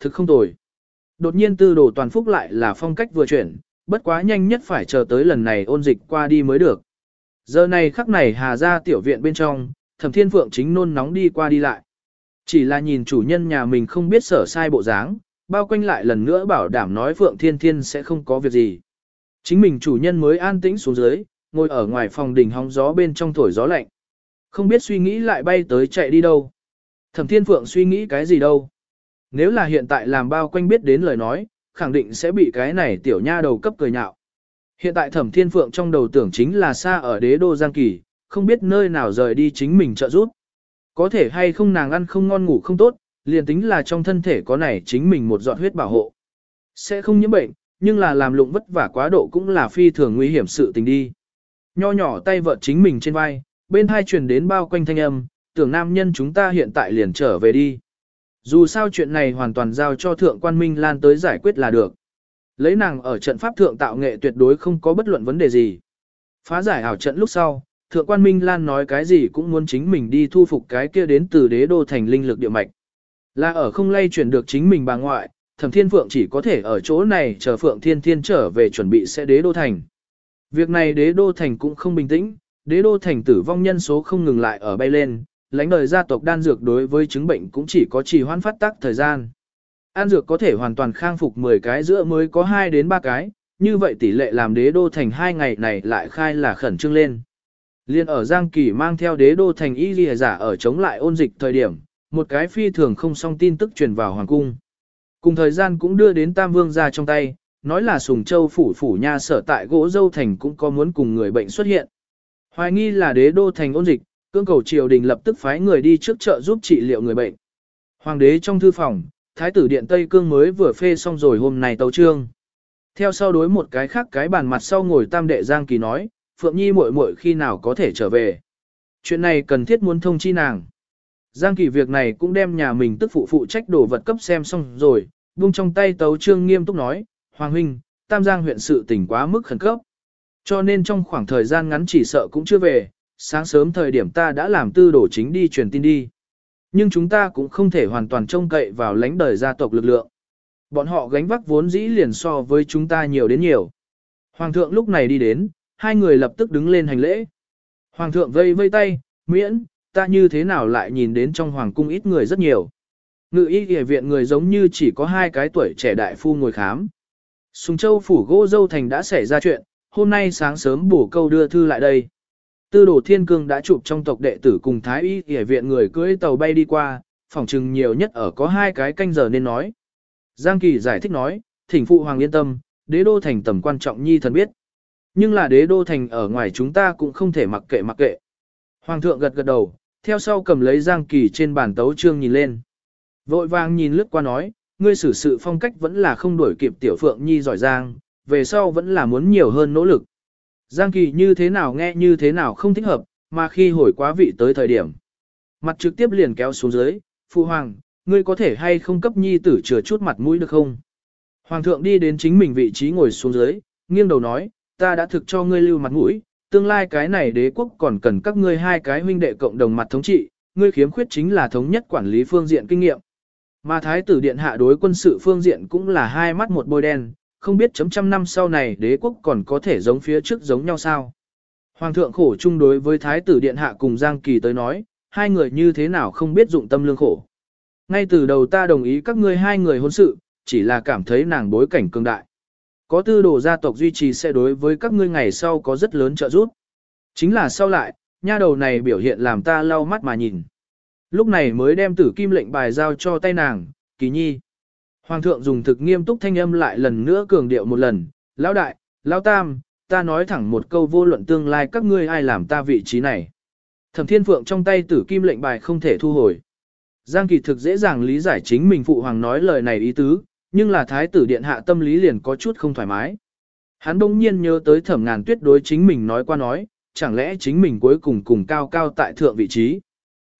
thực không tồi. Đột nhiên tư đồ toàn phúc lại là phong cách vừa chuyển, bất quá nhanh nhất phải chờ tới lần này ôn dịch qua đi mới được. Giờ này khắc này hà ra tiểu viện bên trong, thẩm thiên phượng chính nôn nóng đi qua đi lại. Chỉ là nhìn chủ nhân nhà mình không biết sở sai bộ dáng, bao quanh lại lần nữa bảo đảm nói phượng thiên thiên sẽ không có việc gì. Chính mình chủ nhân mới an tĩnh xuống dưới, ngồi ở ngoài phòng đỉnh hóng gió bên trong thổi gió lạnh. Không biết suy nghĩ lại bay tới chạy đi đâu. Thẩm thiên phượng suy nghĩ cái gì đâu. Nếu là hiện tại làm bao quanh biết đến lời nói, khẳng định sẽ bị cái này tiểu nha đầu cấp cười nhạo. Hiện tại thẩm thiên phượng trong đầu tưởng chính là xa ở đế đô Giang Kỳ, không biết nơi nào rời đi chính mình trợ giúp. Có thể hay không nàng ăn không ngon ngủ không tốt, liền tính là trong thân thể có này chính mình một giọt huyết bảo hộ. Sẽ không nhiễm bệnh, nhưng là làm lụng vất vả quá độ cũng là phi thường nguy hiểm sự tình đi. Nho nhỏ tay vợ chính mình trên vai, bên hai truyền đến bao quanh thanh âm, tưởng nam nhân chúng ta hiện tại liền trở về đi. Dù sao chuyện này hoàn toàn giao cho thượng quan Minh Lan tới giải quyết là được. Lấy nàng ở trận pháp thượng tạo nghệ tuyệt đối không có bất luận vấn đề gì. Phá giải ảo trận lúc sau, thượng quan Minh Lan nói cái gì cũng muốn chính mình đi thu phục cái kia đến từ đế đô thành linh lực địa mạch. Là ở không lay chuyển được chính mình bà ngoại, thẩm thiên phượng chỉ có thể ở chỗ này chờ phượng thiên thiên trở về chuẩn bị sẽ đế đô thành. Việc này đế đô thành cũng không bình tĩnh, đế đô thành tử vong nhân số không ngừng lại ở bay lên, lãnh đời gia tộc đan dược đối với chứng bệnh cũng chỉ có trì hoãn phát tác thời gian. An dược có thể hoàn toàn khang phục 10 cái giữa mới có 2 đến 3 cái, như vậy tỷ lệ làm đế đô thành 2 ngày này lại khai là khẩn trương lên. Liên ở Giang Kỳ mang theo đế đô thành y lìa giả ở chống lại ôn dịch thời điểm, một cái phi thường không song tin tức truyền vào hoàng cung. Cùng thời gian cũng đưa đến Tam Vương ra trong tay, nói là Sùng Châu phủ phủ nha sở tại gỗ dâu thành cũng có muốn cùng người bệnh xuất hiện. Hoài nghi là đế đô thành ôn dịch, cương cầu triều đình lập tức phái người đi trước chợ giúp trị liệu người bệnh. Hoàng đế trong thư phòng, thái tử điện Tây Cương mới vừa phê xong rồi hôm nay tấu trương. Theo sau đối một cái khác cái bàn mặt sau ngồi tam đệ Giang Kỳ nói, Phượng Nhi muội muội khi nào có thể trở về. Chuyện này cần thiết muốn thông chi nàng. Giang Kỳ việc này cũng đem nhà mình tức phụ phụ trách đồ vật cấp xem xong rồi, buông trong tay tấu trương nghiêm túc nói, Hoàng huynh, Tam Giang huyện sự tỉnh quá mức khẩn cấp. Cho nên trong khoảng thời gian ngắn chỉ sợ cũng chưa về, sáng sớm thời điểm ta đã làm tư đồ chính đi truyền tin đi. Nhưng chúng ta cũng không thể hoàn toàn trông cậy vào lãnh đời gia tộc lực lượng. Bọn họ gánh vác vốn dĩ liền so với chúng ta nhiều đến nhiều. Hoàng thượng lúc này đi đến, hai người lập tức đứng lên hành lễ. Hoàng thượng vây vây tay, miễn, ta như thế nào lại nhìn đến trong hoàng cung ít người rất nhiều. Ngự y y viện người giống như chỉ có hai cái tuổi trẻ đại phu ngồi khám. Sùng châu phủ gỗ dâu thành đã xảy ra chuyện, hôm nay sáng sớm bổ câu đưa thư lại đây. Tư đồ thiên cương đã chụp trong tộc đệ tử cùng thái y y viện người cưỡi tàu bay đi qua, phòng trừng nhiều nhất ở có hai cái canh giờ nên nói. Giang Kỳ giải thích nói, thỉnh phụ hoàng yên tâm, đế đô thành tầm quan trọng nhi thần biết. Nhưng là đế đô thành ở ngoài chúng ta cũng không thể mặc kệ mặc kệ. Hoàng thượng gật gật đầu, theo sau cầm lấy Giang Kỳ trên bàn tấu trương nhìn lên. Vội vàng nhìn lướt qua nói, ngươi xử sự phong cách vẫn là không đuổi kịp tiểu phượng nhi giỏi giang, về sau vẫn là muốn nhiều hơn nỗ lực. Giang Kỳ như thế nào nghe như thế nào không thích hợp, mà khi hồi quá vị tới thời điểm. Mặt trực tiếp liền kéo xuống dưới, Phụ Hoàng, ngươi có thể hay không cấp nhi tử chừa chút mặt mũi được không? Hoàng thượng đi đến chính mình vị trí ngồi xuống dưới, nghiêng đầu nói, ta đã thực cho ngươi lưu mặt mũi, tương lai cái này đế quốc còn cần các ngươi hai cái huynh đệ cộng đồng mặt thống trị, ngươi khiếm khuyết chính là thống nhất quản lý phương diện kinh nghiệm. Mà thái tử điện hạ đối quân sự phương diện cũng là hai mắt một bôi đen, không biết chấm trăm năm sau này đế quốc còn có thể giống phía trước giống nhau sao. Hoàng thượng khổ chung đối với thái tử điện hạ cùng Giang Kỳ tới nói, hai người như thế nào không biết dụng tâm lương khổ. Ngay từ đầu ta đồng ý các ngươi hai người hôn sự, chỉ là cảm thấy nàng bối cảnh cường đại. Có tư đồ gia tộc duy trì sẽ đối với các ngươi ngày sau có rất lớn trợ giúp. Chính là sau lại, nha đầu này biểu hiện làm ta lau mắt mà nhìn. Lúc này mới đem tử kim lệnh bài giao cho tay nàng, kỳ nhi. Hoàng thượng dùng thực nghiêm túc thanh âm lại lần nữa cường điệu một lần, lão đại, lão tam, ta nói thẳng một câu vô luận tương lai các ngươi ai làm ta vị trí này. Thẩm thiên phượng trong tay tử kim lệnh bài không thể thu hồi. Giang kỳ thực dễ dàng lý giải chính mình phụ hoàng nói lời này ý tứ, nhưng là thái tử điện hạ tâm lý liền có chút không thoải mái. Hắn đông nhiên nhớ tới thẩm ngàn tuyết đối chính mình nói qua nói, chẳng lẽ chính mình cuối cùng cùng cao cao tại thượng vị trí.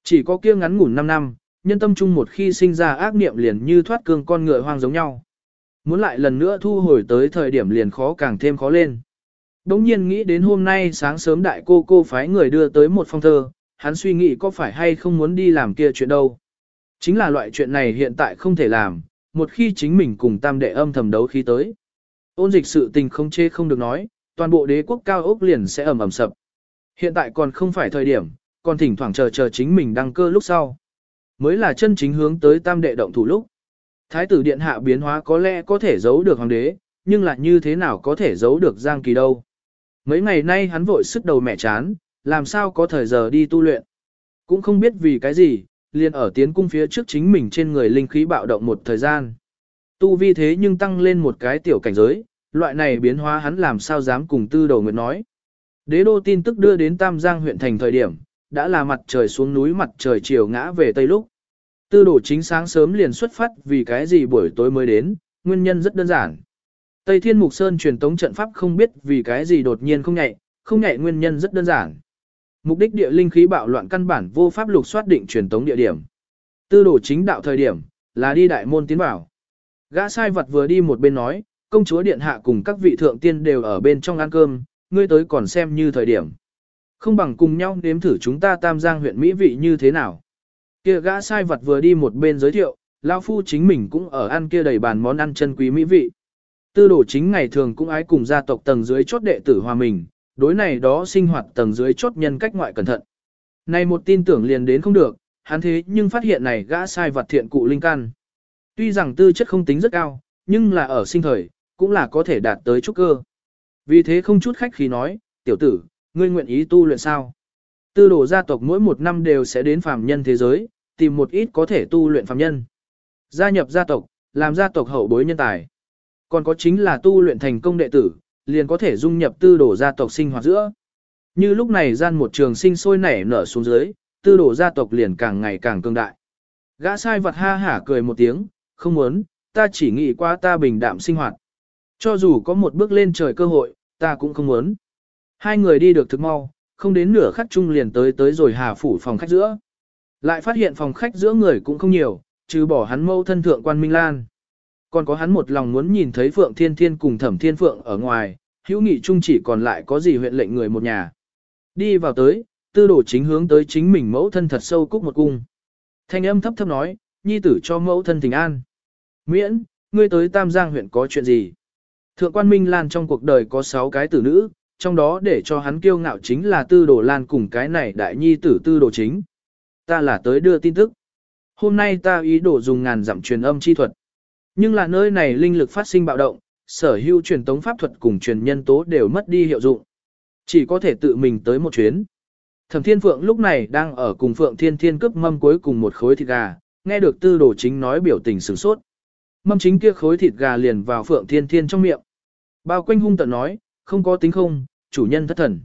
Chỉ có kia ngắn ngủn 5 năm, nhân tâm chung một khi sinh ra ác niệm liền như thoát cương con ngựa hoang giống nhau. Muốn lại lần nữa thu hồi tới thời điểm liền khó càng thêm khó lên. Đống nhiên nghĩ đến hôm nay sáng sớm đại cô cô phái người đưa tới một phong thơ, hắn suy nghĩ có phải hay không muốn đi làm kia chuyện đâu. Chính là loại chuyện này hiện tại không thể làm, một khi chính mình cùng tam đệ âm thầm đấu khí tới. Ôn dịch sự tình không chê không được nói, toàn bộ đế quốc cao ốc liền sẽ ầm ầm sập. Hiện tại còn không phải thời điểm, còn thỉnh thoảng chờ chờ chính mình đăng cơ lúc sau. Mới là chân chính hướng tới tam đệ động thủ lúc. Thái tử điện hạ biến hóa có lẽ có thể giấu được hoàng đế, nhưng lại như thế nào có thể giấu được Giang Kỳ đâu. Mấy ngày nay hắn vội sức đầu mẹ chán, làm sao có thời giờ đi tu luyện. Cũng không biết vì cái gì, liền ở tiến cung phía trước chính mình trên người linh khí bạo động một thời gian. Tu vi thế nhưng tăng lên một cái tiểu cảnh giới, loại này biến hóa hắn làm sao dám cùng tư đầu nguyệt nói. Đế đô tin tức đưa đến Tam Giang huyện thành thời điểm, đã là mặt trời xuống núi mặt trời chiều ngã về tây lúc. Tư đồ chính sáng sớm liền xuất phát vì cái gì buổi tối mới đến, nguyên nhân rất đơn giản. Tây Thiên Mục Sơn truyền tống trận pháp không biết vì cái gì đột nhiên không nhạy, không nhạy nguyên nhân rất đơn giản. Mục đích địa linh khí bạo loạn căn bản vô pháp lục soát định truyền tống địa điểm. Tư đồ chính đạo thời điểm, là đi đại môn tiến vào. Gã sai vật vừa đi một bên nói, công chúa điện hạ cùng các vị thượng tiên đều ở bên trong ăn cơm, ngươi tới còn xem như thời điểm. Không bằng cùng nhau nếm thử chúng ta tam giang huyện Mỹ vị như thế nào. Kia gã sai vật vừa đi một bên giới thiệu, lão phu chính mình cũng ở ăn kia đầy bàn món ăn chân quý mỹ vị. Tư đồ chính ngày thường cũng ái cùng gia tộc tầng dưới chốt đệ tử hòa mình, đối này đó sinh hoạt tầng dưới chốt nhân cách ngoại cẩn thận. Này một tin tưởng liền đến không được, hắn thế nhưng phát hiện này gã sai vật thiện cụ linh căn. Tuy rằng tư chất không tính rất cao, nhưng là ở sinh thời, cũng là có thể đạt tới trúc cơ. Vì thế không chút khách khí nói, tiểu tử, ngươi nguyện ý tu luyện sao? Tư đồ gia tộc mỗi một năm đều sẽ đến phàm nhân thế giới, tìm một ít có thể tu luyện phàm nhân. Gia nhập gia tộc, làm gia tộc hậu bối nhân tài. Còn có chính là tu luyện thành công đệ tử, liền có thể dung nhập tư đồ gia tộc sinh hoạt giữa. Như lúc này gian một trường sinh sôi nảy nở xuống dưới, tư đồ gia tộc liền càng ngày càng cương đại. Gã sai vật ha hả cười một tiếng, không muốn, ta chỉ nghĩ qua ta bình đạm sinh hoạt. Cho dù có một bước lên trời cơ hội, ta cũng không muốn. Hai người đi được thực mau, không đến nửa khắc chung liền tới tới rồi hà phủ phòng khách giữa. Lại phát hiện phòng khách giữa người cũng không nhiều, trừ bỏ hắn mâu thân thượng quan Minh Lan. Còn có hắn một lòng muốn nhìn thấy Phượng Thiên Thiên cùng Thẩm Thiên Phượng ở ngoài, hữu nghị chung chỉ còn lại có gì huyện lệnh người một nhà. Đi vào tới, tư đồ chính hướng tới chính mình mẫu thân thật sâu cúc một cung. Thanh âm thấp thấp nói, nhi tử cho mẫu thân tình an. Miễn, ngươi tới Tam Giang huyện có chuyện gì? Thượng quan Minh Lan trong cuộc đời có 6 cái tử nữ, trong đó để cho hắn kiêu ngạo chính là tư đồ Lan cùng cái này đại nhi tử tư đồ chính. Ta là tới đưa tin tức. Hôm nay ta ý đồ dùng ngàn dặm truyền âm chi thuật. Nhưng là nơi này linh lực phát sinh bạo động, sở hữu truyền tống pháp thuật cùng truyền nhân tố đều mất đi hiệu dụng. Chỉ có thể tự mình tới một chuyến. Thẩm Thiên Phượng lúc này đang ở cùng Phượng Thiên Thiên cướp mâm cuối cùng một khối thịt gà, nghe được tư đồ chính nói biểu tình sửng sốt. Mâm chính kia khối thịt gà liền vào Phượng Thiên Thiên trong miệng. Bao quanh hung tận nói, không có tính không, chủ nhân thất thần.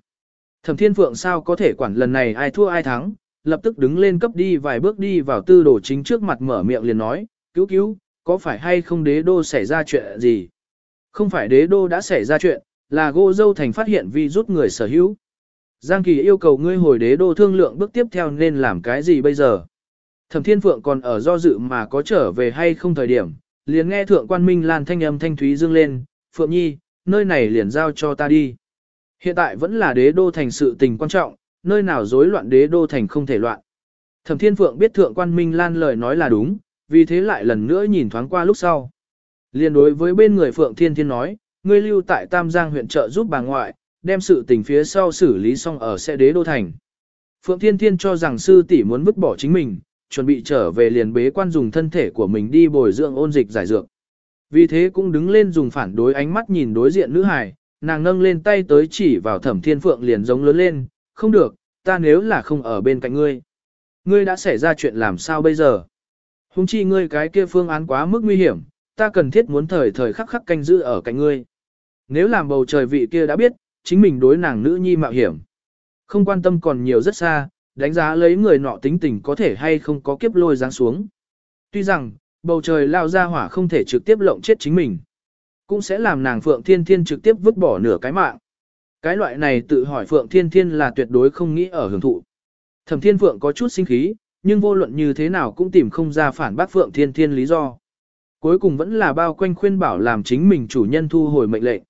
Thẩm Thiên Phượng sao có thể quản lần này ai thua ai thắng, lập tức đứng lên cấp đi vài bước đi vào tư đồ chính trước mặt mở miệng liền nói, cứu cứu, có phải hay không đế đô xảy ra chuyện gì? Không phải đế đô đã xảy ra chuyện, là gô dâu thành phát hiện vi rút người sở hữu. Giang Kỳ yêu cầu ngươi hồi đế đô thương lượng bước tiếp theo nên làm cái gì bây giờ? Thẩm Thiên Phượng còn ở do dự mà có trở về hay không thời điểm, liền nghe thượng quan minh lan thanh âm thanh thúy dương lên, Phượng Nhi, nơi này liền giao cho ta đi. Hiện tại vẫn là đế đô thành sự tình quan trọng, nơi nào rối loạn đế đô thành không thể loạn. Thẩm Thiên Phượng biết thượng quan minh lan lời nói là đúng, vì thế lại lần nữa nhìn thoáng qua lúc sau. Liên đối với bên người Phượng Thiên Thiên nói, ngươi lưu tại Tam Giang huyện trợ giúp bà ngoại, đem sự tình phía sau xử lý xong ở xe đế đô thành. Phượng Thiên Thiên cho rằng sư tỷ muốn vứt bỏ chính mình, chuẩn bị trở về liền bế quan dùng thân thể của mình đi bồi dưỡng ôn dịch giải dược. Vì thế cũng đứng lên dùng phản đối ánh mắt nhìn đối diện nữ hài, nàng nâng lên tay tới chỉ vào thẩm thiên phượng liền giống lớn lên, không được, ta nếu là không ở bên cạnh ngươi. Ngươi đã xảy ra chuyện làm sao bây giờ? Hùng chi ngươi cái kia phương án quá mức nguy hiểm, ta cần thiết muốn thời thời khắc khắc canh giữ ở cạnh ngươi. Nếu làm bầu trời vị kia đã biết, chính mình đối nàng nữ nhi mạo hiểm. Không quan tâm còn nhiều rất xa, đánh giá lấy người nọ tính tình có thể hay không có kiếp lôi giáng xuống. Tuy rằng, bầu trời lao ra hỏa không thể trực tiếp lộng chết chính mình. Cũng sẽ làm nàng Phượng Thiên Thiên trực tiếp vứt bỏ nửa cái mạng. Cái loại này tự hỏi Phượng Thiên Thiên là tuyệt đối không nghĩ ở hưởng thụ. Thẩm Thiên Phượng có chút sinh khí, nhưng vô luận như thế nào cũng tìm không ra phản bác Phượng Thiên Thiên lý do. Cuối cùng vẫn là bao quanh khuyên bảo làm chính mình chủ nhân thu hồi mệnh lệnh.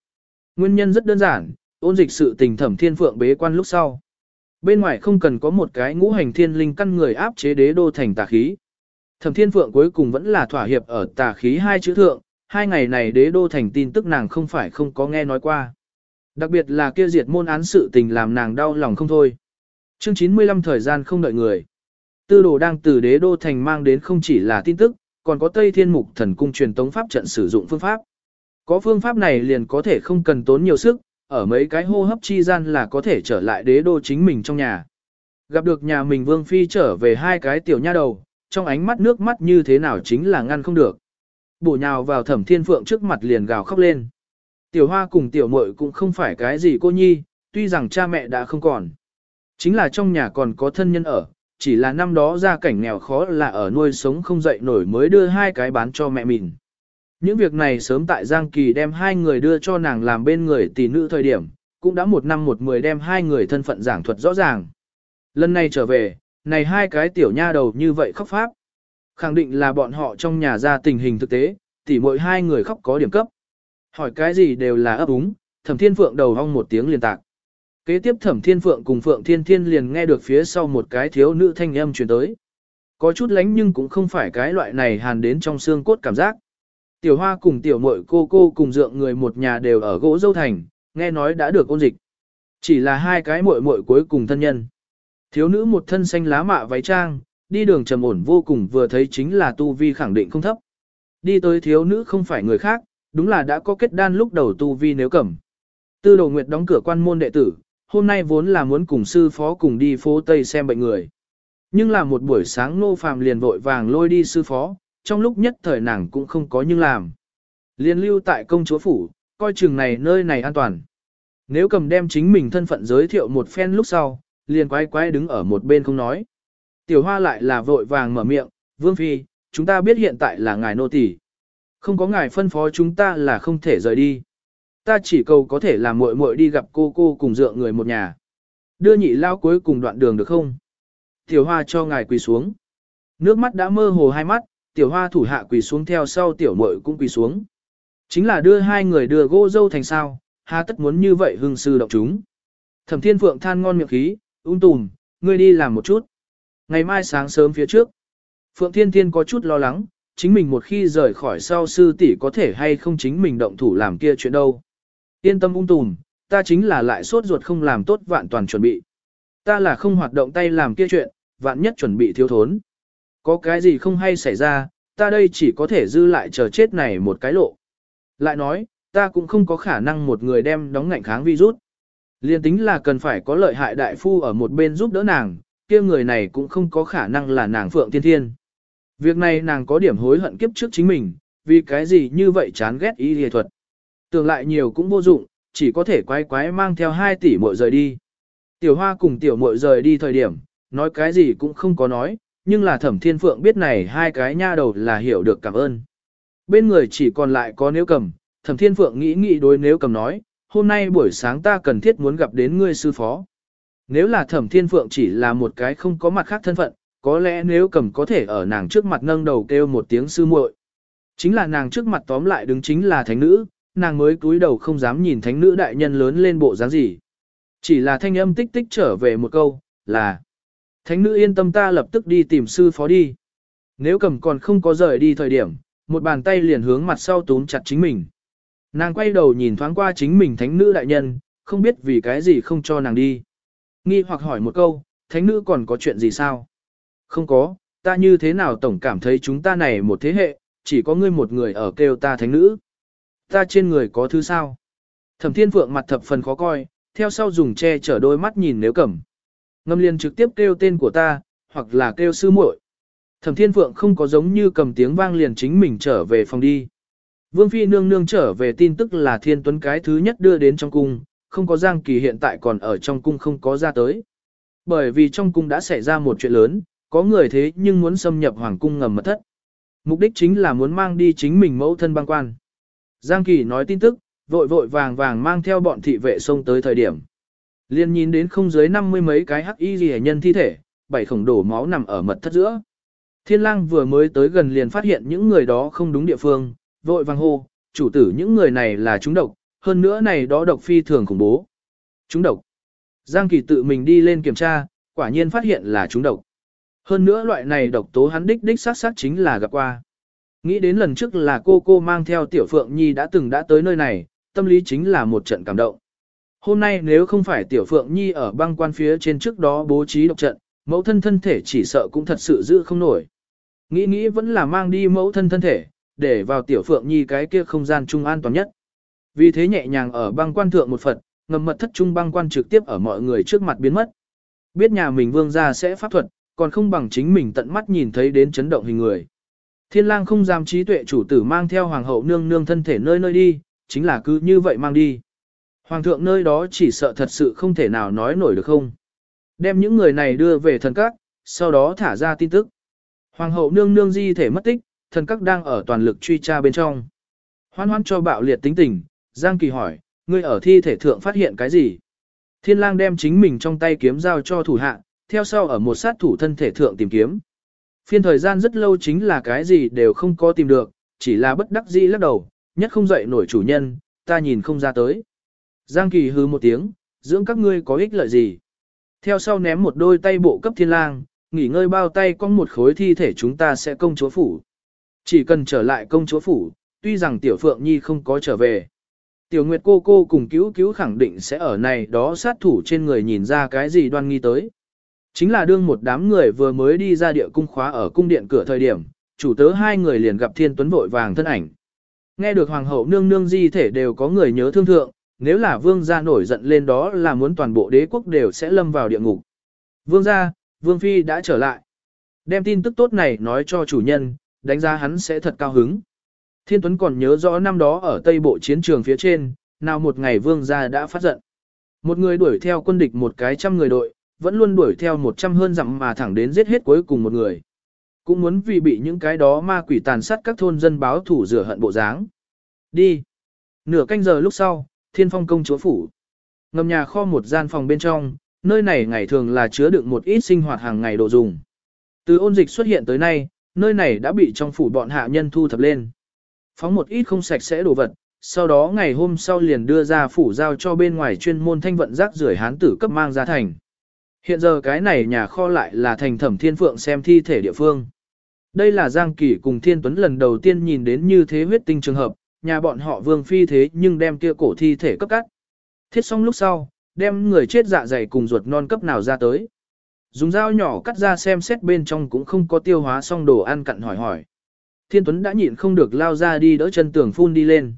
Nguyên nhân rất đơn giản, ôn dịch sự tình Thẩm Thiên Phượng bế quan lúc sau. Bên ngoài không cần có một cái ngũ hành thiên linh căn người áp chế đế đô thành tà khí. Thẩm Thiên Phượng cuối cùng vẫn là thỏa hiệp ở tà khí hai chữ thượng, hai ngày này đế đô thành tin tức nàng không phải không có nghe nói qua. Đặc biệt là kia diệt môn án sự tình làm nàng đau lòng không thôi. Chương 95 thời gian không đợi người. Tư đồ đang từ đế đô thành mang đến không chỉ là tin tức, còn có Tây Thiên Mục thần cung truyền tống pháp trận sử dụng phương pháp. Có phương pháp này liền có thể không cần tốn nhiều sức, ở mấy cái hô hấp chi gian là có thể trở lại đế đô chính mình trong nhà. Gặp được nhà mình Vương Phi trở về hai cái tiểu nha đầu, trong ánh mắt nước mắt như thế nào chính là ngăn không được. Bổ nhào vào thẩm thiên phượng trước mặt liền gào khóc lên. Tiểu hoa cùng tiểu muội cũng không phải cái gì cô nhi, tuy rằng cha mẹ đã không còn. Chính là trong nhà còn có thân nhân ở, chỉ là năm đó gia cảnh nghèo khó là ở nuôi sống không dậy nổi mới đưa hai cái bán cho mẹ mình. Những việc này sớm tại Giang Kỳ đem hai người đưa cho nàng làm bên người tỷ nữ thời điểm, cũng đã một năm một mười đem hai người thân phận giảng thuật rõ ràng. Lần này trở về, này hai cái tiểu nha đầu như vậy khóc pháp. Khẳng định là bọn họ trong nhà ra tình hình thực tế, tỉ mỗi hai người khóc có điểm cấp. Hỏi cái gì đều là ấp úng, thẩm thiên phượng đầu hong một tiếng liền tạc. Kế tiếp thẩm thiên phượng cùng phượng thiên thiên liền nghe được phía sau một cái thiếu nữ thanh âm truyền tới. Có chút lánh nhưng cũng không phải cái loại này hàn đến trong xương cốt cảm giác. Tiểu hoa cùng tiểu muội cô cô cùng dượng người một nhà đều ở gỗ dâu thành, nghe nói đã được ôn dịch. Chỉ là hai cái muội muội cuối cùng thân nhân. Thiếu nữ một thân xanh lá mạ váy trang, đi đường trầm ổn vô cùng vừa thấy chính là tu vi khẳng định không thấp. Đi tới thiếu nữ không phải người khác, đúng là đã có kết đan lúc đầu tu vi nếu cẩm. Tư đồ nguyệt đóng cửa quan môn đệ tử, hôm nay vốn là muốn cùng sư phó cùng đi phố Tây xem bệnh người. Nhưng là một buổi sáng nô phàm liền vội vàng lôi đi sư phó, trong lúc nhất thời nàng cũng không có nhưng làm. Liên lưu tại công chúa phủ, coi chừng này nơi này an toàn. Nếu cầm đem chính mình thân phận giới thiệu một phen lúc sau, liền quay quay đứng ở một bên không nói. Tiểu hoa lại là vội vàng mở miệng, vương phi, chúng ta biết hiện tại là ngài nô tỳ, Không có ngài phân phó chúng ta là không thể rời đi. Ta chỉ cầu có thể làm muội muội đi gặp cô cô cùng dựa người một nhà. Đưa nhị lao cuối cùng đoạn đường được không? Tiểu hoa cho ngài quỳ xuống. Nước mắt đã mơ hồ hai mắt, tiểu hoa thủ hạ quỳ xuống theo sau tiểu muội cũng quỳ xuống. Chính là đưa hai người đưa gỗ dâu thành sao, hà tất muốn như vậy hưng sư động chúng. Thẩm thiên phượng than ngon miệng khí, ung tùm, ngươi đi làm một chút. Ngày mai sáng sớm phía trước, Phượng Thiên Thiên có chút lo lắng, chính mình một khi rời khỏi sau sư tỷ có thể hay không chính mình động thủ làm kia chuyện đâu. Yên tâm ung tùm, ta chính là lại sốt ruột không làm tốt vạn toàn chuẩn bị. Ta là không hoạt động tay làm kia chuyện, vạn nhất chuẩn bị thiếu thốn. Có cái gì không hay xảy ra, ta đây chỉ có thể dư lại chờ chết này một cái lộ. Lại nói, ta cũng không có khả năng một người đem đóng ngạnh kháng virus. Liên tính là cần phải có lợi hại đại phu ở một bên giúp đỡ nàng, kia người này cũng không có khả năng là nàng Phượng thiên Thiên. Việc này nàng có điểm hối hận kiếp trước chính mình, vì cái gì như vậy chán ghét y lìa thuật. Tưởng lại nhiều cũng vô dụng, chỉ có thể quái quái mang theo 2 tỷ muội rời đi. Tiểu Hoa cùng tiểu muội rời đi thời điểm, nói cái gì cũng không có nói, nhưng là Thẩm Thiên Phượng biết này hai cái nha đầu là hiểu được cảm ơn. Bên người chỉ còn lại có nếu cầm, Thẩm Thiên Phượng nghĩ nghĩ đối nếu cầm nói, hôm nay buổi sáng ta cần thiết muốn gặp đến ngươi sư phó. Nếu là thẩm thiên phượng chỉ là một cái không có mặt khác thân phận, có lẽ nếu cầm có thể ở nàng trước mặt nâng đầu kêu một tiếng sư muội. Chính là nàng trước mặt tóm lại đứng chính là thánh nữ, nàng mới cúi đầu không dám nhìn thánh nữ đại nhân lớn lên bộ dáng gì. Chỉ là thanh âm tích tích trở về một câu, là Thánh nữ yên tâm ta lập tức đi tìm sư phó đi. Nếu cầm còn không có rời đi thời điểm, một bàn tay liền hướng mặt sau túm chặt chính mình. Nàng quay đầu nhìn thoáng qua chính mình thánh nữ đại nhân, không biết vì cái gì không cho nàng đi. Nghi hoặc hỏi một câu, thánh nữ còn có chuyện gì sao? Không có, ta như thế nào tổng cảm thấy chúng ta này một thế hệ, chỉ có ngươi một người ở kêu ta thánh nữ. Ta trên người có thứ sao? Thẩm thiên phượng mặt thập phần khó coi, theo sau dùng che chở đôi mắt nhìn nếu cẩm. Ngâm liền trực tiếp kêu tên của ta, hoặc là kêu sư muội. Thẩm thiên phượng không có giống như cầm tiếng vang liền chính mình trở về phòng đi. Vương Phi nương nương trở về tin tức là thiên tuấn cái thứ nhất đưa đến trong cung, không có Giang Kỳ hiện tại còn ở trong cung không có ra tới. Bởi vì trong cung đã xảy ra một chuyện lớn, có người thế nhưng muốn xâm nhập hoàng cung ngầm mật thất. Mục đích chính là muốn mang đi chính mình mẫu thân băng quan. Giang Kỳ nói tin tức, vội vội vàng vàng mang theo bọn thị vệ xông tới thời điểm. Liên nhìn đến không dưới năm mươi mấy cái hắc y rìa nhân thi thể, bảy khổng đổ máu nằm ở mật thất giữa. Thiên lang vừa mới tới gần liền phát hiện những người đó không đúng địa phương, vội vàng hô, chủ tử những người này là chúng độc, hơn nữa này đó độc phi thường khủng bố. Chúng độc. Giang Kỳ tự mình đi lên kiểm tra, quả nhiên phát hiện là chúng độc. Hơn nữa loại này độc tố hắn đích đích sát sát chính là gặp qua. Nghĩ đến lần trước là cô cô mang theo tiểu phượng nhi đã từng đã tới nơi này, tâm lý chính là một trận cảm động. Hôm nay nếu không phải tiểu phượng nhi ở băng quan phía trên trước đó bố trí độc trận, mẫu thân thân thể chỉ sợ cũng thật sự giữ không nổi. Nghĩ nghĩ vẫn là mang đi mẫu thân thân thể, để vào tiểu phượng nhi cái kia không gian trung an toàn nhất. Vì thế nhẹ nhàng ở băng quan thượng một Phật, ngầm mật thất trung băng quan trực tiếp ở mọi người trước mặt biến mất. Biết nhà mình vương gia sẽ pháp thuật, còn không bằng chính mình tận mắt nhìn thấy đến chấn động hình người. Thiên lang không dám trí tuệ chủ tử mang theo hoàng hậu nương nương thân thể nơi nơi đi, chính là cứ như vậy mang đi. Hoàng thượng nơi đó chỉ sợ thật sự không thể nào nói nổi được không. Đem những người này đưa về thần các, sau đó thả ra tin tức. Hoàng hậu nương nương di thể mất tích, thần các đang ở toàn lực truy tra bên trong. Hoan hoan cho bạo liệt tính tình, Giang Kỳ hỏi, ngươi ở thi thể thượng phát hiện cái gì? Thiên lang đem chính mình trong tay kiếm giao cho thủ hạ, theo sau ở một sát thủ thân thể thượng tìm kiếm. Phiên thời gian rất lâu chính là cái gì đều không có tìm được, chỉ là bất đắc dĩ lắc đầu, nhất không dậy nổi chủ nhân, ta nhìn không ra tới. Giang Kỳ hừ một tiếng, dưỡng các ngươi có ích lợi gì? Theo sau ném một đôi tay bộ cấp thiên lang, nghỉ ngơi bao tay con một khối thi thể chúng ta sẽ công chúa phủ. Chỉ cần trở lại công chúa phủ, tuy rằng tiểu phượng nhi không có trở về. Tiểu Nguyệt cô cô cùng cứu cứu khẳng định sẽ ở này đó sát thủ trên người nhìn ra cái gì đoan nghi tới. Chính là đương một đám người vừa mới đi ra địa cung khóa ở cung điện cửa thời điểm, chủ tớ hai người liền gặp thiên tuấn vội vàng thân ảnh. Nghe được hoàng hậu nương nương di thể đều có người nhớ thương thượng, nếu là vương gia nổi giận lên đó là muốn toàn bộ đế quốc đều sẽ lâm vào địa ngục. Vương gia, vương phi đã trở lại. Đem tin tức tốt này nói cho chủ nhân, đánh giá hắn sẽ thật cao hứng. Thiên Tuấn còn nhớ rõ năm đó ở Tây Bộ chiến trường phía trên, nào một ngày vương gia đã phát giận. Một người đuổi theo quân địch một cái trăm người đội, vẫn luôn đuổi theo một trăm hơn dặm mà thẳng đến giết hết cuối cùng một người. Cũng muốn vì bị những cái đó ma quỷ tàn sát các thôn dân báo thủ rửa hận bộ dáng. Đi. Nửa canh giờ lúc sau, thiên phong công chúa phủ. Ngầm nhà kho một gian phòng bên trong, nơi này ngày thường là chứa đựng một ít sinh hoạt hàng ngày đồ dùng. Từ ôn dịch xuất hiện tới nay, nơi này đã bị trong phủ bọn hạ nhân thu thập lên. Phóng một ít không sạch sẽ đồ vật, sau đó ngày hôm sau liền đưa ra phủ giao cho bên ngoài chuyên môn thanh vận rác rưởi hán tử cấp mang ra thành. Hiện giờ cái này nhà kho lại là thành thẩm thiên phượng xem thi thể địa phương. Đây là Giang Kỳ cùng Thiên Tuấn lần đầu tiên nhìn đến như thế huyết tinh trường hợp, nhà bọn họ vương phi thế nhưng đem kia cổ thi thể cấp cắt. Thiết xong lúc sau, đem người chết dạ dày cùng ruột non cấp nào ra tới. Dùng dao nhỏ cắt ra xem xét bên trong cũng không có tiêu hóa xong đồ ăn cặn hỏi hỏi. Thiên Tuấn đã nhịn không được lao ra đi đỡ chân tường phun đi lên.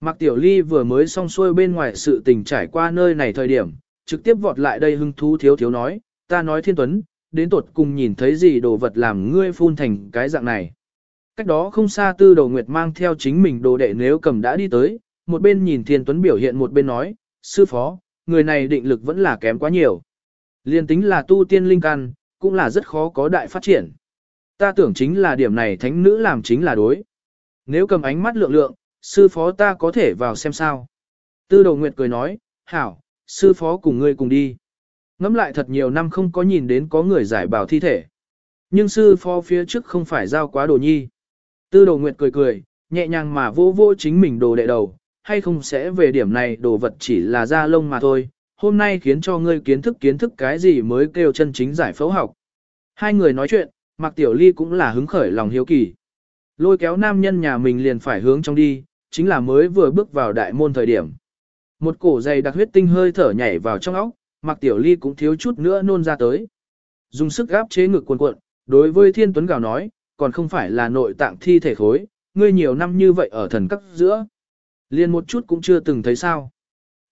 Mạc Tiểu Ly vừa mới xong xuôi bên ngoài sự tình trải qua nơi này thời điểm, trực tiếp vọt lại đây hưng thú thiếu thiếu nói, ta nói Thiên Tuấn, đến tột cùng nhìn thấy gì đồ vật làm ngươi phun thành cái dạng này. Cách đó không xa tư đầu nguyệt mang theo chính mình đồ đệ nếu cầm đã đi tới, một bên nhìn Thiên Tuấn biểu hiện một bên nói, sư phó, người này định lực vẫn là kém quá nhiều. Liên tính là tu tiên linh căn, cũng là rất khó có đại phát triển. Ta tưởng chính là điểm này thánh nữ làm chính là đối. Nếu cầm ánh mắt lượng lượng, sư phó ta có thể vào xem sao. Tư đầu nguyệt cười nói, hảo, sư phó cùng ngươi cùng đi. Ngắm lại thật nhiều năm không có nhìn đến có người giải bảo thi thể. Nhưng sư phó phía trước không phải giao quá đồ nhi. Tư đồ nguyệt cười cười, nhẹ nhàng mà vô vô chính mình đồ đệ đầu, hay không sẽ về điểm này đồ vật chỉ là da lông mà thôi. Hôm nay khiến cho ngươi kiến thức kiến thức cái gì mới kêu chân chính giải phẫu học. Hai người nói chuyện, Mạc Tiểu Ly cũng là hứng khởi lòng hiếu kỳ. Lôi kéo nam nhân nhà mình liền phải hướng trong đi, chính là mới vừa bước vào đại môn thời điểm. Một cổ dày đặc huyết tinh hơi thở nhảy vào trong óc, Mạc Tiểu Ly cũng thiếu chút nữa nôn ra tới. Dùng sức gáp chế ngực cuộn cuộn, đối với Thiên Tuấn gào nói, còn không phải là nội tạng thi thể khối, ngươi nhiều năm như vậy ở thần cấp giữa. liền một chút cũng chưa từng thấy sao.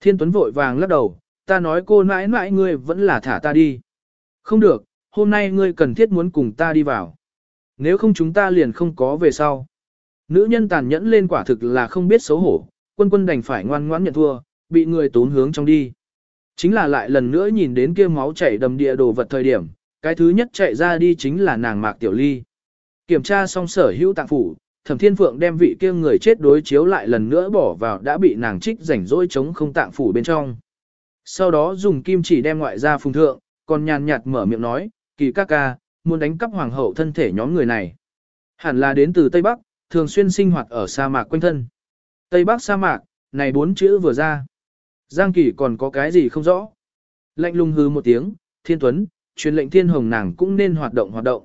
Thiên Tuấn vội vàng lắc đầu, ta nói cô mãi mãi ngươi vẫn là thả ta đi. Không được, hôm nay ngươi cần thiết muốn cùng ta đi vào. Nếu không chúng ta liền không có về sau. Nữ nhân tàn nhẫn lên quả thực là không biết xấu hổ, quân quân đành phải ngoan ngoãn nhận thua, bị người tốn hướng trong đi. Chính là lại lần nữa nhìn đến kia máu chảy đầm địa đồ vật thời điểm, cái thứ nhất chạy ra đi chính là nàng Mạc Tiểu Ly. Kiểm tra xong sở hữu tạng phủ, Thẩm Thiên Phượng đem vị kia người chết đối chiếu lại lần nữa bỏ vào đã bị nàng trích rảnh rỗi chống không tạng phủ bên trong. Sau đó dùng kim chỉ đem ngoại ra phùng thượng, còn nhàn nhạt mở miệng nói, kỳ ca ca, muốn đánh cắp hoàng hậu thân thể nhóm người này. Hẳn là đến từ Tây Bắc, thường xuyên sinh hoạt ở sa mạc quanh thân. Tây Bắc sa mạc, này bốn chữ vừa ra. Giang Kỳ còn có cái gì không rõ. Lạnh lùng hư một tiếng, Thiên Tuấn, truyền lệnh thiên hồng nàng cũng nên hoạt động hoạt động.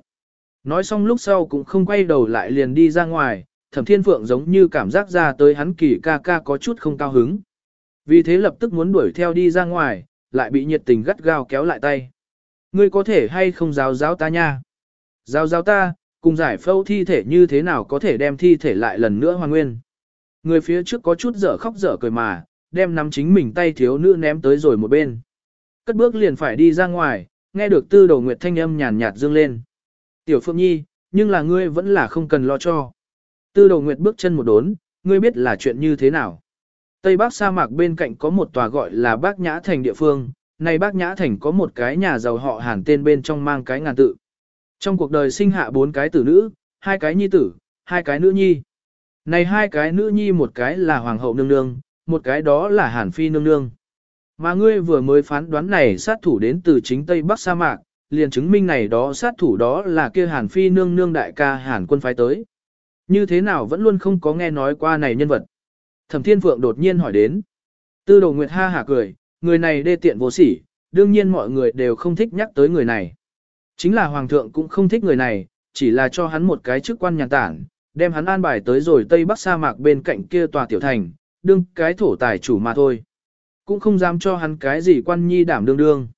Nói xong lúc sau cũng không quay đầu lại liền đi ra ngoài, thẩm thiên phượng giống như cảm giác ra tới hắn kỳ ca ca có chút không cao hứng. Vì thế lập tức muốn đuổi theo đi ra ngoài, lại bị nhiệt tình gắt gao kéo lại tay. Ngươi có thể hay không giáo giáo ta nha? Giáo giáo ta, cùng giải phẫu thi thể như thế nào có thể đem thi thể lại lần nữa hoàn nguyên. Người phía trước có chút dở khóc dở cười mà, đem nắm chính mình tay thiếu nữ ném tới rồi một bên. Cất bước liền phải đi ra ngoài, nghe được tư đầu nguyệt thanh âm nhàn nhạt dương lên. Tiểu Phượng Nhi, nhưng là ngươi vẫn là không cần lo cho. Tư đầu nguyệt bước chân một đốn, ngươi biết là chuyện như thế nào. Tây Bắc sa mạc bên cạnh có một tòa gọi là Bác Nhã Thành địa phương, này Bác Nhã Thành có một cái nhà giàu họ hàn tên bên trong mang cái ngàn tự. Trong cuộc đời sinh hạ bốn cái tử nữ, hai cái nhi tử, hai cái nữ nhi. Này hai cái nữ nhi một cái là hoàng hậu nương nương, một cái đó là hàn phi nương nương. Mà ngươi vừa mới phán đoán này sát thủ đến từ chính Tây Bắc sa mạc, liền chứng minh này đó sát thủ đó là kia hàn phi nương nương đại ca hàn quân phái tới. Như thế nào vẫn luôn không có nghe nói qua này nhân vật. Thẩm Thiên Phượng đột nhiên hỏi đến. Tư đồ Nguyệt ha hả cười, người này đê tiện vô sỉ, đương nhiên mọi người đều không thích nhắc tới người này. Chính là Hoàng thượng cũng không thích người này, chỉ là cho hắn một cái chức quan nhàn tản, đem hắn an bài tới rồi Tây Bắc sa mạc bên cạnh kia tòa tiểu thành, đương cái thổ tài chủ mà thôi. Cũng không dám cho hắn cái gì quan nhi đảm đương đương.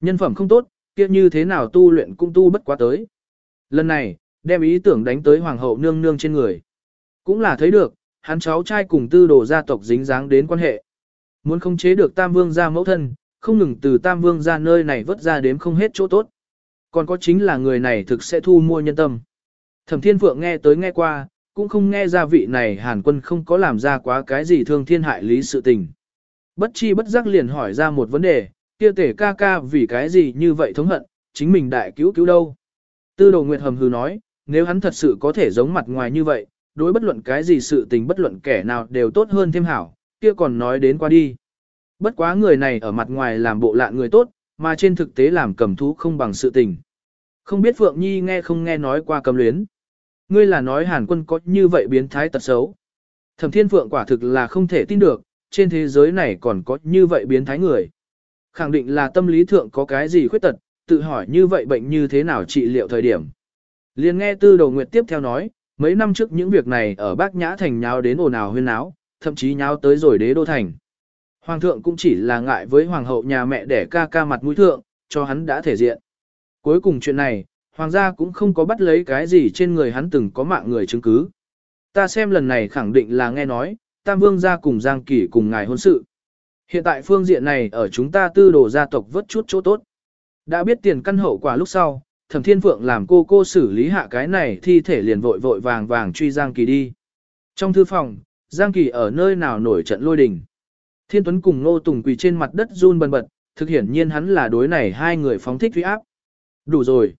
Nhân phẩm không tốt, kia như thế nào tu luyện cũng tu bất quá tới. Lần này, đem ý tưởng đánh tới hoàng hậu nương nương trên người. Cũng là thấy được, hắn cháu trai cùng tư đồ gia tộc dính dáng đến quan hệ. Muốn không chế được tam vương gia mẫu thân, không ngừng từ tam vương gia nơi này vớt ra đếm không hết chỗ tốt. Còn có chính là người này thực sẽ thu mua nhân tâm. Thẩm thiên phượng nghe tới nghe qua, cũng không nghe ra vị này hàn quân không có làm ra quá cái gì thương thiên hại lý sự tình. Bất chi bất giác liền hỏi ra một vấn đề, kia tể ca ca vì cái gì như vậy thống hận, chính mình đại cứu cứu đâu. Tư đồ nguyệt hầm hừ nói, nếu hắn thật sự có thể giống mặt ngoài như vậy, đối bất luận cái gì sự tình bất luận kẻ nào đều tốt hơn thêm hảo, kia còn nói đến qua đi. Bất quá người này ở mặt ngoài làm bộ lạ người tốt, mà trên thực tế làm cầm thú không bằng sự tình. Không biết Phượng Nhi nghe không nghe nói qua cầm luyến. Ngươi là nói Hàn quân có như vậy biến thái tật xấu. Thẩm Thiên Phượng quả thực là không thể tin được, trên thế giới này còn có như vậy biến thái người. Khẳng định là tâm lý thượng có cái gì khuyết tật, tự hỏi như vậy bệnh như thế nào trị liệu thời điểm. Liên nghe tư đầu nguyệt tiếp theo nói, mấy năm trước những việc này ở Bác Nhã Thành nháo đến ồn ào huyên náo, thậm chí nháo tới rồi đế đô thành. Hoàng thượng cũng chỉ là ngại với hoàng hậu nhà mẹ để ca ca mặt mũi thượng, cho hắn đã thể diện. Cuối cùng chuyện này, hoàng gia cũng không có bắt lấy cái gì trên người hắn từng có mạng người chứng cứ. Ta xem lần này khẳng định là nghe nói, Tam Vương gia cùng Giang Kỳ cùng ngài hôn sự. Hiện tại phương diện này ở chúng ta tư đồ gia tộc vớt chút chỗ tốt. Đã biết tiền căn hậu quả lúc sau, Thẩm Thiên Phượng làm cô cô xử lý hạ cái này thi thể liền vội vội vàng vàng truy Giang Kỳ đi. Trong thư phòng, Giang Kỳ ở nơi nào nổi trận lôi đình. Thiên Tuấn cùng Nô Tùng quỳ trên mặt đất run bần bật, thực hiển nhiên hắn là đối này hai người phóng thích uy áp. Đủ rồi.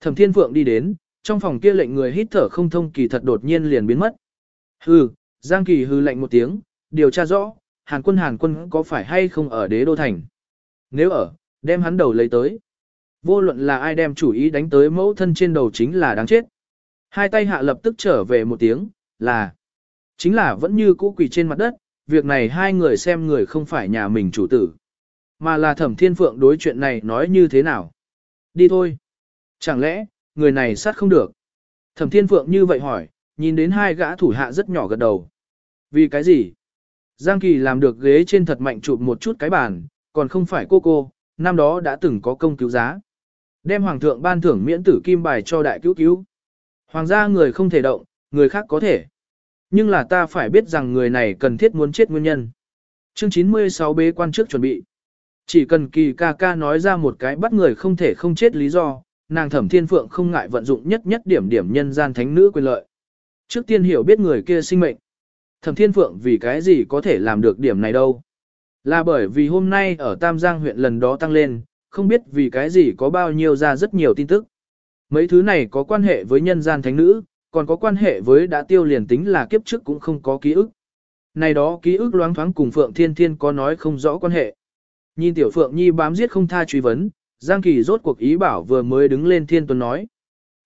Thẩm Thiên Phượng đi đến, trong phòng kia lệnh người hít thở không thông kỳ thật đột nhiên liền biến mất. Hừ, Giang Kỳ hừ lệnh một tiếng, điều tra rõ, Hàn quân Hàn quân có phải hay không ở đế đô thành. Nếu ở, đem hắn đầu lấy tới. Vô luận là ai đem chủ ý đánh tới mẫu thân trên đầu chính là đáng chết. Hai tay hạ lập tức trở về một tiếng, là. Chính là vẫn như cũ quỳ trên mặt đất, việc này hai người xem người không phải nhà mình chủ tử. Mà là thẩm thiên phượng đối chuyện này nói như thế nào. Đi thôi. Chẳng lẽ, người này sát không được. Thẩm thiên phượng như vậy hỏi, nhìn đến hai gã thủ hạ rất nhỏ gật đầu. Vì cái gì? Giang Kỳ làm được ghế trên thật mạnh chụp một chút cái bàn, còn không phải cô cô, năm đó đã từng có công cứu giá. Đem hoàng thượng ban thưởng miễn tử kim bài cho đại cứu cứu. Hoàng gia người không thể động, người khác có thể. Nhưng là ta phải biết rằng người này cần thiết muốn chết nguyên nhân. Chương 96 bế quan trước chuẩn bị. Chỉ cần kỳ ca ca nói ra một cái bắt người không thể không chết lý do, nàng thẩm thiên phượng không ngại vận dụng nhất nhất điểm điểm nhân gian thánh nữ quyền lợi. Trước tiên hiểu biết người kia sinh mệnh. Thẩm thiên phượng vì cái gì có thể làm được điểm này đâu. Là bởi vì hôm nay ở Tam Giang huyện lần đó tăng lên, không biết vì cái gì có bao nhiêu ra rất nhiều tin tức. Mấy thứ này có quan hệ với nhân gian thánh nữ, còn có quan hệ với đã tiêu liền tính là kiếp trước cũng không có ký ức. Này đó ký ức loáng thoáng cùng Phượng Thiên Thiên có nói không rõ quan hệ. Nhìn tiểu Phượng Nhi bám giết không tha truy vấn, Giang Kỳ rốt cuộc ý bảo vừa mới đứng lên Thiên Tuấn nói.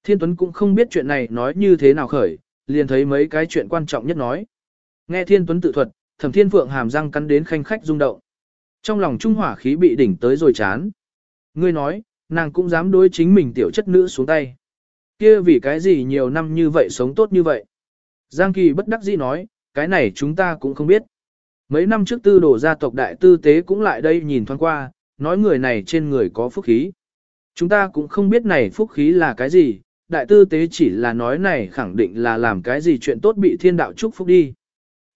Thiên Tuấn cũng không biết chuyện này nói như thế nào khởi, liền thấy mấy cái chuyện quan trọng nhất nói. Nghe Thiên Tuấn tự thuật, Thẩm Thiên Phượng hàm răng cắn đến khanh khách rung động. Trong lòng trung hỏa khí bị đỉnh tới rồi chán. Ngươi nói, Nàng cũng dám đối chính mình tiểu chất nữ xuống tay. Kia vì cái gì nhiều năm như vậy sống tốt như vậy. Giang Kỳ bất đắc dĩ nói, cái này chúng ta cũng không biết. Mấy năm trước tư đổ gia tộc đại tư tế cũng lại đây nhìn thoáng qua, nói người này trên người có phúc khí. Chúng ta cũng không biết này phúc khí là cái gì, đại tư tế chỉ là nói này khẳng định là làm cái gì chuyện tốt bị thiên đạo chúc phúc đi.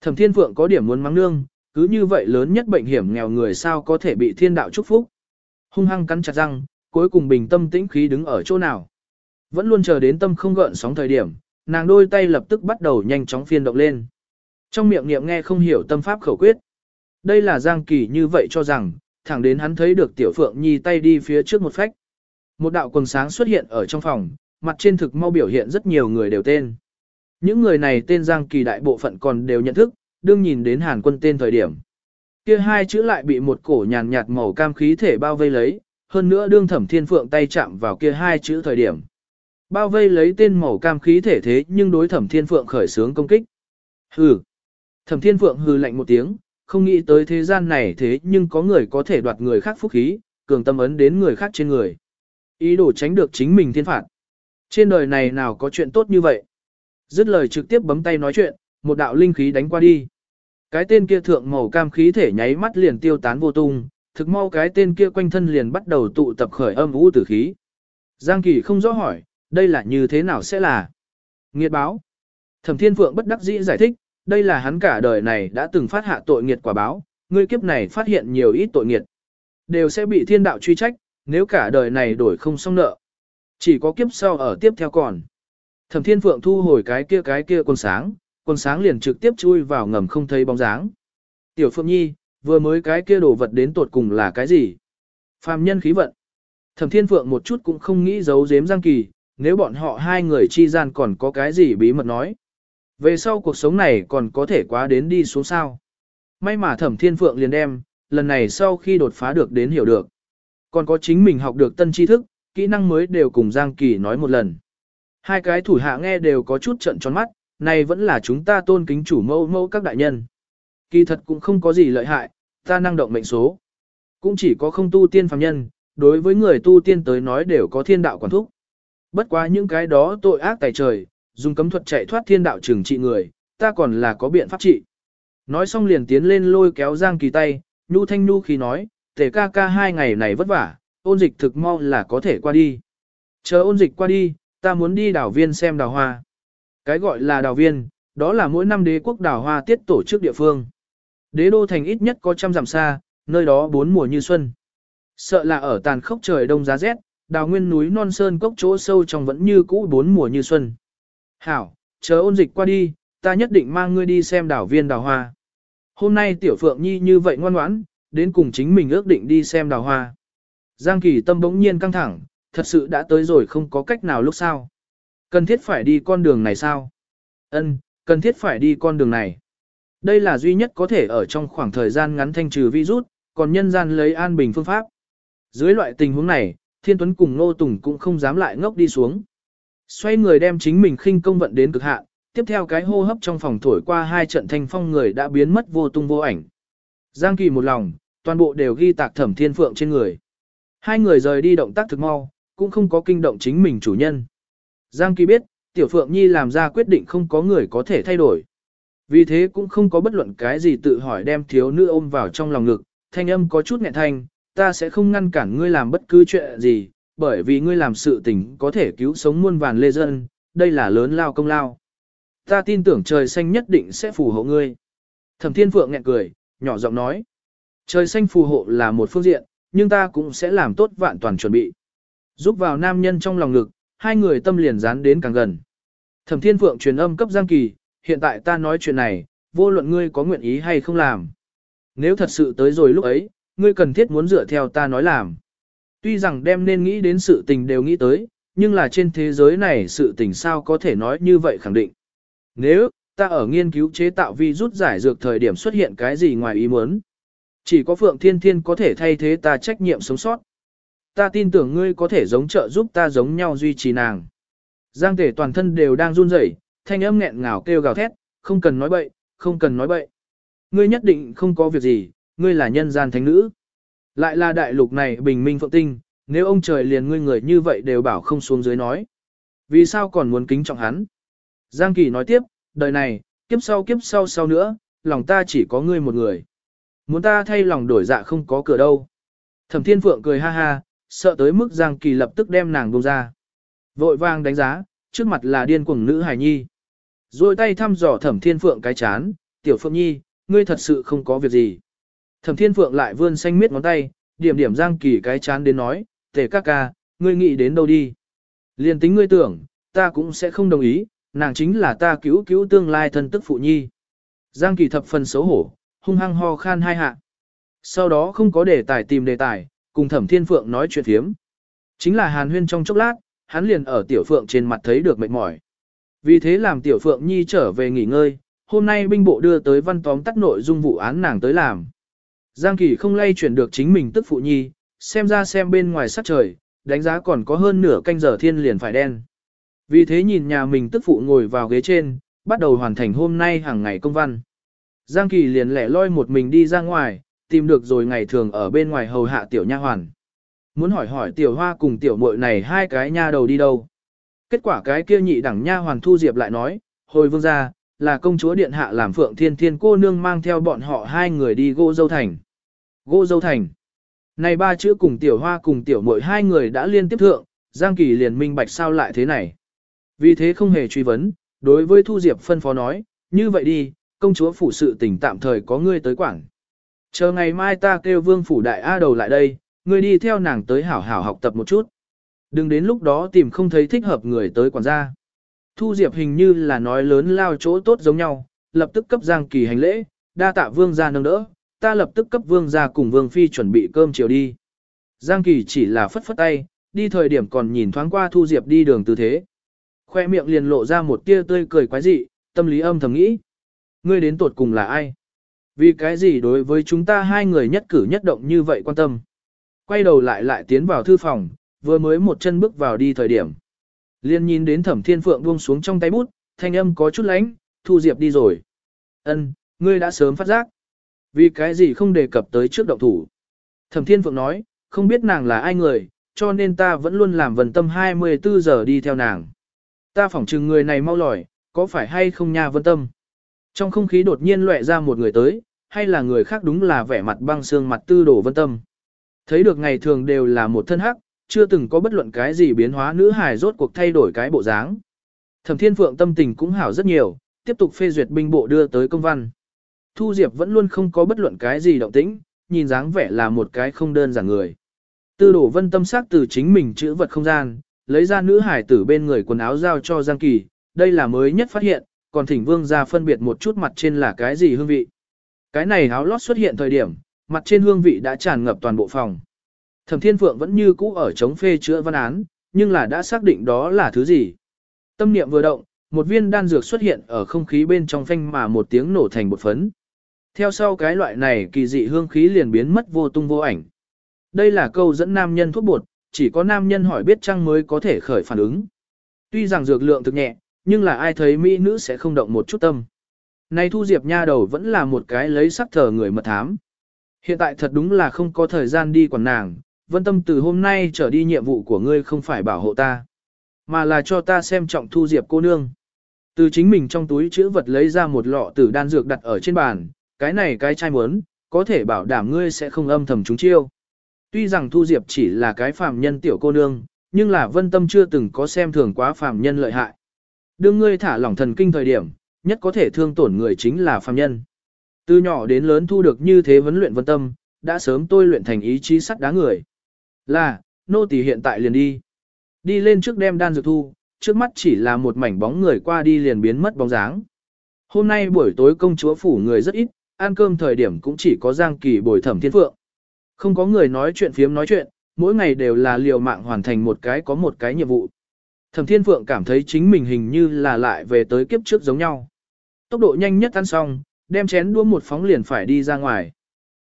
Thẩm thiên phượng có điểm muốn mắng nương, cứ như vậy lớn nhất bệnh hiểm nghèo người sao có thể bị thiên đạo chúc phúc. Hung hăng cắn chặt răng, cuối cùng bình tâm tĩnh khí đứng ở chỗ nào. Vẫn luôn chờ đến tâm không gợn sóng thời điểm, nàng đôi tay lập tức bắt đầu nhanh chóng phiên động lên. Trong miệng niệm nghe không hiểu tâm pháp khẩu quyết. Đây là Giang Kỳ như vậy cho rằng, thẳng đến hắn thấy được Tiểu Phượng Nhi tay đi phía trước một phách. Một đạo quần sáng xuất hiện ở trong phòng, mặt trên thực mau biểu hiện rất nhiều người đều tên. Những người này tên Giang Kỳ đại bộ phận còn đều nhận thức, đương nhìn đến Hàn quân tên thời điểm. Kia hai chữ lại bị một cổ nhàn nhạt màu cam khí thể bao vây lấy, hơn nữa đương thẩm thiên phượng tay chạm vào kia hai chữ thời điểm. Bao vây lấy tên màu cam khí thể thế nhưng đối thẩm thiên phượng khởi sướng công kích. Hừ. Thẩm thiên phượng hừ lạnh một tiếng, không nghĩ tới thế gian này thế nhưng có người có thể đoạt người khác phúc khí, cường tâm ấn đến người khác trên người. Ý đồ tránh được chính mình thiên phạt. Trên đời này nào có chuyện tốt như vậy. Dứt lời trực tiếp bấm tay nói chuyện, một đạo linh khí đánh qua đi. Cái tên kia thượng màu cam khí thể nháy mắt liền tiêu tán vô tung, thực mau cái tên kia quanh thân liền bắt đầu tụ tập khởi âm vũ tử khí. Giang Kỳ không rõ hỏi, đây là như thế nào sẽ là? Nghiệt báo. Thẩm Thiên Phượng bất đắc dĩ giải thích, đây là hắn cả đời này đã từng phát hạ tội nghiệt quả báo, ngươi kiếp này phát hiện nhiều ít tội nghiệt. Đều sẽ bị thiên đạo truy trách, nếu cả đời này đổi không xong nợ. Chỉ có kiếp sau ở tiếp theo còn. Thẩm Thiên Phượng thu hồi cái kia cái kia con sáng, quần sáng liền trực tiếp chui vào ngầm không thấy bóng dáng. Tiểu Phượng Nhi, vừa mới cái kia đồ vật đến tột cùng là cái gì? Phàm nhân khí vận. Thẩm Thiên Phượng một chút cũng không nghĩ giấu giếm Giang Kỳ, nếu bọn họ hai người chi gian còn có cái gì bí mật nói. Về sau cuộc sống này còn có thể quá đến đi xuống sao. May mà Thẩm Thiên Phượng liền đem, lần này sau khi đột phá được đến hiểu được. Còn có chính mình học được tân tri thức, kỹ năng mới đều cùng Giang Kỳ nói một lần. Hai cái thủ hạ nghe đều có chút trận tròn mắt, này vẫn là chúng ta tôn kính chủ mẫu mẫu các đại nhân. Kỳ thật cũng không có gì lợi hại, ta năng động mệnh số. Cũng chỉ có không tu tiên phàm nhân, đối với người tu tiên tới nói đều có thiên đạo quản thúc. Bất quá những cái đó tội ác tài trời, dùng cấm thuật chạy thoát thiên đạo trừng trị người, ta còn là có biện pháp trị. Nói xong liền tiến lên lôi kéo Giang Kỳ tay, nhu thanh nhu khi nói, tề ca ca hai ngày này vất vả, ôn dịch thực mau là có thể qua đi. Chờ ôn dịch qua đi, ta muốn đi đảo viên xem đào hoa. Cái gọi là đào viên, đó là mỗi năm đế quốc đào hoa tiết tổ chức địa phương. Đế đô thành ít nhất có trăm dặm xa, nơi đó bốn mùa như xuân. Sợ là ở tàn khốc trời đông giá rét, đào nguyên núi non sơn cốc chỗ sâu trong vẫn như cũ bốn mùa như xuân. Hảo, chờ ôn dịch qua đi, ta nhất định mang ngươi đi xem đảo viên đào hoa. Hôm nay tiểu phượng nhi như vậy ngoan ngoãn, đến cùng chính mình ước định đi xem đào hoa. Giang kỳ tâm bỗng nhiên căng thẳng, thật sự đã tới rồi không có cách nào lúc sau. Cần thiết phải đi con đường này sao? Ân, cần thiết phải đi con đường này. Đây là duy nhất có thể ở trong khoảng thời gian ngắn thanh trừ virus, còn nhân gian lấy an bình phương pháp. Dưới loại tình huống này, Thiên Tuấn cùng Ngô Tùng cũng không dám lại ngốc đi xuống. Xoay người đem chính mình khinh công vận đến cực hạn, tiếp theo cái hô hấp trong phòng thổi qua hai trận thanh phong người đã biến mất vô tung vô ảnh. Giang Kỳ một lòng, toàn bộ đều ghi tạc thẩm thiên phượng trên người. Hai người rời đi động tác thực mau, cũng không có kinh động chính mình chủ nhân. Giang Kỳ biết, Tiểu Phượng Nhi làm ra quyết định không có người có thể thay đổi. Vì thế cũng không có bất luận cái gì tự hỏi đem thiếu nữ ôm vào trong lòng ngực, thanh âm có chút nghẹn thanh, ta sẽ không ngăn cản ngươi làm bất cứ chuyện gì, bởi vì ngươi làm sự tình có thể cứu sống muôn vàn lê dân, đây là lớn lao công lao. Ta tin tưởng trời xanh nhất định sẽ phù hộ ngươi. Thẩm Thiên Phượng nghẹn cười, nhỏ giọng nói. Trời xanh phù hộ là một phương diện, nhưng ta cũng sẽ làm tốt vạn toàn chuẩn bị. Giúp vào nam nhân trong lòng ngực, hai người tâm liền dán đến càng gần. Thẩm Thiên Phượng truyền âm cấp Giang Kỳ, hiện tại ta nói chuyện này, vô luận ngươi có nguyện ý hay không làm. Nếu thật sự tới rồi lúc ấy, ngươi cần thiết muốn dựa theo ta nói làm. Tuy rằng đem nên nghĩ đến sự tình đều nghĩ tới, nhưng là trên thế giới này sự tình sao có thể nói như vậy khẳng định. Nếu, ta ở nghiên cứu chế tạo vi rút giải dược thời điểm xuất hiện cái gì ngoài ý muốn, chỉ có Phượng Thiên Thiên có thể thay thế ta trách nhiệm sống sót. Ta tin tưởng ngươi có thể giống trợ giúp ta giống nhau duy trì nàng. Giang thể toàn thân đều đang run rẩy, thanh âm nghẹn ngào kêu gào thét, không cần nói bậy, không cần nói bậy. Ngươi nhất định không có việc gì, ngươi là nhân gian thánh nữ. Lại là đại lục này bình minh phượng tinh, nếu ông trời liền ngươi người như vậy đều bảo không xuống dưới nói. Vì sao còn muốn kính trọng hắn? Giang Kỳ nói tiếp, đời này, kiếp sau kiếp sau sau nữa, lòng ta chỉ có ngươi một người. Muốn ta thay lòng đổi dạ không có cửa đâu. Thẩm Thiên Phượng cười ha ha, sợ tới mức Giang Kỳ lập tức đem nàng buông ra. Vội vang đánh giá, trước mặt là điên cuồng nữ hài nhi. Rồi tay thăm dò Thẩm Thiên Phượng cái chán, "Tiểu Phượng Nhi, ngươi thật sự không có việc gì?" Thẩm Thiên Phượng lại vươn xanh miết ngón tay, điểm điểm Giang Kỳ cái chán đến nói, "Tề ca ca, ngươi nghĩ đến đâu đi?" Liên tính ngươi tưởng, ta cũng sẽ không đồng ý, nàng chính là ta cứu cứu tương lai thân tức phụ nhi. Giang Kỳ thập phần xấu hổ, hung hăng ho khan hai hạ. Sau đó không có đề tài tìm đề tài, cùng Thẩm Thiên Phượng nói chuyện thiếm. Chính là Hàn Huyên trong chốc lát, hắn liền ở Tiểu Phượng trên mặt thấy được mệt mỏi. Vì thế làm Tiểu Phượng Nhi trở về nghỉ ngơi, hôm nay binh bộ đưa tới văn tóm tắt nội dung vụ án nàng tới làm. Giang Kỳ không lay chuyển được chính mình tức phụ nhi, xem ra xem bên ngoài sắc trời, đánh giá còn có hơn nửa canh giờ thiên liền phải đen. Vì thế nhìn nhà mình tức phụ ngồi vào ghế trên, bắt đầu hoàn thành hôm nay hàng ngày công văn. Giang Kỳ liền lẻ loi một mình đi ra ngoài, tìm được rồi ngày thường ở bên ngoài hầu hạ tiểu nha hoàn. Muốn hỏi hỏi tiểu hoa cùng tiểu muội này hai cái nha đầu đi đâu. Kết quả cái kia nhị đẳng nha hoàn thu diệp lại nói, hồi vương gia là công chúa điện hạ làm phượng thiên thiên cô nương mang theo bọn họ hai người đi gỗ dâu thành. Gỗ dâu thành. Này ba chữ cùng tiểu hoa cùng tiểu muội hai người đã liên tiếp thượng, Giang Kỳ liền minh bạch sao lại thế này. Vì thế không hề truy vấn, đối với Thu Diệp phân phó nói, như vậy đi, công chúa phủ sự tình tạm thời có ngươi tới quản. Chờ ngày mai ta kêu vương phủ đại A đầu lại đây, ngươi đi theo nàng tới hảo hảo học tập một chút. Đừng đến lúc đó tìm không thấy thích hợp người tới quản gia. Thu Diệp hình như là nói lớn lao chỗ tốt giống nhau, lập tức cấp Giang Kỳ hành lễ, đa tạ vương gia nâng đỡ, ta lập tức cấp vương gia cùng vương phi chuẩn bị cơm chiều đi. Giang Kỳ chỉ là phất phất tay, đi thời điểm còn nhìn thoáng qua Thu Diệp đi đường tư thế. Khoe miệng liền lộ ra một tia tươi cười quái dị, tâm lý âm thầm nghĩ. Ngươi đến tột cùng là ai? Vì cái gì đối với chúng ta hai người nhất cử nhất động như vậy quan tâm? Quay đầu lại lại tiến vào thư phòng, vừa mới một chân bước vào đi thời điểm. Liên nhìn đến thẩm thiên phượng buông xuống trong tay bút, thanh âm có chút lánh, thu diệp đi rồi. Ân, ngươi đã sớm phát giác. Vì cái gì không đề cập tới trước động thủ. Thẩm thiên phượng nói, không biết nàng là ai người, cho nên ta vẫn luôn làm vần tâm 24 giờ đi theo nàng. Ta phỏng chừng người này mau lỏi, có phải hay không nha vân tâm. Trong không khí đột nhiên lệ ra một người tới, hay là người khác đúng là vẻ mặt băng xương mặt tư đổ vân tâm. Thấy được ngày thường đều là một thân hắc, chưa từng có bất luận cái gì biến hóa nữ hài rốt cuộc thay đổi cái bộ dáng. Thẩm Thiên Phượng tâm tình cũng hảo rất nhiều, tiếp tục phê duyệt binh bộ đưa tới công văn. Thu Diệp vẫn luôn không có bất luận cái gì động tĩnh, nhìn dáng vẻ là một cái không đơn giản người. Tư đổ vân tâm sắc từ chính mình chữ vật không gian, lấy ra nữ hải tử bên người quần áo giao cho Giang Kỳ, đây là mới nhất phát hiện, còn thỉnh vương ra phân biệt một chút mặt trên là cái gì hương vị. Cái này áo lót xuất hiện thời điểm, mặt trên hương vị đã tràn ngập toàn bộ phòng. Thẩm Thiên Phượng vẫn như cũ ở chống phê chữa văn án, nhưng là đã xác định đó là thứ gì. Tâm niệm vừa động, một viên đan dược xuất hiện ở không khí bên trong phanh mà một tiếng nổ thành bột phấn. Theo sau cái loại này kỳ dị hương khí liền biến mất vô tung vô ảnh. Đây là câu dẫn nam nhân thuốc bột, chỉ có nam nhân hỏi biết chăng mới có thể khởi phản ứng. Tuy rằng dược lượng thực nhẹ, nhưng là ai thấy mỹ nữ sẽ không động một chút tâm. Nay Thu Diệp nha đầu vẫn là một cái lấy sắc thờ người mật thám. Hiện tại thật đúng là không có thời gian đi quản nàng, vân tâm từ hôm nay trở đi nhiệm vụ của ngươi không phải bảo hộ ta, mà là cho ta xem trọng Thu Diệp cô nương. Từ chính mình trong túi chữ vật lấy ra một lọ tử đan dược đặt ở trên bàn, cái này cái chai muốn, có thể bảo đảm ngươi sẽ không âm thầm chúng chiêu. Tuy rằng Thu Diệp chỉ là cái phàm nhân tiểu cô nương, nhưng là vân tâm chưa từng có xem thường quá phàm nhân lợi hại. Đương ngươi thả lỏng thần kinh thời điểm, nhất có thể thương tổn người chính là phàm nhân. Từ nhỏ đến lớn thu được như thế vấn luyện vân tâm, đã sớm tôi luyện thành ý chí sắt đá người. Là, nô tỳ hiện tại liền đi. Đi lên trước đem đan dược thu, trước mắt chỉ là một mảnh bóng người qua đi liền biến mất bóng dáng. Hôm nay buổi tối công chúa phủ người rất ít, ăn cơm thời điểm cũng chỉ có Giang Kỳ bồi thẩm thiên phượng. Không có người nói chuyện phiếm nói chuyện, mỗi ngày đều là liều mạng hoàn thành một cái có một cái nhiệm vụ. Thẩm Thiên Phượng cảm thấy chính mình hình như là lại về tới kiếp trước giống nhau. Tốc độ nhanh nhất ăn xong, đem chén đũa một phóng liền phải đi ra ngoài.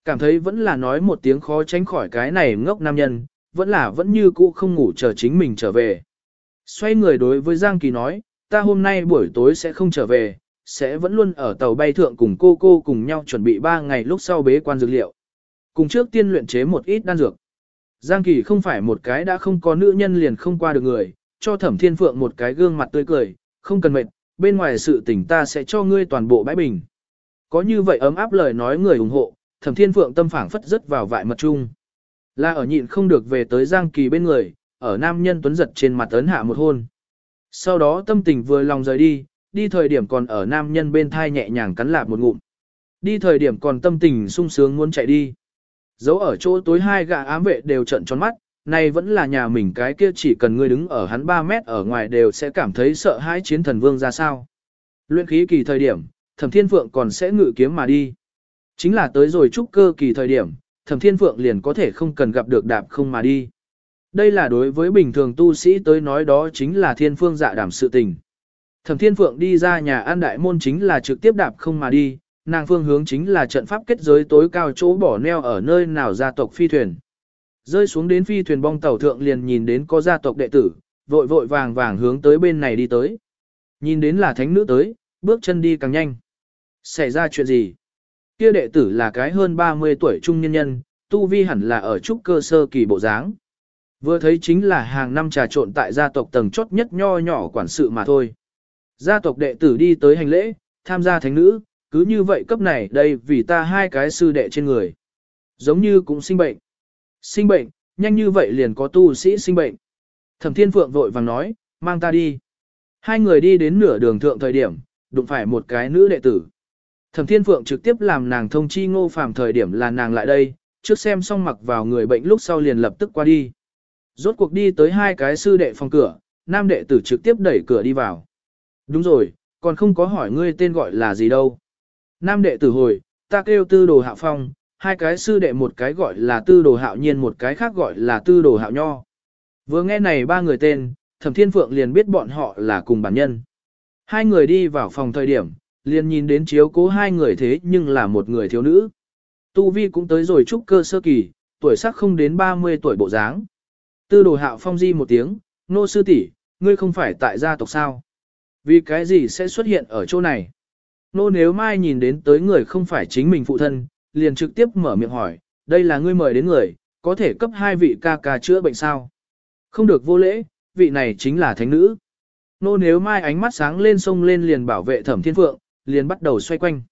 Cảm thấy vẫn là nói một tiếng khó tránh khỏi cái này ngốc nam nhân, vẫn là vẫn như cũ không ngủ chờ chính mình trở về. Xoay người đối với Giang Kỳ nói, ta hôm nay buổi tối sẽ không trở về, sẽ vẫn luôn ở tàu bay thượng cùng cô cô cùng nhau chuẩn bị 3 ngày lúc sau bế quan dược liệu. Cùng trước tiên luyện chế một ít đan dược. Giang Kỳ không phải một cái đã không có nữ nhân liền không qua được người, cho thẩm thiên phượng một cái gương mặt tươi cười, không cần mệt, bên ngoài sự tình ta sẽ cho ngươi toàn bộ bãi bình. Có như vậy ấm áp lời nói người ủng hộ, thẩm thiên phượng tâm phảng phất rất vào vại mật chung. Là ở nhịn không được về tới Giang Kỳ bên người, ở nam nhân tuấn giật trên mặt ấn hạ một hôn. Sau đó tâm tình vừa lòng rời đi, đi thời điểm còn ở nam nhân bên thai nhẹ nhàng cắn lạp một ngụm. Đi thời điểm còn tâm tình sung sướng muốn chạy đi. Giấu ở chỗ tối hai gã ám vệ đều trận tròn mắt, này vẫn là nhà mình cái kia chỉ cần ngươi đứng ở hắn 3 mét ở ngoài đều sẽ cảm thấy sợ hãi chiến thần vương ra sao. Luyện khí kỳ thời điểm, thẩm thiên phượng còn sẽ ngự kiếm mà đi. Chính là tới rồi trúc cơ kỳ thời điểm, thẩm thiên phượng liền có thể không cần gặp được đạp không mà đi. Đây là đối với bình thường tu sĩ tới nói đó chính là thiên phương dạ đảm sự tình. Thẩm thiên phượng đi ra nhà an đại môn chính là trực tiếp đạp không mà đi, nàng phương hướng chính là trận pháp kết giới tối cao chỗ bỏ neo ở nơi nào gia tộc phi thuyền. Rơi xuống đến phi thuyền bong tàu thượng liền nhìn đến có gia tộc đệ tử, vội vội vàng vàng hướng tới bên này đi tới. Nhìn đến là thánh nữ tới, bước chân đi càng nhanh. Xảy ra chuyện gì? Kia đệ tử là cái hơn 30 tuổi trung nhân nhân, tu vi hẳn là ở trúc cơ sơ kỳ bộ dáng. Vừa thấy chính là hàng năm trà trộn tại gia tộc tầng chốt nhất nho nhỏ quản sự mà thôi. Gia tộc đệ tử đi tới hành lễ, tham gia thánh nữ, cứ như vậy cấp này đây vì ta hai cái sư đệ trên người. Giống như cũng sinh bệnh. Sinh bệnh, nhanh như vậy liền có tu sĩ sinh bệnh. Thẩm Thiên Phượng vội vàng nói, mang ta đi. Hai người đi đến nửa đường thượng thời điểm, đụng phải một cái nữ đệ tử. Thẩm Thiên Phượng trực tiếp làm nàng thông chi ngô phàm thời điểm là nàng lại đây, trước xem xong mặc vào người bệnh lúc sau liền lập tức qua đi. Rốt cuộc đi tới hai cái sư đệ phòng cửa, nam đệ tử trực tiếp đẩy cửa đi vào. Đúng rồi, còn không có hỏi ngươi tên gọi là gì đâu. Nam đệ tử hồi, ta kêu tư đồ hạ phong, hai cái sư đệ một cái gọi là tư đồ hạo nhiên một cái khác gọi là tư đồ hạo nho. Vừa nghe này ba người tên, thẩm thiên phượng liền biết bọn họ là cùng bản nhân. Hai người đi vào phòng thời điểm, liền nhìn đến chiếu cố hai người thế nhưng là một người thiếu nữ. Tu Vi cũng tới rồi trúc cơ sơ kỳ, tuổi sắc không đến 30 tuổi bộ dáng. Tư đồ hạo phong di một tiếng, nô sư tỷ, ngươi không phải tại gia tộc sao? Vì cái gì sẽ xuất hiện ở chỗ này? Nô nếu mai nhìn đến tới người không phải chính mình phụ thân, liền trực tiếp mở miệng hỏi, đây là ngươi mời đến người, có thể cấp hai vị ca ca chữa bệnh sao? Không được vô lễ, vị này chính là thánh nữ. Nô nếu mai ánh mắt sáng lên sông lên liền bảo vệ thẩm thiên phượng, liền bắt đầu xoay quanh.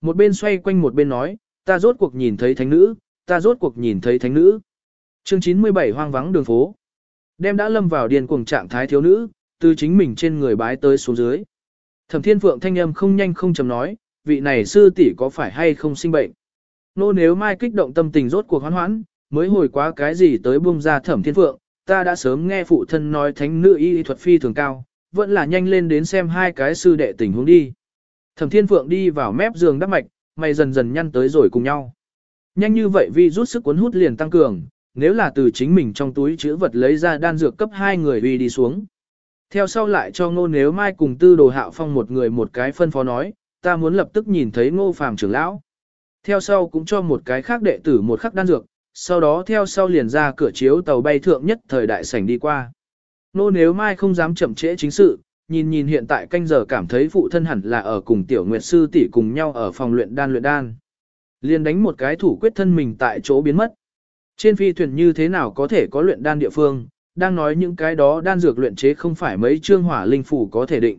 Một bên xoay quanh một bên nói, ta rốt cuộc nhìn thấy thánh nữ, ta rốt cuộc nhìn thấy thánh nữ. Chương 97 hoang vắng đường phố. Đem đã lâm vào điền cuồng trạng thái thiếu nữ, từ chính mình trên người bái tới xuống dưới. Thẩm Thiên Phượng thanh âm không nhanh không chậm nói, vị này sư tỷ có phải hay không sinh bệnh? Nô nếu mai kích động tâm tình rốt cuộc hoán hoãn, mới hồi quá cái gì tới buông ra Thẩm Thiên Phượng, ta đã sớm nghe phụ thân nói thánh nữ y thuật phi thường cao, vẫn là nhanh lên đến xem hai cái sư đệ tình huống đi. Thẩm Thiên Phượng đi vào mép giường đắp mạch, mày dần dần nhăn tới rồi cùng nhau. Nhanh như vậy vì rút sức cuốn hút liền tăng cường, nếu là từ chính mình trong túi chữ vật lấy ra đan dược cấp hai người uy đi xuống. Theo sau lại cho ngô nếu mai cùng tư đồ hạo phong một người một cái phân phó nói, ta muốn lập tức nhìn thấy ngô phàm trưởng lão. Theo sau cũng cho một cái khác đệ tử một khắc đan dược, sau đó theo sau liền ra cửa chiếu tàu bay thượng nhất thời đại sảnh đi qua. Nô nếu mai không dám chậm trễ chính sự, nhìn nhìn hiện tại canh giờ cảm thấy phụ thân hẳn là ở cùng tiểu nguyệt sư tỷ cùng nhau ở phòng luyện đan luyện đan. Liền đánh một cái thủ quyết thân mình tại chỗ biến mất. Trên phi thuyền như thế nào có thể có luyện đan địa phương, đang nói những cái đó đan dược luyện chế không phải mấy trương hỏa linh phủ có thể định.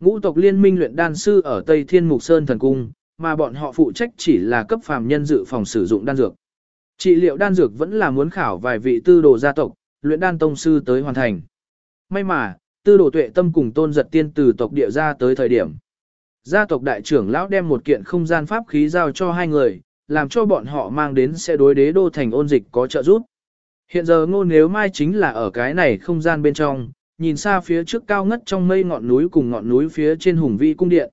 Ngũ tộc liên minh luyện đan sư ở Tây Thiên Mục Sơn Thần Cung, mà bọn họ phụ trách chỉ là cấp phàm nhân dự phòng sử dụng đan dược. Trị liệu đan dược vẫn là muốn khảo vài vị tư đồ gia tộc, luyện đan tông sư tới hoàn thành. May mà, tư đồ tuệ tâm cùng tôn giật tiên từ tộc địa ra tới thời điểm. Gia tộc đại trưởng lão đem một kiện không gian pháp khí giao cho hai người, làm cho bọn họ mang đến sẽ đối đế đô thành ôn dịch có trợ giúp. Hiện giờ ngô nếu mai chính là ở cái này không gian bên trong, nhìn xa phía trước cao ngất trong mây ngọn núi cùng ngọn núi phía trên hùng vi cung điện.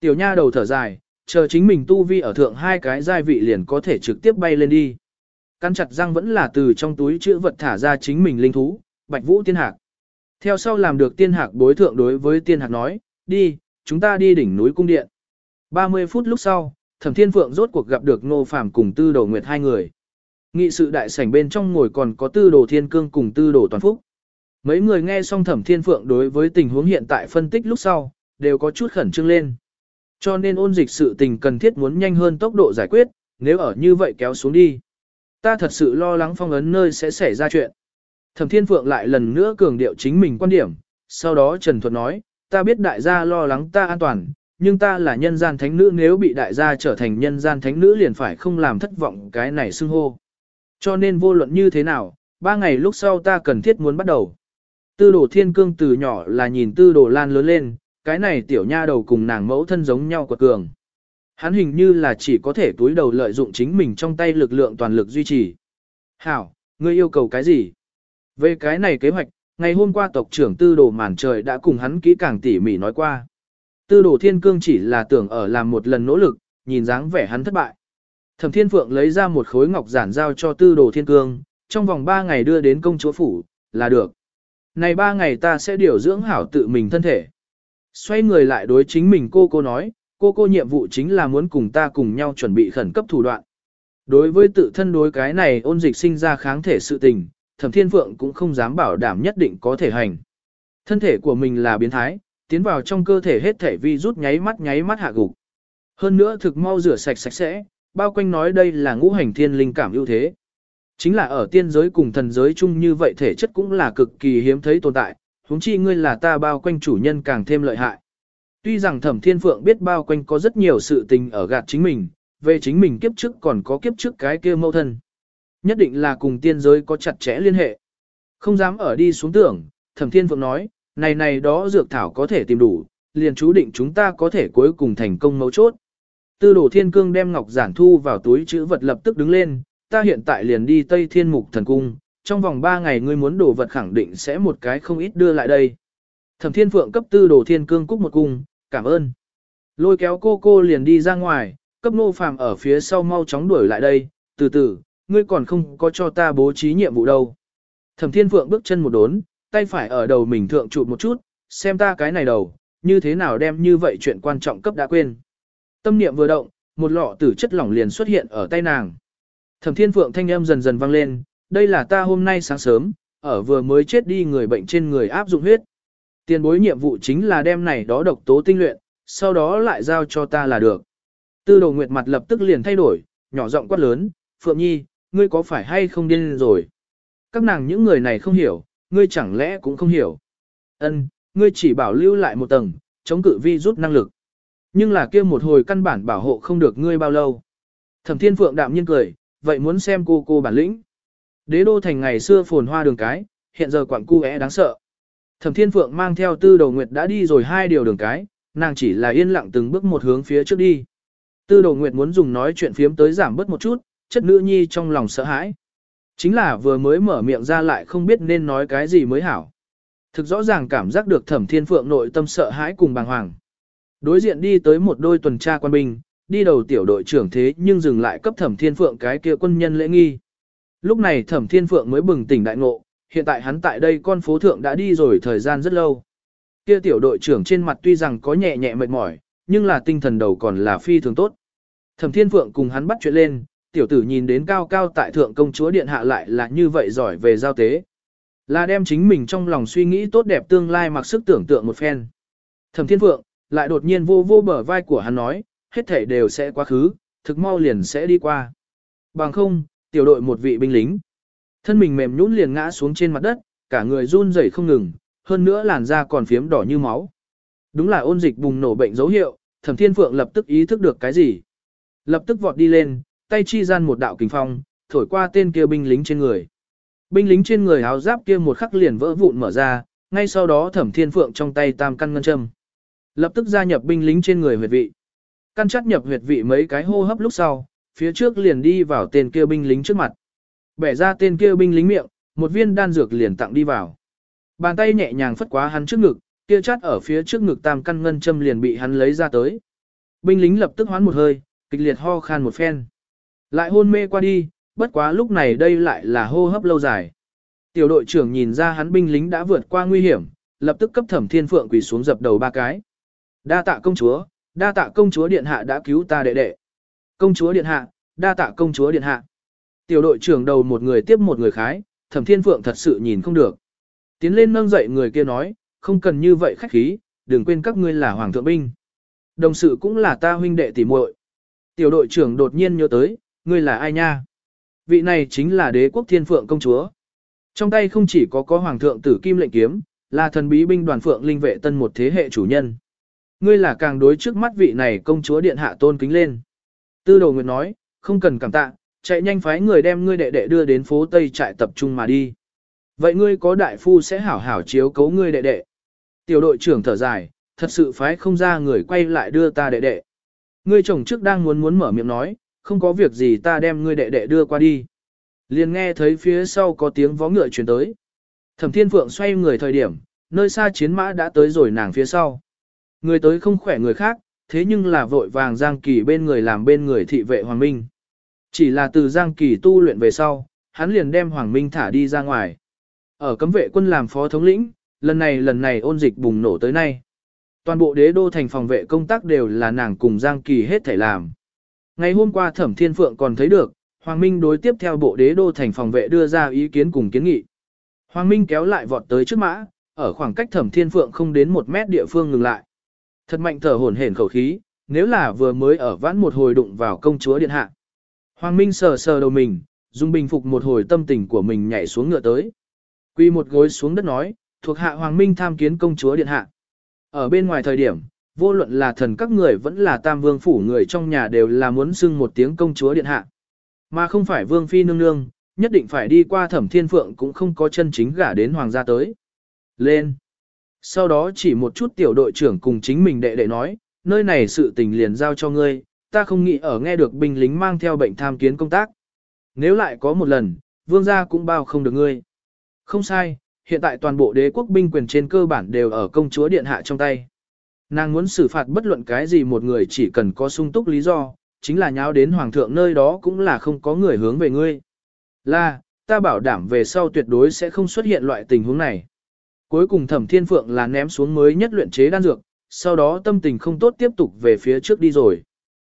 Tiểu nha đầu thở dài, chờ chính mình tu vi ở thượng hai cái giai vị liền có thể trực tiếp bay lên đi. Căn chặt răng vẫn là từ trong túi chữ vật thả ra chính mình linh thú, bạch vũ tiên hạc. Theo sau làm được tiên hạc bối thượng đối với tiên hạc nói, đi, chúng ta đi đỉnh núi cung điện. 30 phút lúc sau, thẩm thiên phượng rốt cuộc gặp được ngô phàm cùng tư đồ nguyệt hai người. Nghị sự đại sảnh bên trong ngồi còn có tư đồ thiên cương cùng tư đồ toàn phúc. Mấy người nghe xong thẩm thiên phượng đối với tình huống hiện tại phân tích lúc sau, đều có chút khẩn trương lên. Cho nên ôn dịch sự tình cần thiết muốn nhanh hơn tốc độ giải quyết, nếu ở như vậy kéo xuống đi. Ta thật sự lo lắng phong ấn nơi sẽ xảy ra chuyện. Thẩm Thiên Phượng lại lần nữa cường điệu chính mình quan điểm, sau đó Trần Thuật nói, ta biết đại gia lo lắng ta an toàn, nhưng ta là nhân gian thánh nữ nếu bị đại gia trở thành nhân gian thánh nữ liền phải không làm thất vọng cái này xưng hô. Cho nên vô luận như thế nào, ba ngày lúc sau ta cần thiết muốn bắt đầu. Tư đồ thiên cương từ nhỏ là nhìn tư đồ lan lớn lên, cái này tiểu nha đầu cùng nàng mẫu thân giống nhau quật cường. Hắn hình như là chỉ có thể túi đầu lợi dụng chính mình trong tay lực lượng toàn lực duy trì. Hảo, ngươi yêu cầu cái gì? Về cái này kế hoạch, ngày hôm qua tộc trưởng tư đồ màn trời đã cùng hắn kỹ càng tỉ mỉ nói qua. Tư đồ thiên cương chỉ là tưởng ở làm một lần nỗ lực, nhìn dáng vẻ hắn thất bại. Thẩm thiên phượng lấy ra một khối ngọc giản giao cho tư đồ thiên cương, trong vòng 3 ngày đưa đến công chúa phủ, là được. Này 3 ngày ta sẽ điều dưỡng hảo tự mình thân thể. Xoay người lại đối chính mình cô cô nói, cô cô nhiệm vụ chính là muốn cùng ta cùng nhau chuẩn bị khẩn cấp thủ đoạn. Đối với tự thân đối cái này ôn dịch sinh ra kháng thể sự tình, thẩm thiên phượng cũng không dám bảo đảm nhất định có thể hành. Thân thể của mình là biến thái, tiến vào trong cơ thể hết thể vi rút nháy mắt nháy mắt hạ gục. Hơn nữa thực mau rửa sạch sạch sẽ, bao quanh nói đây là ngũ hành thiên linh cảm ưu thế. Chính là ở tiên giới cùng thần giới chung như vậy thể chất cũng là cực kỳ hiếm thấy tồn tại, huống chi ngươi là ta bao quanh chủ nhân càng thêm lợi hại. Tuy rằng thẩm thiên phượng biết bao quanh có rất nhiều sự tình ở gạt chính mình, về chính mình kiếp trước còn có kiếp trước cái kia mâu thân. Nhất định là cùng tiên giới có chặt chẽ liên hệ. Không dám ở đi xuống tưởng, thẩm thiên phượng nói, này này đó dược thảo có thể tìm đủ, liền chú định chúng ta có thể cuối cùng thành công mấu chốt. Tư đổ thiên cương đem ngọc giản thu vào túi chữ vật lập tức đứng lên, ta hiện tại liền đi Tây Thiên Mục Thần Cung, trong vòng 3 ngày ngươi muốn đồ vật khẳng định sẽ một cái không ít đưa lại đây. Thẩm Thiên Phượng cấp tư đồ thiên cương cúc một cung, cảm ơn. Lôi kéo cô cô liền đi ra ngoài, cấp nô phàm ở phía sau mau chóng đuổi lại đây, từ từ, ngươi còn không có cho ta bố trí nhiệm vụ đâu. Thẩm Thiên Phượng bước chân một đốn, tay phải ở đầu mình thượng trụ một chút, xem ta cái này đầu, như thế nào đem như vậy chuyện quan trọng cấp đã quên. Tâm niệm vừa động, một lọ tử chất lỏng liền xuất hiện ở tay nàng. Thẩm Thiên Phượng thanh âm dần dần vang lên, đây là ta hôm nay sáng sớm, ở vừa mới chết đi người bệnh trên người áp dụng huyết. Tiền bối nhiệm vụ chính là đem này đó độc tố tinh luyện, sau đó lại giao cho ta là được. Tư đồ nguyệt mặt lập tức liền thay đổi, nhỏ giọng quát lớn, Phượng Nhi, ngươi có phải hay không điên rồi? Các nàng những người này không hiểu, ngươi chẳng lẽ cũng không hiểu. Ân, ngươi chỉ bảo lưu lại một tầng, chống cự vi rút năng lực. Nhưng là kia một hồi căn bản bảo hộ không được ngươi bao lâu. Thẩm Thiên Phượng đạm nhiên cười, vậy muốn xem cô cô bản lĩnh. Đế đô thành ngày xưa phồn hoa đường cái, hiện giờ quặng cu é đáng sợ. Thẩm Thiên Phượng mang theo tư đầu nguyệt đã đi rồi hai điều đường cái, nàng chỉ là yên lặng từng bước một hướng phía trước đi. Tư đầu nguyệt muốn dùng nói chuyện phiếm tới giảm bớt một chút, chất nữ nhi trong lòng sợ hãi. Chính là vừa mới mở miệng ra lại không biết nên nói cái gì mới hảo. Thực rõ ràng cảm giác được thẩm thiên phượng nội tâm sợ hãi cùng bàng hoàng. Đối diện đi tới một đôi tuần tra quan binh, đi đầu tiểu đội trưởng thế nhưng dừng lại cấp thẩm thiên phượng cái kia quân nhân lễ nghi. Lúc này thẩm thiên phượng mới bừng tỉnh đại ngộ, hiện tại hắn tại đây con phố thượng đã đi rồi thời gian rất lâu. Kia tiểu đội trưởng trên mặt tuy rằng có nhẹ nhẹ mệt mỏi, nhưng là tinh thần đầu còn là phi thường tốt. Thẩm thiên phượng cùng hắn bắt chuyện lên, tiểu tử nhìn đến cao cao tại thượng công chúa điện hạ lại là như vậy giỏi về giao tế. Là đem chính mình trong lòng suy nghĩ tốt đẹp tương lai mặc sức tưởng tượng một phen. Thẩm thiên phượng, lại đột nhiên vô vô bờ vai của hắn nói, hết thể đều sẽ quá khứ, thực mau liền sẽ đi qua. Bằng không, tiểu đội một vị binh lính. Thân mình mềm nhũn liền ngã xuống trên mặt đất, cả người run rẩy không ngừng, hơn nữa làn da còn phiếm đỏ như máu. Đúng là ôn dịch bùng nổ bệnh dấu hiệu, Thẩm Thiên Phượng lập tức ý thức được cái gì. Lập tức vọt đi lên, tay chi gian một đạo kình phong, thổi qua tên kia binh lính trên người. Binh lính trên người áo giáp kia một khắc liền vỡ vụn mở ra, ngay sau đó Thẩm Thiên Phượng trong tay tam căn ngân châm. Lập tức gia nhập binh lính trên người huyệt vị. Căn chắc nhập huyệt vị mấy cái hô hấp lúc sau, phía trước liền đi vào tên kia binh lính trước mặt. Bẻ ra tên kia binh lính miệng, một viên đan dược liền tặng đi vào. Bàn tay nhẹ nhàng phất quá hắn trước ngực, kia chát ở phía trước ngực tam căn ngân châm liền bị hắn lấy ra tới. Binh lính lập tức hoán một hơi, kịch liệt ho khan một phen. Lại hôn mê qua đi, bất quá lúc này đây lại là hô hấp lâu dài. Tiểu đội trưởng nhìn ra hắn binh lính đã vượt qua nguy hiểm, lập tức cấp thẩm thiên phượng quỳ xuống dập đầu ba cái. Đa tạ công chúa, đa tạ công chúa điện hạ đã cứu ta đệ đệ. Công chúa điện hạ, đa tạ công chúa điện hạ. Tiểu đội trưởng đầu một người tiếp một người khái, thẩm thiên phượng thật sự nhìn không được. Tiến lên nâng dậy người kia nói, không cần như vậy khách khí, đừng quên các ngươi là hoàng thượng binh. Đồng sự cũng là ta huynh đệ tỉ muội. Tiểu đội trưởng đột nhiên nhớ tới, ngươi là ai nha? vị này chính là đế quốc thiên phượng công chúa. Trong tay không chỉ có có hoàng thượng tử kim lệnh kiếm, là thần bí binh đoàn phượng linh vệ tân một thế hệ chủ nhân. Ngươi là càng đối trước mắt vị này công chúa điện hạ tôn kính lên. Tư đồ nguyệt nói, không cần cảm tạ, chạy nhanh phái người đem ngươi đệ đệ đưa đến phố Tây trại tập trung mà đi. Vậy ngươi có đại phu sẽ hảo hảo chiếu cấu ngươi đệ đệ. Tiểu đội trưởng thở dài, thật sự phái không ra người quay lại đưa ta đệ đệ. Ngươi chồng trước đang muốn muốn mở miệng nói, không có việc gì ta đem ngươi đệ đệ đưa qua đi. Liền nghe thấy phía sau có tiếng vó ngựa truyền tới. Thẩm Thiên Phượng xoay người thời điểm, nơi xa chiến mã đã tới rồi nàng phía sau. Người tới không khỏe người khác, thế nhưng là vội vàng Giang Kỳ bên người làm bên người thị vệ Hoàng Minh. Chỉ là từ Giang Kỳ tu luyện về sau, hắn liền đem Hoàng Minh thả đi ra ngoài. Ở cấm vệ quân làm phó thống lĩnh, lần này lần này ôn dịch bùng nổ tới nay. Toàn bộ đế đô thành phòng vệ công tác đều là nàng cùng Giang Kỳ hết thể làm. Ngày hôm qua Thẩm Thiên Phượng còn thấy được, Hoàng Minh đối tiếp theo bộ đế đô thành phòng vệ đưa ra ý kiến cùng kiến nghị. Hoàng Minh kéo lại vọt tới trước mã, ở khoảng cách Thẩm Thiên Phượng không đến một mét địa phương ngừng lại. Thật mạnh thở hổn hển khẩu khí, nếu là vừa mới ở vãn một hồi đụng vào công chúa điện hạ. Hoàng Minh sờ sờ đầu mình, dùng bình phục một hồi tâm tình của mình nhảy xuống ngựa tới. Quy một gối xuống đất nói, thuộc hạ Hoàng Minh tham kiến công chúa điện hạ. Ở bên ngoài thời điểm, vô luận là thần các người vẫn là tam vương phủ người trong nhà đều là muốn xưng một tiếng công chúa điện hạ. Mà không phải vương phi nương nương, nhất định phải đi qua thẩm thiên phượng cũng không có chân chính gả đến hoàng gia tới. Lên! Sau đó chỉ một chút tiểu đội trưởng cùng chính mình đệ đệ nói, nơi này sự tình liền giao cho ngươi, ta không nghĩ ở nghe được binh lính mang theo bệnh tham kiến công tác. Nếu lại có một lần, vương gia cũng bao không được ngươi. Không sai, hiện tại toàn bộ đế quốc binh quyền trên cơ bản đều ở công chúa điện hạ trong tay. Nàng muốn xử phạt bất luận cái gì một người chỉ cần có sung túc lý do, chính là nháo đến hoàng thượng nơi đó cũng là không có người hướng về ngươi. Là, ta bảo đảm về sau tuyệt đối sẽ không xuất hiện loại tình huống này. Cuối cùng thẩm thiên phượng là ném xuống mới nhất luyện chế đan dược, sau đó tâm tình không tốt tiếp tục về phía trước đi rồi.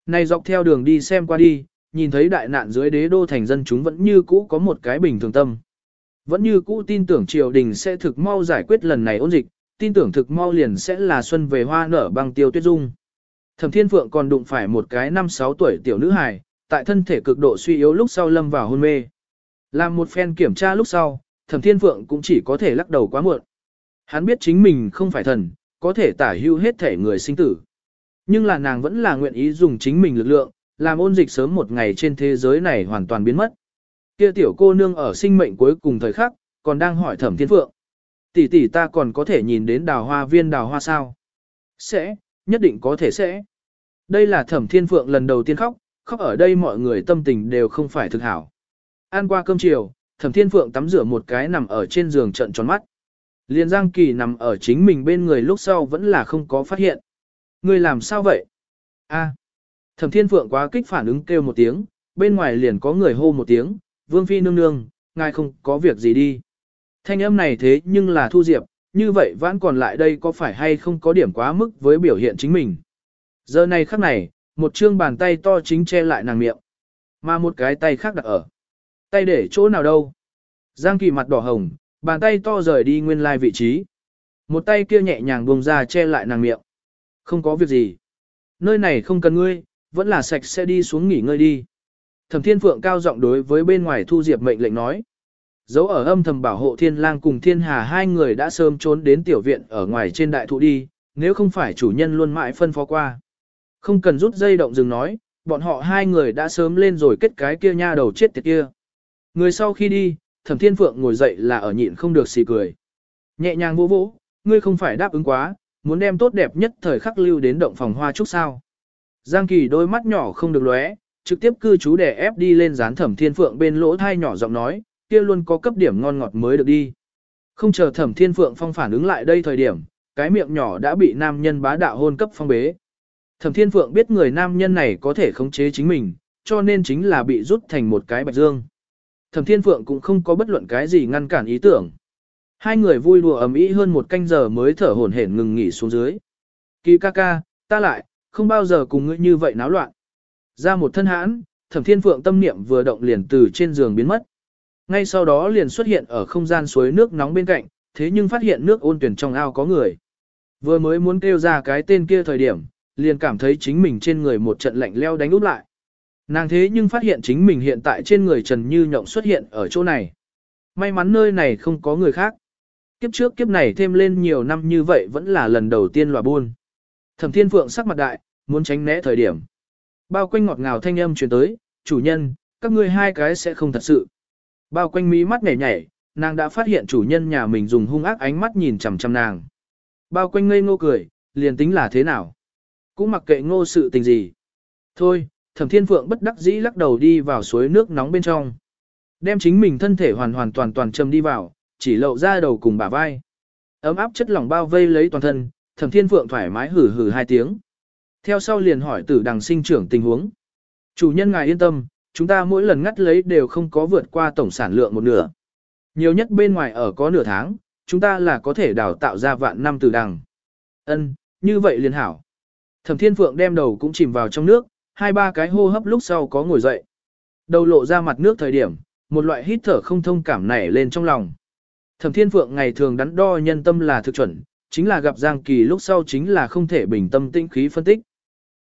Này dọc theo đường đi xem qua đi, nhìn thấy đại nạn dưới đế đô thành dân chúng vẫn như cũ có một cái bình thường tâm. Vẫn như cũ tin tưởng triều đình sẽ thực mau giải quyết lần này ôn dịch, tin tưởng thực mau liền sẽ là xuân về hoa nở băng tiêu tuyết dung. Thẩm Thiên Phượng còn đụng phải một cái năm sáu tuổi tiểu nữ hài, tại thân thể cực độ suy yếu lúc sau lâm vào hôn mê. Làm một phen kiểm tra lúc sau, Thẩm Thiên Phượng cũng chỉ có thể lắc đầu quá muộn. Hắn biết chính mình không phải thần, có thể tả hưu hết thể người sinh tử. Nhưng là nàng vẫn là nguyện ý dùng chính mình lực lượng, làm ôn dịch sớm một ngày trên thế giới này hoàn toàn biến mất. Kia tiểu cô nương ở sinh mệnh cuối cùng thời khắc, còn đang hỏi Thẩm Thiên Phượng. Tỷ tỷ ta còn có thể nhìn đến đào hoa viên đào hoa sao? Sẽ, nhất định có thể sẽ. Đây là Thẩm Thiên Phượng lần đầu tiên khóc, khóc ở đây mọi người tâm tình đều không phải thực hảo. Ăn qua cơm chiều, Thẩm Thiên Phượng tắm rửa một cái nằm ở trên giường trận tròn mắt. Liên Giang Kỳ nằm ở chính mình bên người lúc sau vẫn là không có phát hiện. Người làm sao vậy? A. Thẩm Thiên Phượng quá kích phản ứng kêu một tiếng, bên ngoài liền có người hô một tiếng, Vương Phi nương nương, ngài không có việc gì đi. Thanh âm này thế nhưng là Thu Diệp, như vậy vãn còn lại đây có phải hay không có điểm quá mức với biểu hiện chính mình. Giờ này khắc này, một chương bàn tay to chính che lại nàng miệng, mà một cái tay khác đặt ở. Tay để chỗ nào đâu? Giang Kỳ mặt đỏ hồng, bàn tay to rời đi nguyên lai vị trí. Một tay kia nhẹ nhàng buông ra che lại nàng miệng. Không có việc gì. Nơi này không cần ngươi, vẫn là sạch sẽ đi xuống nghỉ ngơi đi. Thẩm Thiên Phượng cao giọng đối với bên ngoài Thu Diệp mệnh lệnh nói. Dấu ở âm thầm bảo hộ Thiên Lang cùng Thiên Hà hai người đã sớm trốn đến tiểu viện ở ngoài trên đại thụ đi, nếu không phải chủ nhân luôn mãi phân phó qua. Không cần rút dây động dừng nói, bọn họ hai người đã sớm lên rồi kết cái kia nha đầu chết tiệt kia. Người sau khi đi, Thẩm Thiên Phượng ngồi dậy là ở nhịn không được xì cười. Nhẹ nhàng vỗ vỗ, ngươi không phải đáp ứng quá, muốn đem tốt đẹp nhất thời khắc lưu đến động phòng hoa trúc sao. Giang Kỳ đôi mắt nhỏ không được lóe, trực tiếp cư trú để ép đi lên dán Thẩm Thiên Phượng bên lỗ thai nhỏ giọng nói, kia luôn có cấp điểm ngon ngọt mới được đi. Không chờ Thẩm Thiên Phượng phong phản ứng lại đây thời điểm, cái miệng nhỏ đã bị nam nhân bá đạo hôn cấp phong bế. Thẩm Thiên Phượng biết người nam nhân này có thể khống chế chính mình, cho nên chính là bị rút thành một cái bạch dương. Thẩm Thiên Phượng cũng không có bất luận cái gì ngăn cản ý tưởng. Hai người vui đùa ầm ĩ hơn một canh giờ mới thở hổn hển ngừng nghỉ xuống dưới. Kỳ ca ca, ta lại, không bao giờ cùng ngươi như vậy náo loạn. Ra một thân hãn, Thẩm Thiên Phượng tâm niệm vừa động liền từ trên giường biến mất. Ngay sau đó liền xuất hiện ở không gian suối nước nóng bên cạnh, thế nhưng phát hiện nước ôn tuyển trong ao có người. Vừa mới muốn kêu ra cái tên kia thời điểm, liền cảm thấy chính mình trên người một trận lạnh leo đánh úp lại. Nàng thế nhưng phát hiện chính mình hiện tại trên người Trần Như Nhộng xuất hiện ở chỗ này. May mắn nơi này không có người khác. Kiếp trước kiếp này thêm lên nhiều năm như vậy vẫn là lần đầu tiên lòa buôn. Thẩm Thiên Phượng sắc mặt đại, muốn tránh né thời điểm. Bao quanh ngọt ngào thanh âm truyền tới, chủ nhân, các ngươi hai cái sẽ không thật sự. Bao quanh mí mắt nhảy nhảy, nàng đã phát hiện chủ nhân nhà mình dùng hung ác ánh mắt nhìn chằm chằm nàng. Bao quanh ngây ngô cười, liền tính là thế nào. Cũng mặc kệ ngô sự tình gì. Thôi, thẩm thiên phượng bất đắc dĩ lắc đầu đi vào suối nước nóng bên trong. Đem chính mình thân thể hoàn hoàn toàn toàn châm đi vào, chỉ lộ ra đầu cùng bả vai. Ấm áp chất lỏng bao vây lấy toàn thân, thẩm thiên phượng thoải mái hử hử hai tiếng. Theo sau liền hỏi tử đằng sinh trưởng tình huống. Chủ nhân ngài yên tâm, chúng ta mỗi lần ngắt lấy đều không có vượt qua tổng sản lượng một nửa. Nhiều nhất bên ngoài ở có nửa tháng, chúng ta là có thể đào tạo ra vạn năm tử đằng. Ân, như vậy liền hảo. Thẩm Thiên Phượng đem đầu cũng chìm vào trong nước, hai ba cái hô hấp lúc sau có ngồi dậy. Đầu lộ ra mặt nước thời điểm, một loại hít thở không thông cảm nảy lên trong lòng. Thẩm Thiên Phượng ngày thường đắn đo nhân tâm là thực chuẩn, chính là gặp Giang Kỳ lúc sau chính là không thể bình tâm tĩnh khí phân tích.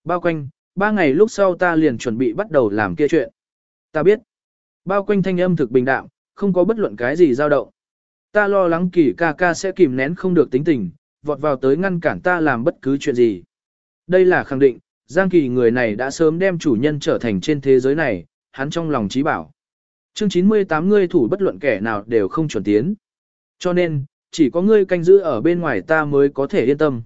Bao quanh, ba ngày lúc sau ta liền chuẩn bị bắt đầu làm kia chuyện. Ta biết, bao quanh thanh âm thực bình đạm, không có bất luận cái gì dao động. Ta lo lắng Kỳ ca ca sẽ kìm nén không được tính tình, vọt vào tới ngăn cản ta làm bất cứ chuyện gì. Đây là khẳng định, Giang Kỳ người này đã sớm đem chủ nhân trở thành trên thế giới này, hắn trong lòng trí bảo. Chương 98 ngươi thủ bất luận kẻ nào đều không chuẩn tiến. Cho nên, chỉ có ngươi canh giữ ở bên ngoài ta mới có thể yên tâm.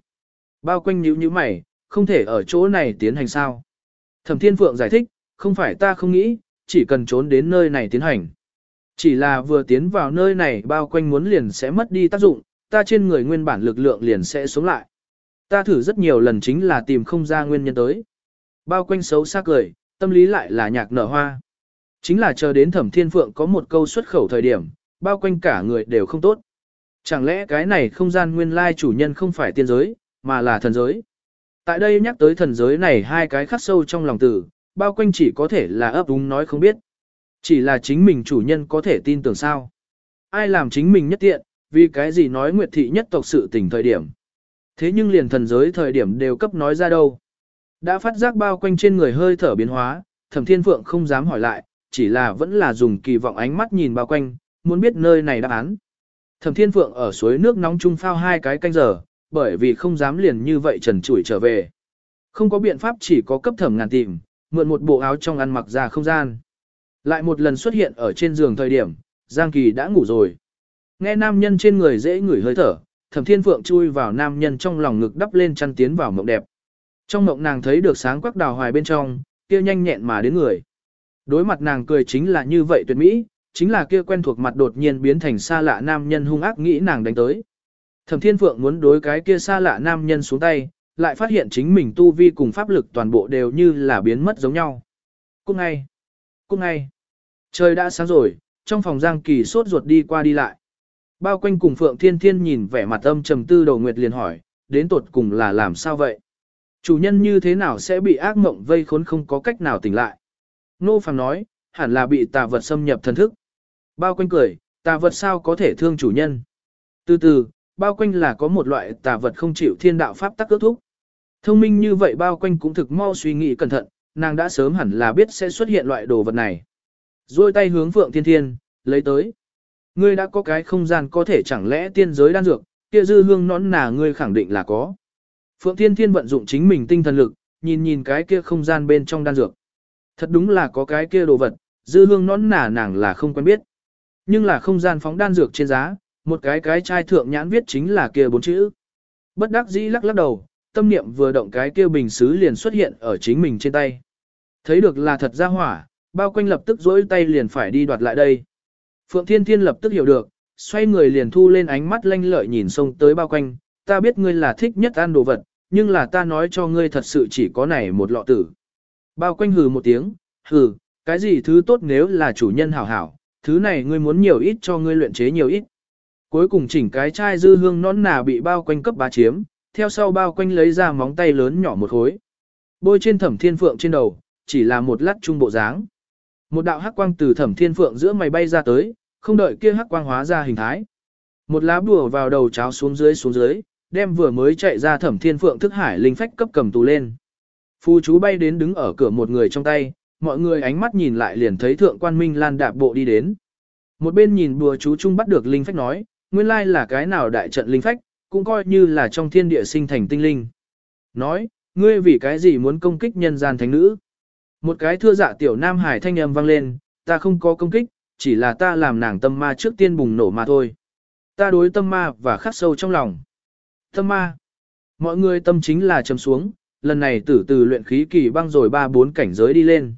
Bao quanh nhíu như mày, không thể ở chỗ này tiến hành sao. Thẩm Thiên Phượng giải thích, không phải ta không nghĩ, chỉ cần trốn đến nơi này tiến hành. Chỉ là vừa tiến vào nơi này bao quanh muốn liền sẽ mất đi tác dụng, ta trên người nguyên bản lực lượng liền sẽ xuống lại. Ta thử rất nhiều lần chính là tìm không ra nguyên nhân tới. Bao quanh xấu xa cười, tâm lý lại là nhạc nở hoa. Chính là chờ đến thẩm thiên phượng có một câu xuất khẩu thời điểm, bao quanh cả người đều không tốt. Chẳng lẽ cái này không gian nguyên lai chủ nhân không phải tiên giới, mà là thần giới. Tại đây nhắc tới thần giới này hai cái khắc sâu trong lòng tử, bao quanh chỉ có thể là ấp úng nói không biết. Chỉ là chính mình chủ nhân có thể tin tưởng sao. Ai làm chính mình nhất tiện, vì cái gì nói nguyệt thị nhất tộc sự tình thời điểm. Thế nhưng liền thần giới thời điểm đều cấp nói ra đâu. Đã phát giác bao quanh trên người hơi thở biến hóa, thẩm thiên phượng không dám hỏi lại, chỉ là vẫn là dùng kỳ vọng ánh mắt nhìn bao quanh, muốn biết nơi này đáp án. Thẩm thiên phượng ở suối nước nóng chung phao hai cái canh giờ, bởi vì không dám liền như vậy trần trụi trở về. Không có biện pháp chỉ có cấp thẩm ngàn tìm, mượn một bộ áo trong ăn mặc ra không gian. Lại một lần xuất hiện ở trên giường thời điểm, Giang Kỳ đã ngủ rồi. Nghe nam nhân trên người dễ ngửi hơi thở, thẩm thiên phượng chui vào nam nhân trong lòng ngực đắp lên chăn tiến vào mộng đẹp. Trong mộng nàng thấy được sáng quắc đào hoài bên trong, kia nhanh nhẹn mà đến người. Đối mặt nàng cười chính là như vậy tuyệt mỹ, chính là kia quen thuộc mặt đột nhiên biến thành xa lạ nam nhân hung ác nghĩ nàng đánh tới. Thẩm Thiên Phượng muốn đối cái kia xa lạ nam nhân xuống tay, lại phát hiện chính mình tu vi cùng pháp lực toàn bộ đều như là biến mất giống nhau. Cũng ngay, cũng ngay. Trời đã sáng rồi, trong phòng Giang Kỳ sốt ruột đi qua đi lại. Bao quanh cùng Phượng Thiên Thiên nhìn vẻ mặt âm trầm tư đầu nguyệt liền hỏi, đến tột cùng là làm sao vậy? Chủ nhân như thế nào sẽ bị ác mộng vây khốn không có cách nào tỉnh lại? Nô Phàm nói, hẳn là bị tà vật xâm nhập thần thức. Bao quanh cười, tà vật sao có thể thương chủ nhân? Từ từ, bao quanh là có một loại tà vật không chịu thiên đạo pháp tắc ước thúc. Thông minh như vậy bao quanh cũng thực mau suy nghĩ cẩn thận, nàng đã sớm hẳn là biết sẽ xuất hiện loại đồ vật này. Rồi tay hướng Phượng Thiên Thiên, lấy tới. Ngươi đã có cái không gian có thể chẳng lẽ tiên giới đan dược, kia dư hương nón nà ngươi khẳng định là có. Phượng Thiên Thiên vận dụng chính mình tinh thần lực, nhìn nhìn cái kia không gian bên trong đan dược. Thật đúng là có cái kia đồ vật, dư hương nón nà nàng là không quen biết. Nhưng là không gian phóng đan dược trên giá, một cái cái chai thượng nhãn viết chính là kia bốn chữ. Bất đắc dĩ lắc lắc đầu, tâm niệm vừa động cái kia bình xứ liền xuất hiện ở chính mình trên tay. Thấy được là thật ra hỏa, bao quanh lập tức dỗi tay liền phải đi đoạt lại đây. Phượng Thiên Thiên lập tức hiểu được, xoay người liền thu lên ánh mắt lanh lợi nhìn sông tới bao quanh, ta biết ngươi là thích nhất ăn đồ vật, nhưng là ta nói cho ngươi thật sự chỉ có này một lọ tử. Bao quanh hừ một tiếng, hừ, cái gì thứ tốt nếu là chủ nhân hảo hảo, thứ này ngươi muốn nhiều ít cho ngươi luyện chế nhiều ít. Cuối cùng chỉnh cái chai dư hương nón nà bị bao quanh cấp bá chiếm, theo sau bao quanh lấy ra móng tay lớn nhỏ một khối. Bôi trên thẩm thiên phượng trên đầu, chỉ là một lát trung bộ dáng. Một đạo hắc quang từ thẩm thiên phượng giữa mày bay ra tới, không đợi kia hắc quang hóa ra hình thái. Một lá bùa vào đầu cháo xuống dưới xuống dưới, đem vừa mới chạy ra thẩm thiên phượng thức hải linh phách cấp cầm tù lên. Phu chú bay đến đứng ở cửa một người trong tay, mọi người ánh mắt nhìn lại liền thấy thượng quan minh lan đạp bộ đi đến. Một bên nhìn bùa chú chung bắt được linh phách nói, nguyên lai là cái nào đại trận linh phách, cũng coi như là trong thiên địa sinh thành tinh linh. Nói, ngươi vì cái gì muốn công kích nhân gian thánh nữ? Một cái thưa dạ tiểu nam hải thanh âm vang lên, ta không có công kích, chỉ là ta làm nàng tâm ma trước tiên bùng nổ mà thôi. Ta đối tâm ma và khắc sâu trong lòng. Tâm ma. Mọi người tâm chính là chấm xuống, lần này tử từ luyện khí kỳ băng rồi ba bốn cảnh giới đi lên.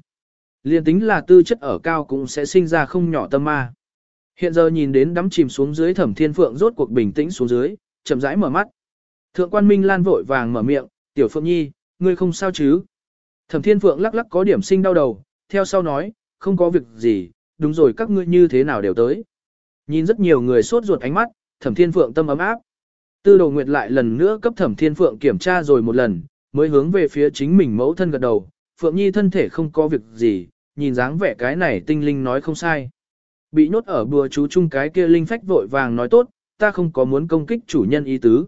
Liên tính là tư chất ở cao cũng sẽ sinh ra không nhỏ tâm ma. Hiện giờ nhìn đến đắm chìm xuống dưới thẩm thiên phượng rốt cuộc bình tĩnh xuống dưới, chậm rãi mở mắt. Thượng quan Minh Lan vội vàng mở miệng, tiểu phượng nhi, ngươi không sao chứ? Thẩm thiên phượng lắc lắc có điểm sinh đau đầu, theo sau nói, không có việc gì, đúng rồi các ngươi như thế nào đều tới. Nhìn rất nhiều người sốt ruột ánh mắt, thẩm thiên phượng tâm ấm áp. Tư đồ nguyệt lại lần nữa cấp thẩm thiên phượng kiểm tra rồi một lần, mới hướng về phía chính mình mẫu thân gật đầu, phượng nhi thân thể không có việc gì, nhìn dáng vẻ cái này tinh linh nói không sai. Bị nhốt ở bùa chú chung cái kia linh phách vội vàng nói tốt, ta không có muốn công kích chủ nhân ý tứ.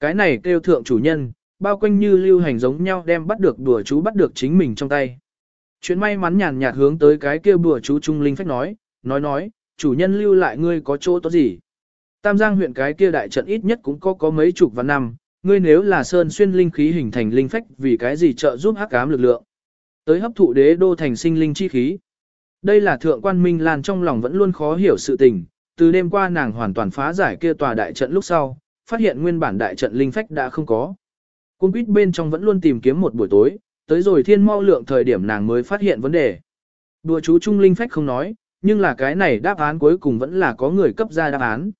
Cái này kêu thượng chủ nhân, bao quanh như lưu hành giống nhau đem bắt được đùa chú bắt được chính mình trong tay. Chuyện may mắn nhàn nhạt hướng tới cái kia bùa chú trung linh phách nói, nói nói, chủ nhân lưu lại ngươi có chỗ tốt gì. Tam Giang huyện cái kia đại trận ít nhất cũng có có mấy chục vạn năm, ngươi nếu là sơn xuyên linh khí hình thành linh phách vì cái gì trợ giúp hắc ám lực lượng. Tới hấp thụ đế đô thành sinh linh chi khí. Đây là thượng quan Minh Lan trong lòng vẫn luôn khó hiểu sự tình, từ đêm qua nàng hoàn toàn phá giải kia tòa đại trận lúc sau, phát hiện nguyên bản đại trận linh phách đã không có. Cung quýt bên trong vẫn luôn tìm kiếm một buổi tối, tới rồi thiên mau lượng thời điểm nàng mới phát hiện vấn đề. Đùa chú Trung Linh Phách không nói, nhưng là cái này đáp án cuối cùng vẫn là có người cấp ra đáp án.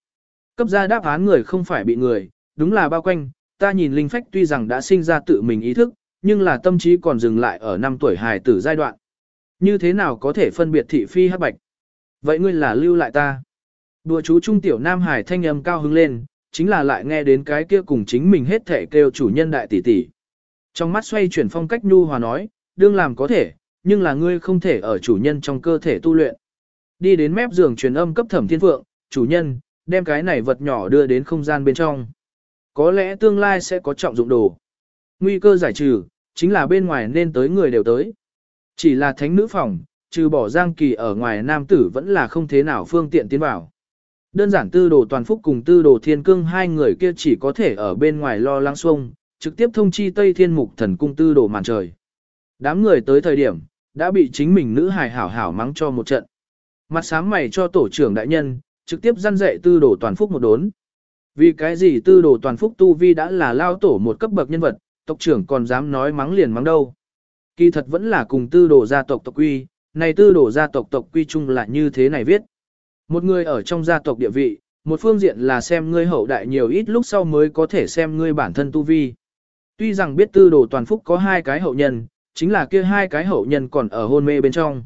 Cấp ra đáp án người không phải bị người, đúng là bao quanh, ta nhìn Linh Phách tuy rằng đã sinh ra tự mình ý thức, nhưng là tâm trí còn dừng lại ở năm tuổi hài tử giai đoạn. Như thế nào có thể phân biệt thị phi hắc bạch? Vậy ngươi là lưu lại ta. Đùa chú Trung Tiểu Nam Hải thanh âm cao hứng lên, chính là lại nghe đến cái kia cùng chính mình hết thể kêu chủ nhân đại tỷ tỷ. Trong mắt xoay chuyển phong cách nhu hòa nói, đương làm có thể, nhưng là ngươi không thể ở chủ nhân trong cơ thể tu luyện. Đi đến mép giường truyền âm cấp thẩm thiên phượng, chủ nhân, đem cái này vật nhỏ đưa đến không gian bên trong. Có lẽ tương lai sẽ có trọng dụng đồ. Nguy cơ giải trừ, chính là bên ngoài nên tới người đều tới. Chỉ là thánh nữ phòng, trừ bỏ giang kỳ ở ngoài nam tử vẫn là không thế nào phương tiện tiến vào. Đơn giản tư đồ toàn phúc cùng tư đồ thiên cương hai người kia chỉ có thể ở bên ngoài lo lắng xuông, trực tiếp thông chi Tây Thiên Mục thần cung tư đồ màn trời. Đám người tới thời điểm, đã bị chính mình nữ hài hảo hảo mắng cho một trận. Mặt sáng mày cho tổ trưởng đại nhân, trực tiếp gian dạy tư đồ toàn phúc một đốn. Vì cái gì tư đồ toàn phúc tu vi đã là lao tổ một cấp bậc nhân vật, tộc trưởng còn dám nói mắng liền mắng đâu. Kỳ thật vẫn là cùng tư đồ gia tộc tộc quy, này tư đồ gia tộc tộc quy chung là như thế này viết. Một người ở trong gia tộc địa vị, một phương diện là xem ngươi hậu đại nhiều ít lúc sau mới có thể xem ngươi bản thân tu vi. Tuy rằng biết tư đồ toàn phúc có hai cái hậu nhân, chính là kia hai cái hậu nhân còn ở hôn mê bên trong.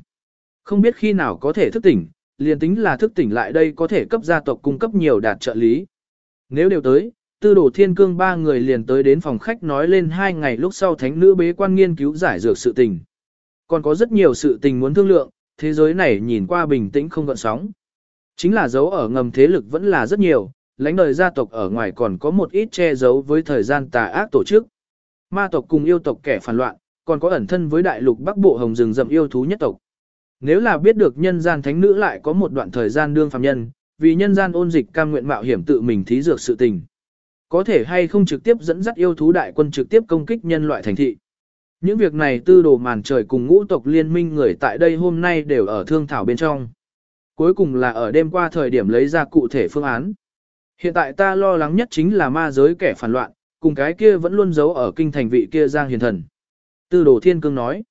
Không biết khi nào có thể thức tỉnh, liền tính là thức tỉnh lại đây có thể cấp gia tộc cung cấp nhiều đạt trợ lý. Nếu đều tới, tư đồ thiên cương ba người liền tới đến phòng khách nói lên hai ngày lúc sau thánh nữ bế quan nghiên cứu giải dược sự tình. Còn có rất nhiều sự tình muốn thương lượng, thế giới này nhìn qua bình tĩnh không gợn sóng. Chính là dấu ở ngầm thế lực vẫn là rất nhiều, lãnh đời gia tộc ở ngoài còn có một ít che giấu với thời gian tà ác tổ chức. Ma tộc cùng yêu tộc kẻ phản loạn, còn có ẩn thân với đại lục bắc bộ hồng rừng rậm yêu thú nhất tộc. Nếu là biết được nhân gian thánh nữ lại có một đoạn thời gian đương phàm nhân, vì nhân gian ôn dịch cam nguyện mạo hiểm tự mình thí dược sự tình. Có thể hay không trực tiếp dẫn dắt yêu thú đại quân trực tiếp công kích nhân loại thành thị. Những việc này tư đồ màn trời cùng ngũ tộc liên minh người tại đây hôm nay đều ở thương thảo bên trong. Cuối cùng là ở đêm qua thời điểm lấy ra cụ thể phương án. Hiện tại ta lo lắng nhất chính là ma giới kẻ phản loạn, cùng cái kia vẫn luôn giấu ở kinh thành vị kia Giang Hiền Thần. Tư đồ thiên cương nói.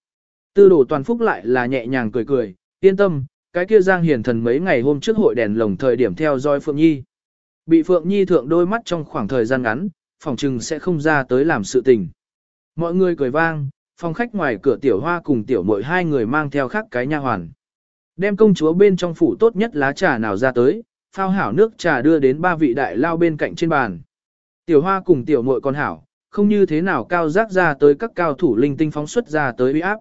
Tư đồ toàn phúc lại là nhẹ nhàng cười cười, yên tâm, cái kia Giang Hiền Thần mấy ngày hôm trước hội đèn lồng thời điểm theo dõi Phượng Nhi. Bị Phượng Nhi thượng đôi mắt trong khoảng thời gian ngắn, phòng trừng sẽ không ra tới làm sự tình. Mọi người cười vang, phòng khách ngoài cửa tiểu hoa cùng tiểu mội hai người mang theo khác cái nha hoàn. Đem công chúa bên trong phủ tốt nhất lá trà nào ra tới, phao hảo nước trà đưa đến ba vị đại lao bên cạnh trên bàn. Tiểu hoa cùng tiểu muội con hảo, không như thế nào cao giác ra tới các cao thủ linh tinh phóng xuất ra tới uy áp.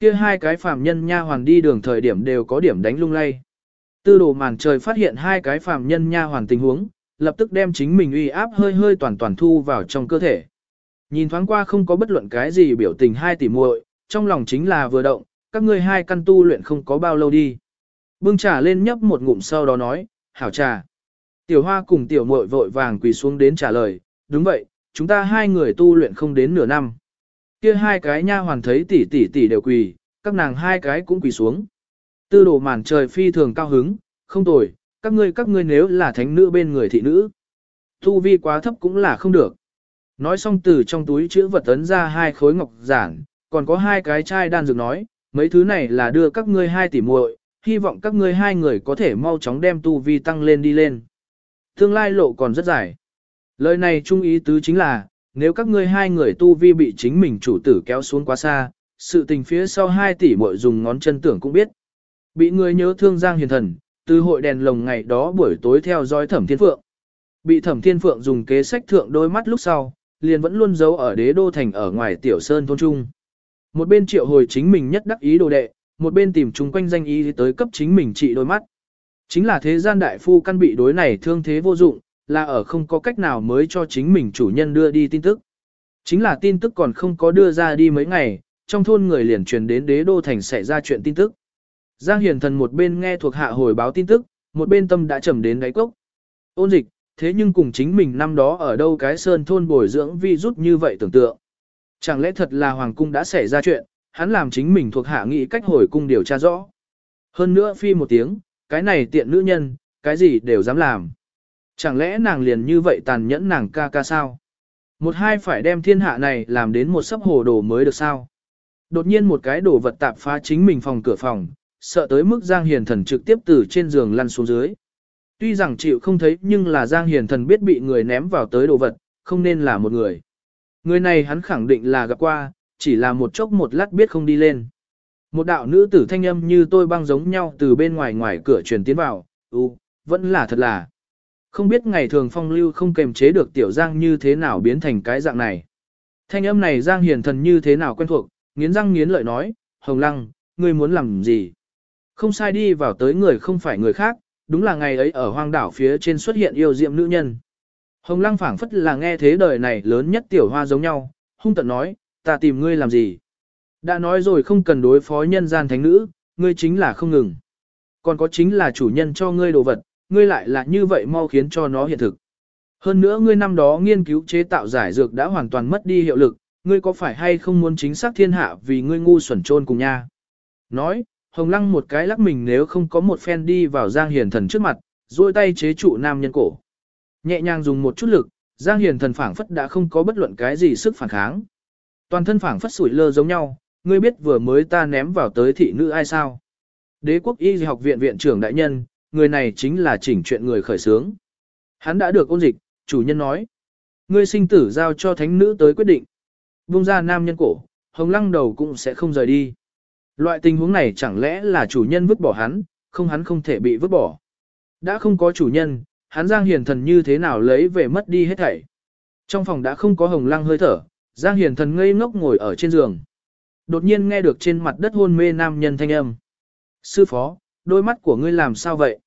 Kia hai cái phàm nhân nha hoàn đi đường thời điểm đều có điểm đánh lung lay. Tư đồ màn trời phát hiện hai cái phàm nhân nha hoàn tình huống, lập tức đem chính mình uy áp hơi hơi toàn toàn thu vào trong cơ thể. Nhìn thoáng qua không có bất luận cái gì biểu tình hai tỷ muội, trong lòng chính là vừa động, các ngươi hai căn tu luyện không có bao lâu đi. Bưng trà lên nhấp một ngụm sau đó nói, hảo trà. Tiểu hoa cùng tiểu muội vội vàng quỳ xuống đến trả lời, đúng vậy, chúng ta hai người tu luyện không đến nửa năm. Kia hai cái nha hoàn thấy tỷ tỷ tỷ đều quỳ, các nàng hai cái cũng quỳ xuống. Tư đồ màn trời phi thường cao hứng, không tồi, các ngươi các ngươi nếu là thánh nữ bên người thị nữ. Tu vi quá thấp cũng là không được. Nói xong từ trong túi chữ vật ấn ra hai khối ngọc giản, còn có hai cái chai đan dược nói, mấy thứ này là đưa các ngươi hai tỷ muội, hy vọng các ngươi hai người có thể mau chóng đem tu vi tăng lên đi lên. Tương lai lộ còn rất dài. Lời này trung ý tứ chính là, nếu các ngươi hai người tu vi bị chính mình chủ tử kéo xuống quá xa, sự tình phía sau hai tỷ muội dùng ngón chân tưởng cũng biết. Bị người nhớ thương Giang Hiền Thần, từ hội đèn lồng ngày đó buổi tối theo dõi Thẩm Thiên Phượng. Bị Thẩm Thiên Phượng dùng kế sách thượng đôi mắt lúc sau, liền vẫn luôn giấu ở đế đô thành ở ngoài tiểu sơn thôn trung. Một bên triệu hồi chính mình nhất đắc ý đồ đệ, một bên tìm chung quanh danh ý tới cấp chính mình trị đôi mắt. Chính là thế gian đại phu căn bị đối này thương thế vô dụng, là ở không có cách nào mới cho chính mình chủ nhân đưa đi tin tức. Chính là tin tức còn không có đưa ra đi mấy ngày, trong thôn người liền truyền đến đế đô thành xảy ra chuyện tin tức. Giang Hiền Thần một bên nghe thuộc hạ hồi báo tin tức, một bên tâm đã trầm đến đáy cốc. Ôn dịch, thế nhưng cùng chính mình năm đó ở đâu cái sơn thôn bồi dưỡng vi rút như vậy tưởng tượng. Chẳng lẽ thật là hoàng cung đã xảy ra chuyện, hắn làm chính mình thuộc hạ nghĩ cách hồi cung điều tra rõ. Hơn nữa phi một tiếng, cái này tiện nữ nhân, cái gì đều dám làm. Chẳng lẽ nàng liền như vậy tàn nhẫn nàng ca ca sao? Một hai phải đem thiên hạ này làm đến một sấp hồ đồ mới được sao? Đột nhiên một cái đồ vật tạp phá chính mình phòng cửa phòng, sợ tới mức Giang Hiền Thần trực tiếp từ trên giường lăn xuống dưới. Tuy rằng chịu không thấy nhưng là Giang Hiền Thần biết bị người ném vào tới đồ vật, không nên là một người. Người này hắn khẳng định là gặp qua, chỉ là một chốc một lát biết không đi lên. Một đạo nữ tử thanh âm như tôi băng giống nhau từ bên ngoài ngoài cửa truyền tiến vào, ừ, vẫn là thật là. Không biết ngày thường phong lưu không kềm chế được tiểu Giang như thế nào biến thành cái dạng này. Thanh âm này Giang hiền thần như thế nào quen thuộc, nghiến răng nghiến lợi nói, Hồng Lăng, ngươi muốn làm gì? Không sai đi vào tới người không phải người khác, đúng là ngày ấy ở hoang đảo phía trên xuất hiện yêu diệm nữ nhân. Hồng Lăng phảng phất là nghe thế đời này lớn nhất tiểu hoa giống nhau, hung tận nói, ta tìm ngươi làm gì? Đã nói rồi không cần đối phó nhân gian thánh nữ, ngươi chính là không ngừng. Còn có chính là chủ nhân cho ngươi đồ vật, ngươi lại là như vậy mau khiến cho nó hiện thực. Hơn nữa ngươi năm đó nghiên cứu chế tạo giải dược đã hoàn toàn mất đi hiệu lực, ngươi có phải hay không muốn chính xác thiên hạ vì ngươi ngu xuẩn trôn cùng nha. Nói, Hồng Lăng một cái lắc mình nếu không có một phen đi vào Giang Hiền Thần trước mặt, duỗi tay chế trụ nam nhân cổ. Nhẹ nhàng dùng một chút lực, Giang Hiền Thần phảng phất đã không có bất luận cái gì sức phản kháng. Toàn thân phảng phất sủi lơ giống nhau, ngươi biết vừa mới ta ném vào tới thị nữ ai sao? Đế quốc y học viện viện trưởng đại nhân, người này chính là chỉnh chuyện người khởi sướng. Hắn đã được ôn dịch, chủ nhân nói. Ngươi sinh tử giao cho thánh nữ tới quyết định. Vung ra nam nhân cổ, hồng lăng đầu cũng sẽ không rời đi. Loại tình huống này chẳng lẽ là chủ nhân vứt bỏ hắn, không hắn không thể bị vứt bỏ. Đã không có chủ nhân, hắn Giang Hiền Thần như thế nào lấy về mất đi hết thảy. Trong phòng đã không có hồng lăng hơi thở, Giang Hiền Thần ngây ngốc ngồi ở trên giường. Đột nhiên nghe được trên mặt đất hôn mê nam nhân thanh âm. Sư phó, đôi mắt của ngươi làm sao vậy?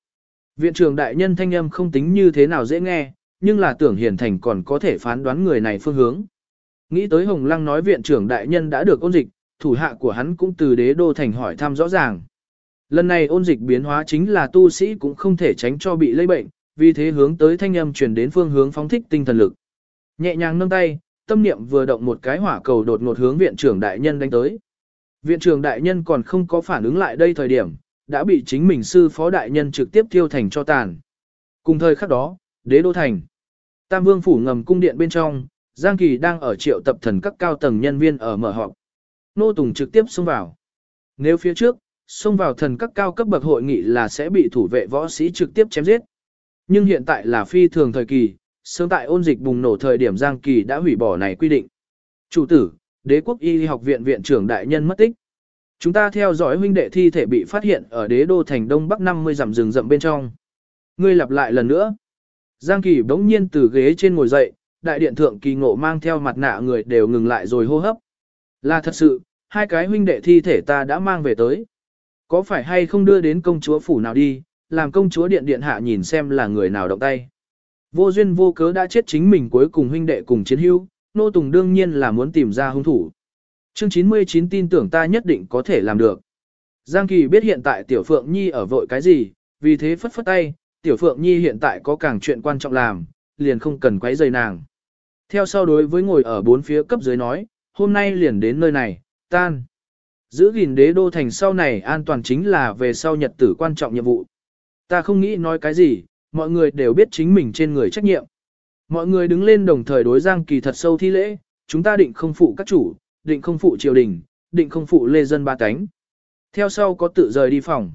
Viện trưởng đại nhân thanh âm không tính như thế nào dễ nghe, nhưng là tưởng hiền thành còn có thể phán đoán người này phương hướng. Nghĩ tới Hồng Lăng nói viện trưởng đại nhân đã được ôn dịch, thủ hạ của hắn cũng từ đế đô thành hỏi thăm rõ ràng. Lần này ôn dịch biến hóa chính là tu sĩ cũng không thể tránh cho bị lây bệnh, vì thế hướng tới thanh âm truyền đến phương hướng phóng thích tinh thần lực. Nhẹ nhàng nâng tay, tâm niệm vừa động một cái hỏa cầu đột ngột hướng viện trưởng đại nhân đánh tới. Viện trưởng đại nhân còn không có phản ứng lại đây thời điểm, đã bị chính mình sư phó đại nhân trực tiếp tiêu thành cho tàn. Cùng thời khắc đó, đế đô thành. Tam vương phủ ngầm cung điện bên trong, Giang Kỳ đang ở triệu tập thần các cao tầng nhân viên ở mở họp. Nô Tùng trực tiếp xông vào. Nếu phía trước, xông vào thần các cao cấp bậc hội nghị là sẽ bị thủ vệ võ sĩ trực tiếp chém giết. Nhưng hiện tại là phi thường thời kỳ, sớm tại ôn dịch bùng nổ thời điểm Giang Kỳ đã hủy bỏ này quy định. Chủ tử, đế quốc y học viện viện trưởng đại nhân mất tích. Chúng ta theo dõi huynh đệ thi thể bị phát hiện ở đế đô thành đông bắc 50 dặm rừng rậm bên trong. Ngươi lặp lại lần nữa. Giang Kỳ bỗng nhiên từ ghế trên ngồi dậy, đại điện thượng kỳ ngộ mang theo mặt nạ người đều ngừng lại rồi hô hấp. Là thật sự, hai cái huynh đệ thi thể ta đã mang về tới. Có phải hay không đưa đến công chúa phủ nào đi, làm công chúa điện điện hạ nhìn xem là người nào động tay. Vô duyên vô cớ đã chết chính mình cuối cùng huynh đệ cùng chiến hữu, nô tùng đương nhiên là muốn tìm ra hung thủ. Chương 99 tin tưởng ta nhất định có thể làm được. Giang Kỳ biết hiện tại Tiểu Phượng Nhi ở vội cái gì, vì thế phất phất tay, Tiểu Phượng Nhi hiện tại có càng chuyện quan trọng làm, liền không cần quấy rầy nàng. Theo sau đối với ngồi ở bốn phía cấp dưới nói, hôm nay liền đến nơi này, tan. Giữ gìn đế đô thành sau này an toàn chính là về sau nhật tử quan trọng nhiệm vụ. Ta không nghĩ nói cái gì, mọi người đều biết chính mình trên người trách nhiệm. Mọi người đứng lên đồng thời đối Giang Kỳ thật sâu thi lễ, chúng ta định không phụ các chủ, định không phụ triều đình, định không phụ lê dân ba cánh. Theo sau có tự rời đi phòng.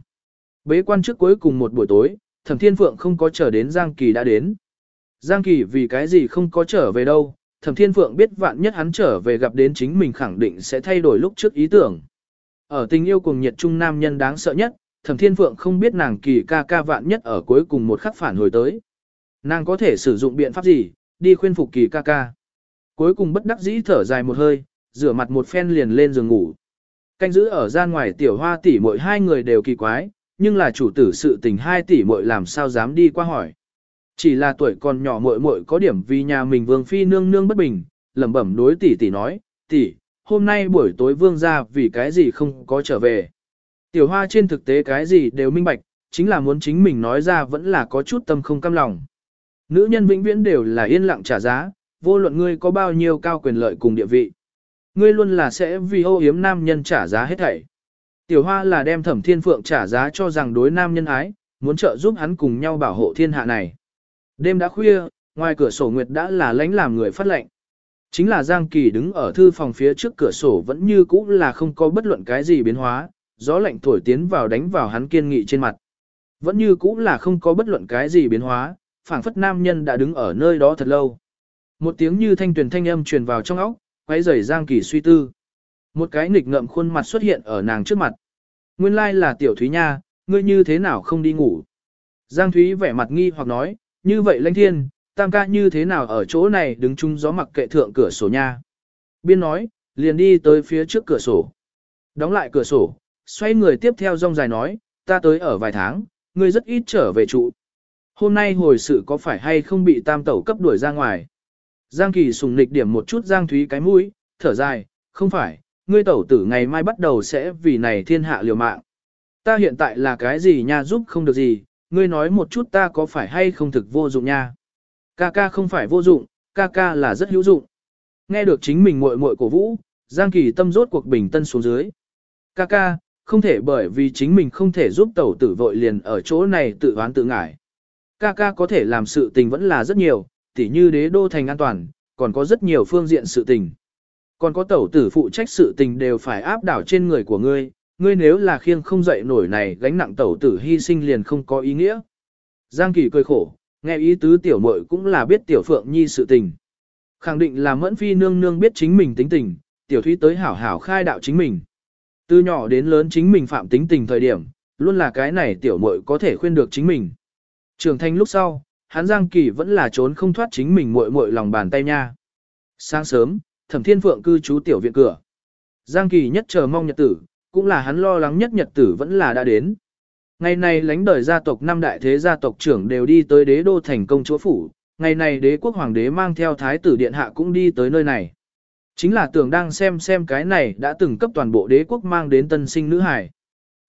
Bế quan trước cuối cùng một buổi tối, Thẩm Thiên Phượng không có chờ đến Giang Kỳ đã đến. Giang Kỳ vì cái gì không có trở về đâu, Thẩm Thiên Phượng biết vạn nhất hắn trở về gặp đến chính mình khẳng định sẽ thay đổi lúc trước ý tưởng. Ở tình yêu cùng nhiệt trung nam nhân đáng sợ nhất, Thẩm Thiên Phượng không biết nàng Kỳ ca ca vạn nhất ở cuối cùng một khắc phản hồi tới. Nàng có thể sử dụng biện pháp gì, đi khuyên phục Kỳ ca ca. Cuối cùng bất đắc dĩ thở dài một hơi, rửa mặt một phen liền lên giường ngủ. Canh giữ ở gian ngoài tiểu hoa tỷ mỗi hai người đều kỳ quái, nhưng là chủ tử sự tình hai tỷ muội làm sao dám đi qua hỏi. Chỉ là tuổi còn nhỏ muội muội có điểm vì nhà mình vương phi nương nương bất bình, lẩm bẩm đối tỷ tỷ nói, tỷ, hôm nay buổi tối vương ra vì cái gì không có trở về. Tiểu hoa trên thực tế cái gì đều minh bạch, chính là muốn chính mình nói ra vẫn là có chút tâm không cam lòng. Nữ nhân vĩnh viễn đều là yên lặng trả giá, vô luận ngươi có bao nhiêu cao quyền lợi cùng địa vị. Ngươi luôn là sẽ vì ô hiếm nam nhân trả giá hết thảy. Tiểu hoa là đem thẩm thiên phượng trả giá cho rằng đối nam nhân ái, muốn trợ giúp hắn cùng nhau bảo hộ thiên hạ này. Đêm đã khuya, ngoài cửa sổ nguyệt đã là lánh làm người phát lệnh. Chính là Giang Kỳ đứng ở thư phòng phía trước cửa sổ vẫn như cũ là không có bất luận cái gì biến hóa, gió lạnh thổi tiến vào đánh vào hắn kiên nghị trên mặt. Vẫn như cũ là không có bất luận cái gì biến hóa, phảng phất nam nhân đã đứng ở nơi đó thật lâu. Một tiếng như thanh tuyển thanh âm truyền vào trong óc, quay rầy Giang Kỳ suy tư. Một cái nghịch ngợm khuôn mặt xuất hiện ở nàng trước mặt. Nguyên lai là Tiểu Thúy Nha, ngươi như thế nào không đi ngủ? Giang Thúy vẻ mặt nghi hoặc nói, như vậy lãnh thiên, tam ca như thế nào ở chỗ này đứng chung gió mặc kệ thượng cửa sổ nha. Biên nói, liền đi tới phía trước cửa sổ. Đóng lại cửa sổ, xoay người tiếp theo rong dài nói, ta tới ở vài tháng, ngươi rất ít trở về trụ. Hôm nay hồi sự có phải hay không bị tam tẩu cấp đuổi ra ngoài? Giang Kỳ sùng nịch điểm một chút Giang Thúy cái mũi, thở dài, không phải, ngươi tẩu tử ngày mai bắt đầu sẽ vì này thiên hạ liều mạng. Ta hiện tại là cái gì nha giúp không được gì, ngươi nói một chút ta có phải hay không thực vô dụng nha. Ca ca không phải vô dụng, ca ca là rất hữu dụng. Nghe được chính mình muội muội cổ vũ, Giang Kỳ tâm rốt cuộc bình tân xuống dưới. Ca ca, không thể bởi vì chính mình không thể giúp tẩu tử vội liền ở chỗ này tự oán tự ngại. Ca ca có thể làm sự tình vẫn là rất nhiều, tỉ như đế đô thành an toàn, còn có rất nhiều phương diện sự tình. Còn có tẩu tử phụ trách sự tình đều phải áp đảo trên người của ngươi, ngươi nếu là khiêng không dậy nổi này gánh nặng tẩu tử hy sinh liền không có ý nghĩa. Giang Kỳ cười khổ, nghe ý tứ tiểu muội cũng là biết tiểu phượng nhi sự tình. Khẳng định là mẫn phi nương nương biết chính mình tính tình, tiểu thúy tới hảo hảo khai đạo chính mình. Từ nhỏ đến lớn chính mình phạm tính tình thời điểm, luôn là cái này tiểu muội có thể khuyên được chính mình. Trưởng thành lúc sau, hắn Giang Kỳ vẫn là trốn không thoát chính mình muội muội lòng bàn tay nha. Sáng sớm, Thẩm Thiên Phượng cư trú tiểu viện cửa. Giang Kỳ nhất chờ mong nhật tử, cũng là hắn lo lắng nhất nhật tử vẫn là đã đến. Ngày này lãnh đời gia tộc năm đại thế gia tộc trưởng đều đi tới đế đô thành công chúa phủ, ngày này đế quốc hoàng đế mang theo thái tử điện hạ cũng đi tới nơi này. Chính là tưởng đang xem xem cái này đã từng cấp toàn bộ đế quốc mang đến tân sinh nữ hải.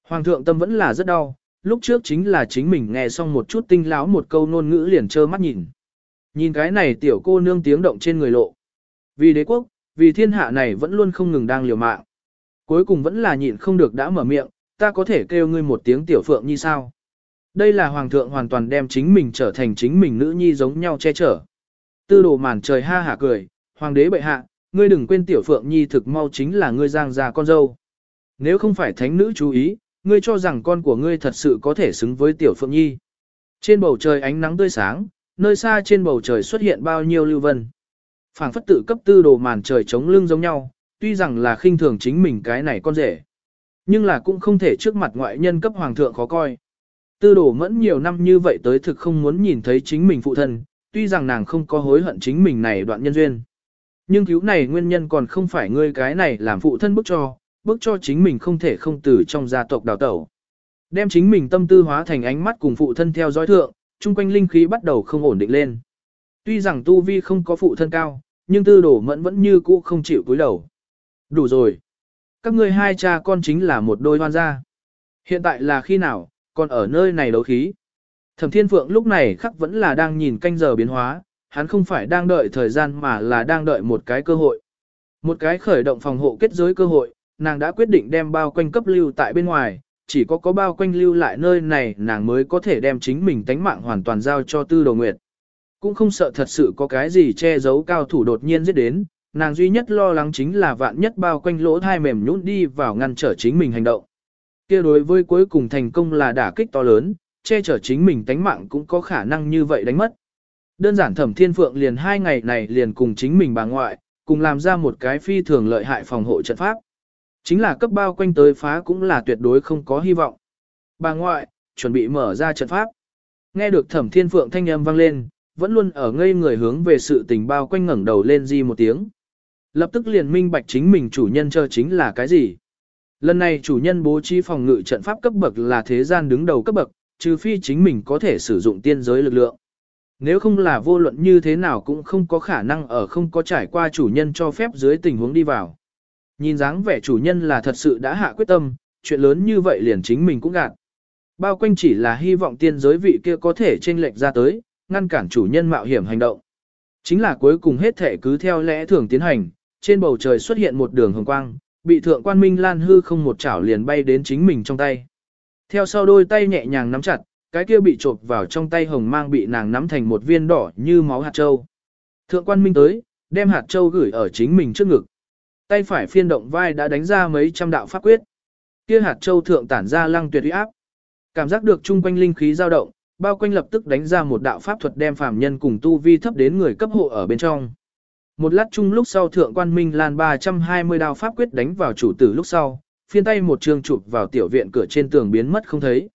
Hoàng thượng tâm vẫn là rất đau, lúc trước chính là chính mình nghe xong một chút tinh láo một câu ngôn ngữ liền trơ mắt nhìn. Nhìn cái này tiểu cô nương tiếng động trên người lộ. Vì đế quốc, vì thiên hạ này vẫn luôn không ngừng đang liều mạng. Cuối cùng vẫn là nhịn không được đã mở miệng, ta có thể kêu ngươi một tiếng tiểu phượng như sao. Đây là hoàng thượng hoàn toàn đem chính mình trở thành chính mình nữ nhi giống nhau che chở. Tư đồ màn trời ha hả cười, hoàng đế bệ hạ, ngươi đừng quên tiểu phượng nhi thực mau chính là ngươi giang già con dâu. Nếu không phải thánh nữ chú ý, ngươi cho rằng con của ngươi thật sự có thể xứng với tiểu phượng nhi. Trên bầu trời ánh nắng tươi sáng, nơi xa trên bầu trời xuất hiện bao nhiêu lưu vân. phảng phất tự cấp tư đồ màn trời chống lưng giống nhau, tuy rằng là khinh thường chính mình cái này con rể. Nhưng là cũng không thể trước mặt ngoại nhân cấp hoàng thượng khó coi. Tư đồ mẫn nhiều năm như vậy tới thực không muốn nhìn thấy chính mình phụ thân, tuy rằng nàng không có hối hận chính mình này đoạn nhân duyên. Nhưng cứu này nguyên nhân còn không phải ngươi cái này làm phụ thân bức cho, bức cho chính mình không thể không từ trong gia tộc đào tẩu. Đem chính mình tâm tư hóa thành ánh mắt cùng phụ thân theo dõi thượng, chung quanh linh khí bắt đầu không ổn định lên. Tuy rằng tu vi không có phụ thân cao, nhưng tư đổ mẫn vẫn như cũ không chịu cúi đầu. Đủ rồi. Các ngươi hai cha con chính là một đôi hoan gia. Hiện tại là khi nào, còn ở nơi này đấu khí. Thẩm Thiên Phượng lúc này khắc vẫn là đang nhìn canh giờ biến hóa, hắn không phải đang đợi thời gian mà là đang đợi một cái cơ hội. Một cái khởi động phòng hộ kết giới cơ hội, nàng đã quyết định đem bao quanh cấp lưu tại bên ngoài, chỉ có có bao quanh lưu lại nơi này nàng mới có thể đem chính mình tánh mạng hoàn toàn giao cho tư đồ nguyệt. Cũng không sợ thật sự có cái gì che giấu cao thủ đột nhiên giết đến, nàng duy nhất lo lắng chính là vạn nhất bao quanh lỗ thai mềm nhũn đi vào ngăn trở chính mình hành động. kia đối với cuối cùng thành công là đả kích to lớn, che chở chính mình tánh mạng cũng có khả năng như vậy đánh mất. Đơn giản thẩm thiên phượng liền hai ngày này liền cùng chính mình bà ngoại, cùng làm ra một cái phi thường lợi hại phòng hộ trận pháp. Chính là cấp bao quanh tới phá cũng là tuyệt đối không có hy vọng. Bà ngoại, chuẩn bị mở ra trận pháp. Nghe được thẩm thiên phượng thanh âm vang lên, vẫn luôn ở ngây người hướng về sự tình bao quanh ngẩng đầu lên di một tiếng. Lập tức liền minh bạch chính mình chủ nhân chờ chính là cái gì. Lần này chủ nhân bố trí phòng ngự trận pháp cấp bậc là thế gian đứng đầu cấp bậc, trừ phi chính mình có thể sử dụng tiên giới lực lượng. Nếu không là vô luận như thế nào cũng không có khả năng ở không có trải qua chủ nhân cho phép dưới tình huống đi vào. Nhìn dáng vẻ chủ nhân là thật sự đã hạ quyết tâm, chuyện lớn như vậy liền chính mình cũng gạt. Bao quanh chỉ là hy vọng tiên giới vị kia có thể chênh lệch ra tới, ngăn cản chủ nhân mạo hiểm hành động. Chính là cuối cùng hết thể cứ theo lẽ thường tiến hành, trên bầu trời xuất hiện một đường hồng quang, bị thượng quan minh lan hư không một chảo liền bay đến chính mình trong tay. Theo sau đôi tay nhẹ nhàng nắm chặt, cái kia bị trộn vào trong tay hồng mang bị nàng nắm thành một viên đỏ như máu hạt châu. Thượng quan minh tới, đem hạt châu gửi ở chính mình trước ngực. Tay phải phiên động vai đã đánh ra mấy trăm đạo pháp quyết. Kia hạt châu thượng tản ra lăng tuyệt uy áp. Cảm giác được chung quanh linh khí dao động, bao quanh lập tức đánh ra một đạo pháp thuật đem phàm nhân cùng tu vi thấp đến người cấp hộ ở bên trong. Một lát chung lúc sau thượng quan minh lan 320 đao pháp quyết đánh vào chủ tử lúc sau, phiên tay một trường chụp vào tiểu viện cửa trên tường biến mất không thấy.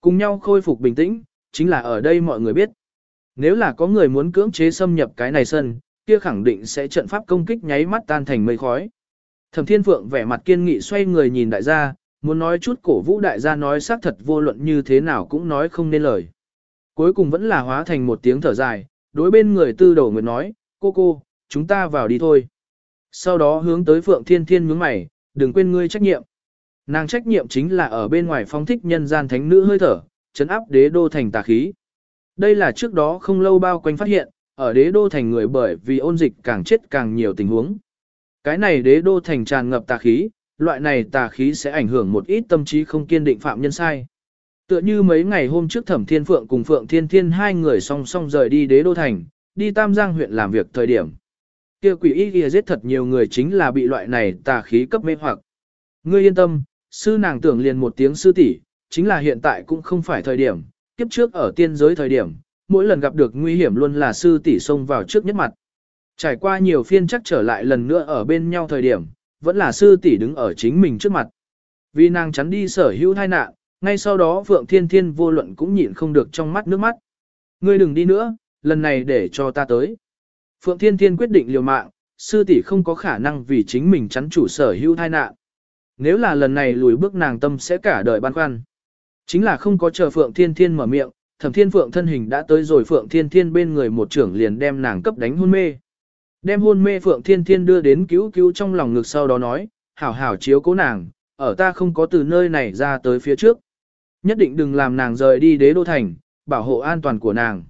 Cùng nhau khôi phục bình tĩnh, chính là ở đây mọi người biết. Nếu là có người muốn cưỡng chế xâm nhập cái này sân, kia khẳng định sẽ trận pháp công kích nháy mắt tan thành mây khói. Thẩm Thiên Phượng vẻ mặt kiên nghị xoay người nhìn đại gia, muốn nói chút cổ vũ đại gia nói xác thật vô luận như thế nào cũng nói không nên lời. Cuối cùng vẫn là hóa thành một tiếng thở dài, đối bên người tư đầu nguyệt nói, cô cô, chúng ta vào đi thôi. Sau đó hướng tới Phượng Thiên Thiên nhướng mày, đừng quên ngươi trách nhiệm. Nàng trách nhiệm chính là ở bên ngoài phong thích nhân gian thánh nữ hơi thở, chấn áp đế đô thành tà khí. Đây là trước đó không lâu bao quanh phát hiện, ở đế đô thành người bởi vì ôn dịch càng chết càng nhiều tình huống. Cái này đế đô thành tràn ngập tà khí, loại này tà khí sẽ ảnh hưởng một ít tâm trí không kiên định phạm nhân sai. Tựa như mấy ngày hôm trước Thẩm Thiên Phượng cùng Phượng Thiên Thiên hai người song song rời đi đế đô thành, đi Tam Giang huyện làm việc thời điểm. Kia quỷ y kia giết thật nhiều người chính là bị loại này tà khí cấp mê hoặc. Ngươi yên tâm, sư nàng tưởng liền một tiếng sư tỷ, chính là hiện tại cũng không phải thời điểm, kiếp trước ở tiên giới thời điểm, mỗi lần gặp được nguy hiểm luôn là sư tỷ xông vào trước nhất mặt. Trải qua nhiều phiên chắc trở lại lần nữa ở bên nhau thời điểm, vẫn là sư tỷ đứng ở chính mình trước mặt. Vì nàng chắn đi sở hữu tai nạn, ngay sau đó Phượng Thiên Thiên vô luận cũng nhịn không được trong mắt nước mắt. Ngươi đừng đi nữa, lần này để cho ta tới. Phượng Thiên Thiên quyết định liều mạng, sư tỷ không có khả năng vì chính mình chắn chủ sở hữu tai nạn. Nếu là lần này lùi bước nàng tâm sẽ cả đời băn khoăn. Chính là không có chờ Phượng Thiên Thiên mở miệng, Thẩm Thiên Phượng thân hình đã tới rồi Phượng Thiên Thiên bên người một trưởng liền đem nàng cấp đánh hôn mê. Đem hôn mê Phượng Thiên Thiên đưa đến cứu cứu trong lòng ngực sau đó nói, hảo hảo chiếu cố nàng, ở ta không có từ nơi này ra tới phía trước. Nhất định đừng làm nàng rời đi đế đô thành, bảo hộ an toàn của nàng.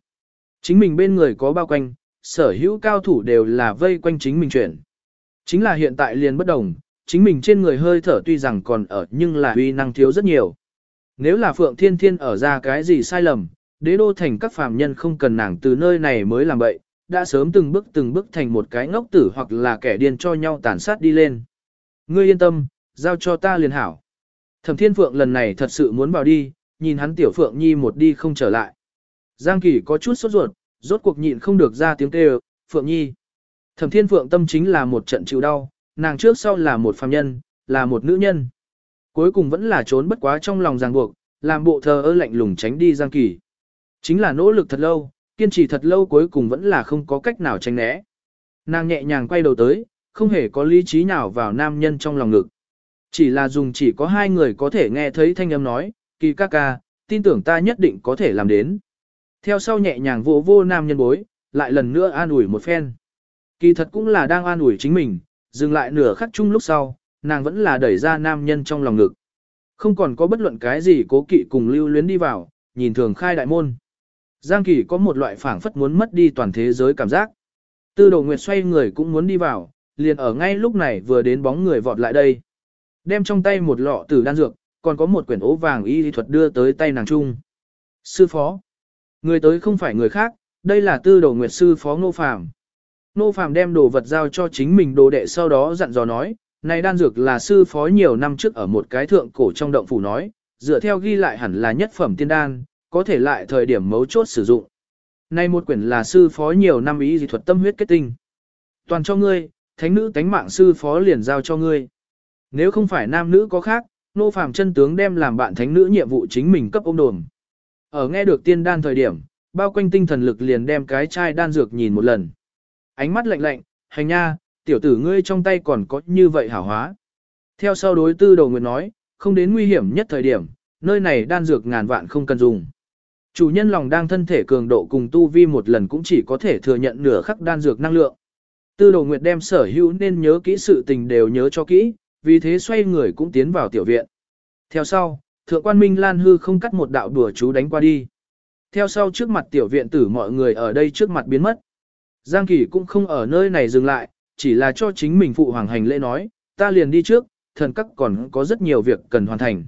Chính mình bên người có bao quanh, sở hữu cao thủ đều là vây quanh chính mình chuyển. Chính là hiện tại liền bất đồng, chính mình trên người hơi thở tuy rằng còn ở nhưng là uy năng thiếu rất nhiều. Nếu là Phượng Thiên Thiên ở ra cái gì sai lầm, đế đô thành các phàm nhân không cần nàng từ nơi này mới làm bậy, đã sớm từng bước từng bước thành một cái ngốc tử hoặc là kẻ điên cho nhau tàn sát đi lên. Ngươi yên tâm, giao cho ta liền hảo. Thẩm Thiên Phượng lần này thật sự muốn vào đi, nhìn hắn tiểu Phượng Nhi một đi không trở lại. Giang Kỳ có chút sốt ruột, rốt cuộc nhịn không được ra tiếng kêu, Phượng Nhi. Thẩm Thiên Phượng tâm chính là một trận chịu đau, nàng trước sau là một phàm nhân, là một nữ nhân. Cuối cùng vẫn là trốn bất quá trong lòng ràng buộc, làm bộ thờ ơ lạnh lùng tránh đi Giang Kỳ. Chính là nỗ lực thật lâu, kiên trì thật lâu cuối cùng vẫn là không có cách nào tránh né. Nàng nhẹ nhàng quay đầu tới, không hề có lý trí nào vào nam nhân trong lòng ngực. Chỉ là dùng chỉ có hai người có thể nghe thấy thanh âm nói, kỳ ca ca, tin tưởng ta nhất định có thể làm đến. Theo sau nhẹ nhàng vô vô nam nhân bối, lại lần nữa an ủi một phen. Kỳ thật cũng là đang an ủi chính mình, dừng lại nửa khắc chung lúc sau, nàng vẫn là đẩy ra nam nhân trong lòng ngực. Không còn có bất luận cái gì cố kỵ cùng lưu luyến đi vào, nhìn thường khai đại môn. Giang Kỳ có một loại phảng phất muốn mất đi toàn thế giới cảm giác. Tư đồ nguyệt xoay người cũng muốn đi vào, liền ở ngay lúc này vừa đến bóng người vọt lại đây. Đem trong tay một lọ tử đan dược, còn có một quyển ố vàng y lý thuật đưa tới tay nàng trung. Sư phó. Người tới không phải người khác, đây là tư đồ nguyệt sư phó Ngô Phàm. Nô Phàm đem đồ vật giao cho chính mình đồ đệ sau đó dặn dò nói, này đan dược là sư phó nhiều năm trước ở một cái thượng cổ trong động phủ nói, dựa theo ghi lại hẳn là nhất phẩm tiên đan, có thể lại thời điểm mấu chốt sử dụng. Này một quyển là sư phó nhiều năm ý dị thuật tâm huyết kết tinh. Toàn cho ngươi, thánh nữ tánh mạng sư phó liền giao cho ngươi. Nếu không phải nam nữ có khác, nô phàm chân tướng đem làm bạn thánh nữ nhiệm vụ chính mình cấp ôm đồn. Ở nghe được tiên đan thời điểm, bao quanh tinh thần lực liền đem cái chai đan dược nhìn một lần. Ánh mắt lạnh lạnh, hành nha, tiểu tử ngươi trong tay còn có như vậy hảo hóa. Theo sau đối tư đầu nguyện nói, không đến nguy hiểm nhất thời điểm, nơi này đan dược ngàn vạn không cần dùng. Chủ nhân lòng đang thân thể cường độ cùng tu vi một lần cũng chỉ có thể thừa nhận nửa khắc đan dược năng lượng. Tư Đầu nguyệt đem sở hữu nên nhớ kỹ sự tình đều nhớ cho kỹ, vì thế xoay người cũng tiến vào tiểu viện. Theo sau, thượng quan minh lan hư không cắt một đạo đùa chú đánh qua đi. Theo sau trước mặt tiểu viện tử mọi người ở đây trước mặt biến mất. Giang Kỳ cũng không ở nơi này dừng lại, chỉ là cho chính mình phụ hoàng hành lễ nói, ta liền đi trước, thần các còn có rất nhiều việc cần hoàn thành.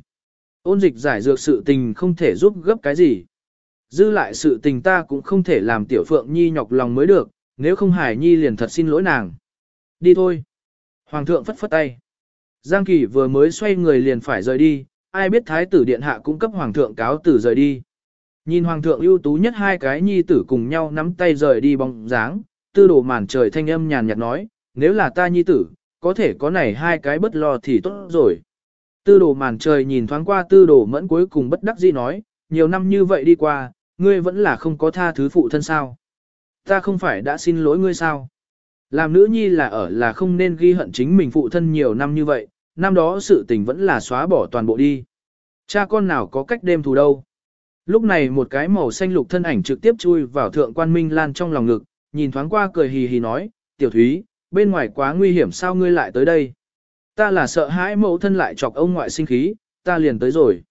Ôn dịch giải dược sự tình không thể giúp gấp cái gì. Dư lại sự tình ta cũng không thể làm tiểu phượng nhi nhọc lòng mới được, nếu không hải nhi liền thật xin lỗi nàng. Đi thôi. Hoàng thượng phất phất tay. Giang Kỳ vừa mới xoay người liền phải rời đi, ai biết thái tử điện hạ cũng cấp hoàng thượng cáo tử rời đi. Nhìn hoàng thượng ưu tú nhất hai cái nhi tử cùng nhau nắm tay rời đi bóng dáng, tư đồ màn trời thanh âm nhàn nhạt nói, nếu là ta nhi tử, có thể có này hai cái bất lo thì tốt rồi. Tư đồ màn trời nhìn thoáng qua tư đồ mẫn cuối cùng bất đắc dĩ nói, nhiều năm như vậy đi qua, ngươi vẫn là không có tha thứ phụ thân sao. Ta không phải đã xin lỗi ngươi sao. Làm nữ nhi là ở là không nên ghi hận chính mình phụ thân nhiều năm như vậy, năm đó sự tình vẫn là xóa bỏ toàn bộ đi. Cha con nào có cách đêm thù đâu. Lúc này một cái màu xanh lục thân ảnh trực tiếp chui vào thượng quan minh lan trong lòng ngực, nhìn thoáng qua cười hì hì nói, tiểu thúy, bên ngoài quá nguy hiểm sao ngươi lại tới đây. Ta là sợ hãi mẫu thân lại chọc ông ngoại sinh khí, ta liền tới rồi.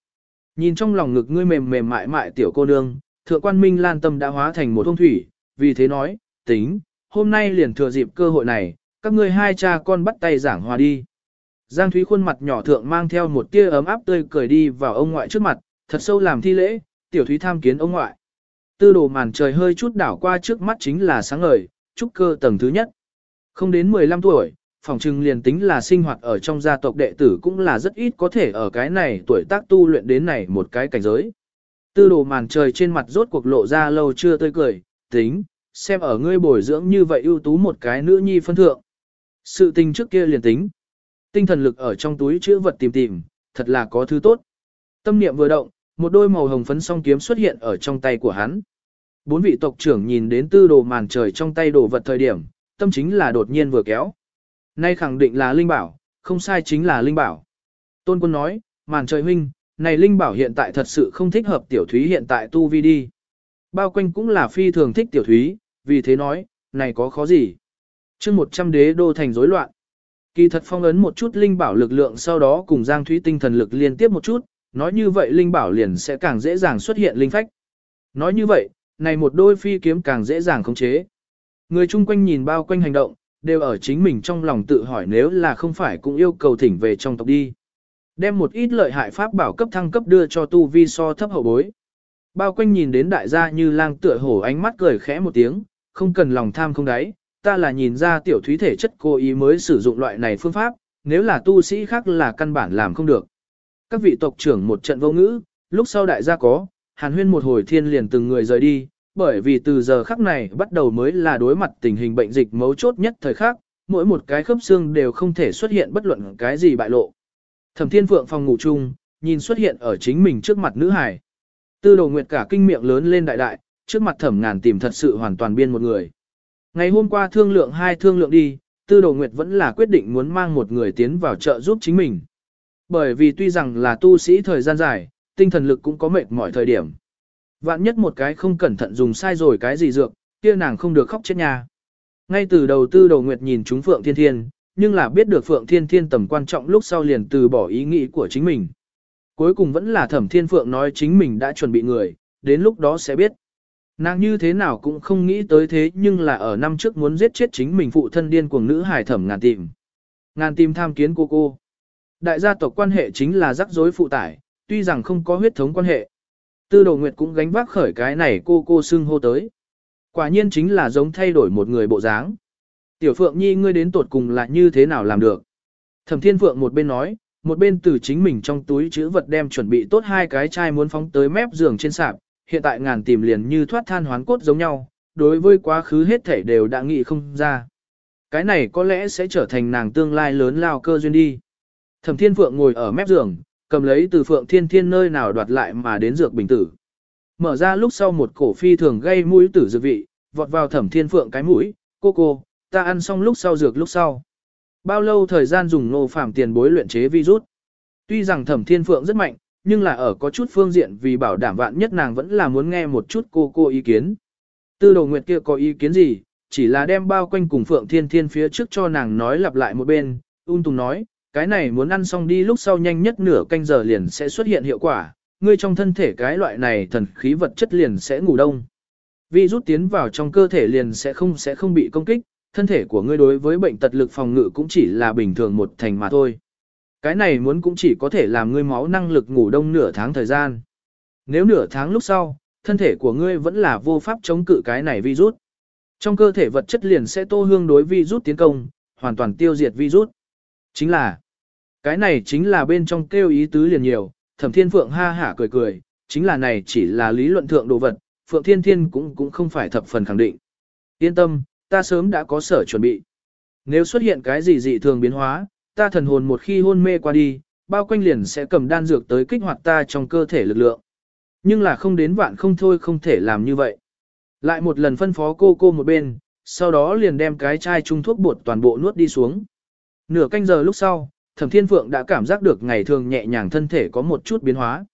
Nhìn trong lòng ngực ngươi mềm mềm mại mại tiểu cô nương, thượng quan minh lan tâm đã hóa thành một thông thủy, vì thế nói, tính, hôm nay liền thừa dịp cơ hội này, các ngươi hai cha con bắt tay giảng hòa đi. Giang Thúy khuôn mặt nhỏ thượng mang theo một tia ấm áp tươi cười đi vào ông ngoại trước mặt, thật sâu làm thi lễ, tiểu Thúy tham kiến ông ngoại. Tư đồ màn trời hơi chút đảo qua trước mắt chính là sáng ngời, trúc cơ tầng thứ nhất. Không đến 15 tuổi, phòng trừng liền tính là sinh hoạt ở trong gia tộc đệ tử cũng là rất ít có thể ở cái này tuổi tác tu luyện đến này một cái cảnh giới. Tư đồ màn trời trên mặt rốt cuộc lộ ra lâu chưa tươi cười, tính, xem ở ngươi bồi dưỡng như vậy ưu tú một cái nữ nhi phân thượng. Sự tình trước kia liền tính. Tinh thần lực ở trong túi chữ vật tìm tìm, thật là có thứ tốt. Tâm niệm vừa động, một đôi màu hồng phấn song kiếm xuất hiện ở trong tay của hắn. Bốn vị tộc trưởng nhìn đến tư đồ màn trời trong tay đồ vật thời điểm, tâm chính là đột nhiên vừa kéo. Nay khẳng định là linh bảo, không sai chính là linh bảo. Tôn quân nói, màn trời huynh, này linh bảo hiện tại thật sự không thích hợp tiểu thúy hiện tại tu vi đi. Bao quanh cũng là phi thường thích tiểu thúy, vì thế nói, này có khó gì. chương 100 đế đô thành rối loạn. Kỳ thật phong ấn một chút linh bảo lực lượng sau đó cùng giang thúy tinh thần lực liên tiếp một chút, nói như vậy linh bảo liền sẽ càng dễ dàng xuất hiện linh phách. Nói như vậy, này một đôi phi kiếm càng dễ dàng khống chế. Người chung quanh nhìn bao quanh hành động, đều ở chính mình trong lòng tự hỏi nếu là không phải cũng yêu cầu thỉnh về trong tộc đi. Đem một ít lợi hại pháp bảo cấp thăng cấp đưa cho tu vi so thấp hậu bối. Bao quanh nhìn đến đại gia như lang tựa hổ ánh mắt cười khẽ một tiếng, không cần lòng tham không đáy, ta là nhìn ra tiểu thúy thể chất cô ý mới sử dụng loại này phương pháp, nếu là tu sĩ khác là căn bản làm không được. Các vị tộc trưởng một trận vô ngữ, lúc sau đại gia có, hàn huyên một hồi thiên liền từng người rời đi, bởi vì từ giờ khắc này bắt đầu mới là đối mặt tình hình bệnh dịch mấu chốt nhất thời khắc, mỗi một cái khớp xương đều không thể xuất hiện bất luận cái gì bại lộ. Thẩm Thiên Phượng phòng ngủ chung, nhìn xuất hiện ở chính mình trước mặt nữ hải. Tư đồ nguyệt cả kinh miệng lớn lên đại đại, trước mặt thẩm ngàn tìm thật sự hoàn toàn biên một người. Ngày hôm qua thương lượng hai thương lượng đi, tư đồ nguyệt vẫn là quyết định muốn mang một người tiến vào chợ giúp chính mình. Bởi vì tuy rằng là tu sĩ thời gian dài, tinh thần lực cũng có mệt mỏi thời điểm. Vạn nhất một cái không cẩn thận dùng sai rồi cái gì dược, kia nàng không được khóc chết nhà. Ngay từ đầu tư đầu nguyệt nhìn chúng Phượng Thiên Thiên, nhưng là biết được Phượng Thiên Thiên tầm quan trọng lúc sau liền từ bỏ ý nghĩ của chính mình. Cuối cùng vẫn là thẩm thiên phượng nói chính mình đã chuẩn bị người, đến lúc đó sẽ biết. Nàng như thế nào cũng không nghĩ tới thế nhưng là ở năm trước muốn giết chết chính mình phụ thân điên cuồng nữ hải thẩm ngàn tìm. Ngàn tìm tham kiến cô cô. Đại gia tộc quan hệ chính là rắc rối phụ tải, tuy rằng không có huyết thống quan hệ. Tư đồ nguyệt cũng gánh vác khởi cái này cô cô xưng hô tới. Quả nhiên chính là giống thay đổi một người bộ dáng. Tiểu Phượng Nhi ngươi đến tột cùng là như thế nào làm được. Thẩm Thiên Phượng một bên nói, một bên từ chính mình trong túi chữ vật đem chuẩn bị tốt hai cái chai muốn phóng tới mép giường trên sạp, hiện tại ngàn tìm liền như thoát than hoán cốt giống nhau, đối với quá khứ hết thảy đều đã nghĩ không ra. Cái này có lẽ sẽ trở thành nàng tương lai lớn lao cơ duyên đi. Thẩm Thiên Phượng ngồi ở mép giường, cầm lấy từ Phượng Thiên Thiên nơi nào đoạt lại mà đến dược bình tử. Mở ra lúc sau một cổ phi thường gây mũi tử dược vị, vọt vào Thẩm Thiên Phượng cái mũi, cô cô, ta ăn xong lúc sau dược lúc sau. Bao lâu thời gian dùng nô phạm tiền bối luyện chế virus? Tuy rằng Thẩm Thiên Phượng rất mạnh, nhưng là ở có chút phương diện vì bảo đảm vạn nhất nàng vẫn là muốn nghe một chút cô cô ý kiến. Tư đồ nguyệt kia có ý kiến gì, chỉ là đem bao quanh cùng Phượng Thiên Thiên phía trước cho nàng nói lặp lại một bên, ung tùng nói, cái này muốn ăn xong đi lúc sau nhanh nhất nửa canh giờ liền sẽ xuất hiện hiệu quả, ngươi trong thân thể cái loại này thần khí vật chất liền sẽ ngủ đông. Vi rút tiến vào trong cơ thể liền sẽ không sẽ không bị công kích, thân thể của ngươi đối với bệnh tật lực phòng ngự cũng chỉ là bình thường một thành mà thôi. Cái này muốn cũng chỉ có thể làm ngươi máu năng lực ngủ đông nửa tháng thời gian. Nếu nửa tháng lúc sau, thân thể của ngươi vẫn là vô pháp chống cự cái này virus. Trong cơ thể vật chất liền sẽ tô hương đối virus tiến công, hoàn toàn tiêu diệt virus. Chính là, cái này chính là bên trong kêu ý tứ liền nhiều, thẩm thiên phượng ha hả cười cười, chính là này chỉ là lý luận thượng đồ vật, phượng thiên thiên cũng cũng không phải thập phần khẳng định. Yên tâm, ta sớm đã có sở chuẩn bị. Nếu xuất hiện cái gì dị thường biến hóa, ta thần hồn một khi hôn mê qua đi, bao quanh liền sẽ cầm đan dược tới kích hoạt ta trong cơ thể lực lượng. Nhưng là không đến vạn không thôi không thể làm như vậy. Lại một lần phân phó cô cô một bên, sau đó liền đem cái chai trung thuốc bột toàn bộ nuốt đi xuống. Nửa canh giờ lúc sau, Thẩm Thiên Phượng đã cảm giác được ngày thường nhẹ nhàng thân thể có một chút biến hóa.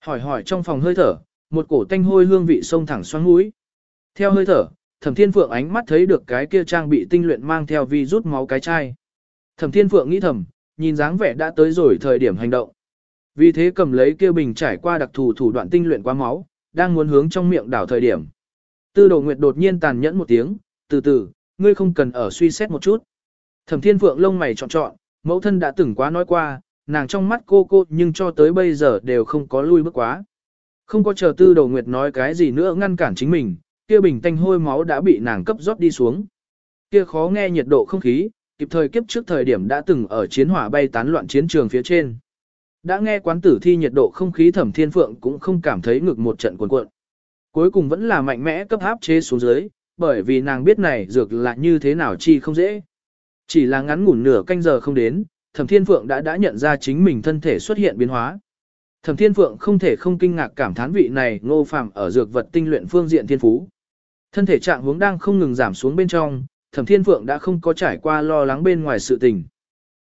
Hỏi hỏi trong phòng hơi thở, một cổ tanh hôi hương vị sông thẳng xoắn mũi. Theo hơi thở, Thẩm Thiên Phượng ánh mắt thấy được cái kia trang bị tinh luyện mang theo vi rút máu cái chai. Thẩm Thiên Phượng nghĩ thầm, nhìn dáng vẻ đã tới rồi thời điểm hành động. Vì thế cầm lấy kia bình trải qua đặc thù thủ đoạn tinh luyện qua máu, đang muốn hướng trong miệng đảo thời điểm. Tư Đồ Nguyệt đột nhiên tàn nhẫn một tiếng, "Từ từ, ngươi không cần ở suy xét một chút." Thẩm Thiên Phượng lông mày trọn trọn, mẫu thân đã từng quá nói qua, nàng trong mắt cô cô nhưng cho tới bây giờ đều không có lui bước quá. Không có chờ Tư Đầu Nguyệt nói cái gì nữa ngăn cản chính mình, kia bình tanh hôi máu đã bị nàng cấp rót đi xuống. Kia khó nghe nhiệt độ không khí, kịp thời kiếp trước thời điểm đã từng ở chiến hỏa bay tán loạn chiến trường phía trên. Đã nghe quán tử thi nhiệt độ không khí thẩm thiên phượng cũng không cảm thấy ngực một trận cuộn cuộn. Cuối cùng vẫn là mạnh mẽ cấp áp chế xuống dưới, bởi vì nàng biết này dược là như thế nào chi không dễ. Chỉ là ngắn ngủn nửa canh giờ không đến, thẩm thiên phượng đã đã nhận ra chính mình thân thể xuất hiện biến hóa. Thẩm thiên phượng không thể không kinh ngạc cảm thán vị này ngô phàm ở dược vật tinh luyện phương diện thiên phú. Thân thể trạng hướng đang không ngừng giảm xuống bên trong, Thẩm Thiên Phượng đã không có trải qua lo lắng bên ngoài sự tình.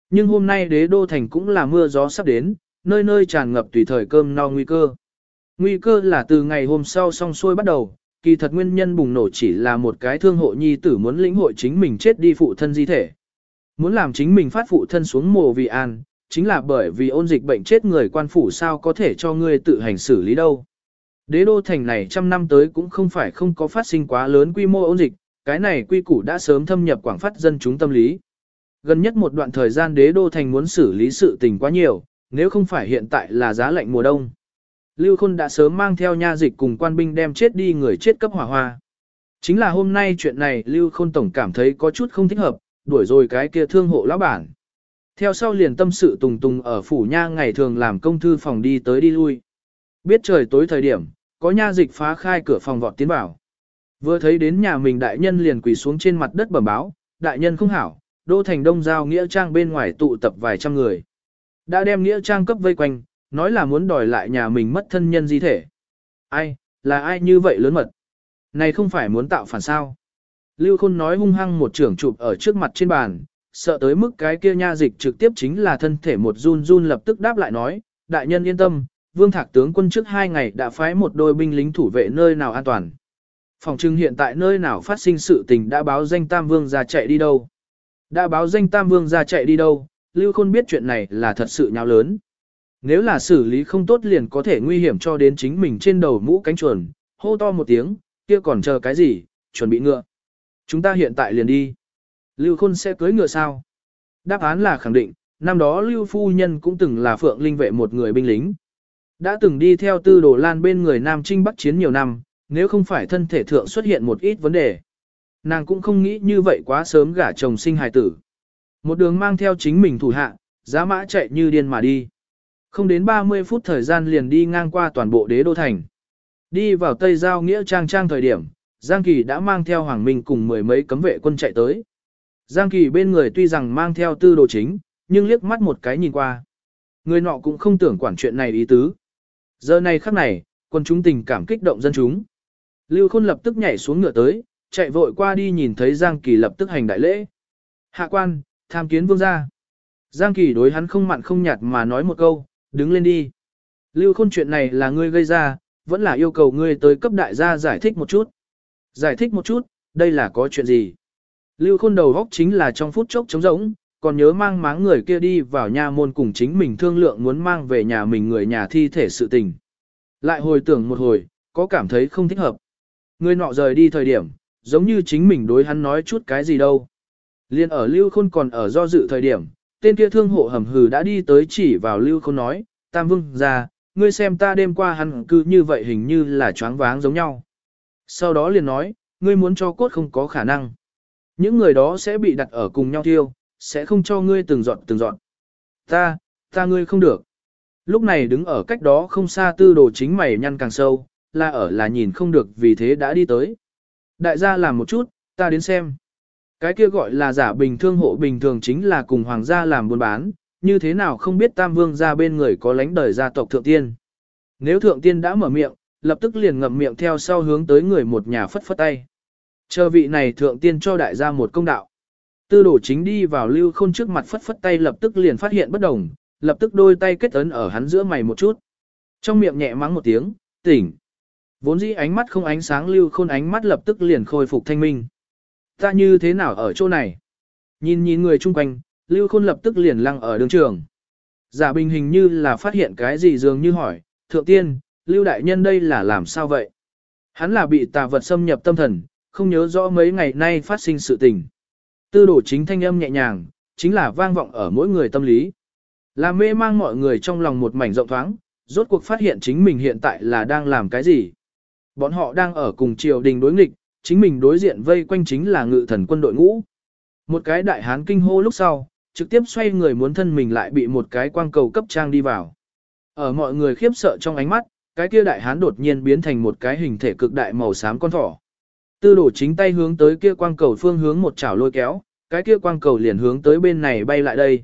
Nhưng hôm nay đế đô thành cũng là mưa gió sắp đến, nơi nơi tràn ngập tùy thời cơm no nguy cơ. Nguy cơ là từ ngày hôm sau xong xuôi bắt đầu, kỳ thật nguyên nhân bùng nổ chỉ là một cái thương hộ nhi tử muốn lĩnh hội chính mình chết đi phụ thân di thể. Muốn làm chính mình phát phụ thân xuống mồ vì an, chính là bởi vì ôn dịch bệnh chết người quan phủ sao có thể cho ngươi tự hành xử lý đâu. Đế đô thành này trăm năm tới cũng không phải không có phát sinh quá lớn quy mô ôn dịch, cái này quy củ đã sớm thâm nhập quảng phát dân chúng tâm lý. Gần nhất một đoạn thời gian đế đô thành muốn xử lý sự tình quá nhiều, nếu không phải hiện tại là giá lạnh mùa đông. Lưu Khôn đã sớm mang theo nha dịch cùng quan binh đem chết đi người chết cấp hỏa hoa. Chính là hôm nay chuyện này Lưu Khôn Tổng cảm thấy có chút không thích hợp, đuổi rồi cái kia thương hộ lão bản. Theo sau liền tâm sự tùng tùng ở phủ nha ngày thường làm công thư phòng đi tới đi lui. Biết trời tối thời điểm, có nha dịch phá khai cửa phòng vọt tiến vào. Vừa thấy đến nhà mình đại nhân liền quỳ xuống trên mặt đất bẩm báo, đại nhân không hảo, đô thành đông giao nghĩa trang bên ngoài tụ tập vài trăm người. Đã đem nghĩa trang cấp vây quanh, nói là muốn đòi lại nhà mình mất thân nhân di thể. Ai, là ai như vậy lớn mật? Này không phải muốn tạo phản sao? Lưu Khôn nói hung hăng một trưởng chụp ở trước mặt trên bàn, sợ tới mức cái kia nha dịch trực tiếp chính là thân thể một run run lập tức đáp lại nói, đại nhân yên tâm, vương thạc tướng quân trước hai ngày đã phái một đôi binh lính thủ vệ nơi nào an toàn. Phòng trưng hiện tại nơi nào phát sinh sự tình đã báo danh Tam Vương ra chạy đi đâu. Đã báo danh Tam Vương ra chạy đi đâu, Lưu Khôn biết chuyện này là thật sự nháo lớn. Nếu là xử lý không tốt liền có thể nguy hiểm cho đến chính mình trên đầu mũ cánh chuồn, hô to một tiếng, kia còn chờ cái gì, chuẩn bị ngựa. Chúng ta hiện tại liền đi. Lưu Khôn sẽ cưới ngựa sao? Đáp án là khẳng định, năm đó Lưu Phu Nhân cũng từng là phượng linh vệ một người binh lính. Đã từng đi theo tư đồ lan bên người Nam Trinh Bắc chiến nhiều năm, nếu không phải thân thể thượng xuất hiện một ít vấn đề. Nàng cũng không nghĩ như vậy quá sớm gả chồng sinh hài tử. Một đường mang theo chính mình thủ hạ, giá mã chạy như điên mà đi. Không đến 30 phút thời gian liền đi ngang qua toàn bộ đế đô thành. Đi vào Tây Giao Nghĩa Trang Trang thời điểm, Giang Kỳ đã mang theo Hoàng Minh cùng mười mấy cấm vệ quân chạy tới. Giang Kỳ bên người tuy rằng mang theo tư đồ chính, nhưng liếc mắt một cái nhìn qua. Người nọ cũng không tưởng quản chuyện này ý tứ. Giờ này khắc này, quân chúng tình cảm kích động dân chúng. Lưu Khôn lập tức nhảy xuống ngựa tới, chạy vội qua đi nhìn thấy Giang Kỳ lập tức hành đại lễ. Hạ quan, tham kiến vương gia. Giang Kỳ đối hắn không mặn không nhạt mà nói một câu, đứng lên đi. Lưu Khôn chuyện này là ngươi gây ra, vẫn là yêu cầu ngươi tới cấp đại gia giải thích một chút. Giải thích một chút, đây là có chuyện gì? Lưu Khôn đầu góc chính là trong phút chốc trống rỗng, còn nhớ mang máng người kia đi vào nhà môn cùng chính mình thương lượng muốn mang về nhà mình người nhà thi thể sự tình. Lại hồi tưởng một hồi, có cảm thấy không thích hợp. Người nọ rời đi thời điểm, giống như chính mình đối hắn nói chút cái gì đâu. Liên ở Lưu Khôn còn ở do dự thời điểm, tên kia thương hộ hầm hừ đã đi tới chỉ vào Lưu Khôn nói, Tam Vương ra, ngươi xem ta đêm qua hắn cứ như vậy hình như là choáng váng giống nhau. Sau đó liền nói, ngươi muốn cho cốt không có khả năng. Những người đó sẽ bị đặt ở cùng nhau thiêu, sẽ không cho ngươi từng dọn từng dọn. Ta, ta ngươi không được. Lúc này đứng ở cách đó không xa tư đồ chính mày nhăn càng sâu, là ở là nhìn không được vì thế đã đi tới. Đại gia làm một chút, ta đến xem. Cái kia gọi là giả bình thương hộ bình thường chính là cùng hoàng gia làm buôn bán, như thế nào không biết tam vương gia bên người có lãnh đời gia tộc thượng tiên. Nếu thượng tiên đã mở miệng, lập tức liền ngậm miệng theo sau hướng tới người một nhà phất phất tay. Chờ vị này thượng tiên cho đại gia một công đạo. Tư đổ chính đi vào lưu khôn trước mặt phất phất tay lập tức liền phát hiện bất đồng, lập tức đôi tay kết ấn ở hắn giữa mày một chút. Trong miệng nhẹ mắng một tiếng, tỉnh. Vốn dĩ ánh mắt không ánh sáng lưu khôn ánh mắt lập tức liền khôi phục thanh minh. Ta như thế nào ở chỗ này? Nhìn nhìn người chung quanh, lưu khôn lập tức liền lăng ở đường trường. Giả bình hình như là phát hiện cái gì dường như hỏi, thượng tiên, lưu đại nhân đây là làm sao vậy? Hắn là bị tà vật xâm nhập tâm thần, không nhớ rõ mấy ngày nay phát sinh sự tình. Tư đổ chính thanh âm nhẹ nhàng, chính là vang vọng ở mỗi người tâm lý. Là mê mang mọi người trong lòng một mảnh rộng thoáng, rốt cuộc phát hiện chính mình hiện tại là đang làm cái gì. Bọn họ đang ở cùng triều đình đối nghịch, chính mình đối diện vây quanh chính là ngự thần quân đội ngũ. Một cái đại hán kinh hô lúc sau, trực tiếp xoay người muốn thân mình lại bị một cái quang cầu cấp trang đi vào. Ở mọi người khiếp sợ trong ánh mắt, cái kia đại hán đột nhiên biến thành một cái hình thể cực đại màu xám con thỏ. Tư đổ chính tay hướng tới kia quang cầu phương hướng một chảo lôi kéo, cái kia quang cầu liền hướng tới bên này bay lại đây.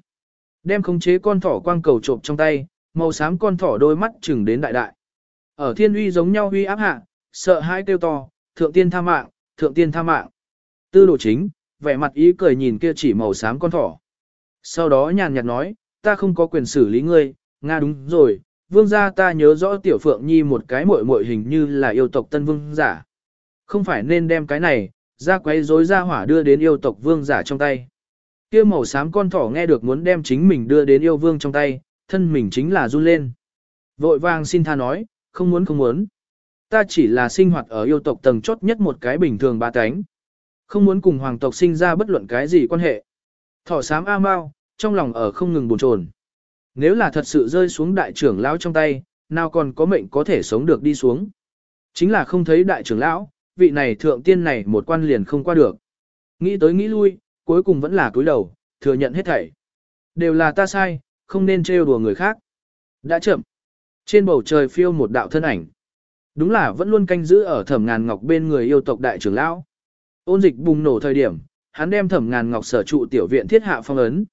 Đem khống chế con thỏ quang cầu trộm trong tay, màu xám con thỏ đôi mắt chừng đến đại đại. Ở thiên uy giống nhau uy áp hạ, sợ hãi kêu to, thượng tiên tha mạng, thượng tiên tha mạng. Tư đồ chính, vẻ mặt ý cười nhìn kia chỉ màu xám con thỏ. Sau đó nhàn nhạt nói, ta không có quyền xử lý ngươi, Nga đúng rồi, vương gia ta nhớ rõ tiểu phượng nhi một cái muội muội hình như là yêu tộc tân vương giả. Không phải nên đem cái này, ra quấy rối ra hỏa đưa đến yêu tộc vương giả trong tay. Kia màu xám con thỏ nghe được muốn đem chính mình đưa đến yêu vương trong tay, thân mình chính là run lên. Vội vàng xin tha nói, không muốn không muốn. Ta chỉ là sinh hoạt ở yêu tộc tầng chốt nhất một cái bình thường ba cánh. Không muốn cùng hoàng tộc sinh ra bất luận cái gì quan hệ. Thỏ xám A Mao, trong lòng ở không ngừng buồn chồn. Nếu là thật sự rơi xuống đại trưởng lão trong tay, nào còn có mệnh có thể sống được đi xuống. Chính là không thấy đại trưởng lão, vị này thượng tiên này một quan liền không qua được. Nghĩ tới nghĩ lui, cuối cùng vẫn là cúi đầu, thừa nhận hết thảy. Đều là ta sai, không nên trêu đùa người khác. Đã chậm. Trên bầu trời phiêu một đạo thân ảnh. Đúng là vẫn luôn canh giữ ở thẩm ngàn ngọc bên người yêu tộc đại trưởng lão. Ôn dịch bùng nổ thời điểm, hắn đem thẩm ngàn ngọc sở trụ tiểu viện thiết hạ phong ấn.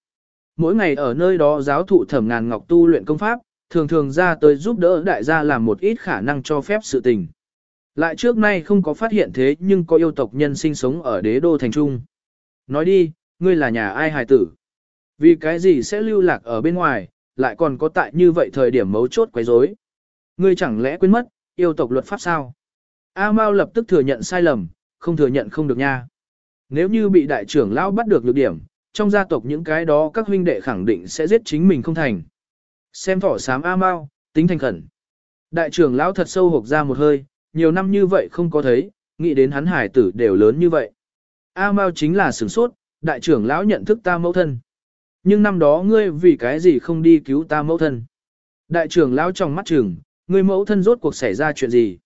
Mỗi ngày ở nơi đó giáo thụ thẩm ngàn ngọc tu luyện công pháp, thường thường ra tới giúp đỡ đại gia làm một ít khả năng cho phép sự tình. Lại trước nay không có phát hiện thế nhưng có yêu tộc nhân sinh sống ở đế đô thành trung. Nói đi, ngươi là nhà ai hài tử? Vì cái gì sẽ lưu lạc ở bên ngoài, lại còn có tại như vậy thời điểm mấu chốt quấy rối? Ngươi chẳng lẽ quên mất, yêu tộc luật pháp sao? A Mao lập tức thừa nhận sai lầm, không thừa nhận không được nha. Nếu như bị đại trưởng lão bắt được lược điểm, trong gia tộc những cái đó các huynh đệ khẳng định sẽ giết chính mình không thành. Xem thỏ sám A Mao, tính thành khẩn. Đại trưởng lão thật sâu hộc ra một hơi, nhiều năm như vậy không có thấy, nghĩ đến hắn hải tử đều lớn như vậy. A Mao chính là sửng sốt, đại trưởng lão nhận thức ta mẫu thân. Nhưng năm đó ngươi vì cái gì không đi cứu ta mẫu thân? Đại trưởng lão trong mắt trưởng, ngươi mẫu thân rốt cuộc xảy ra chuyện gì?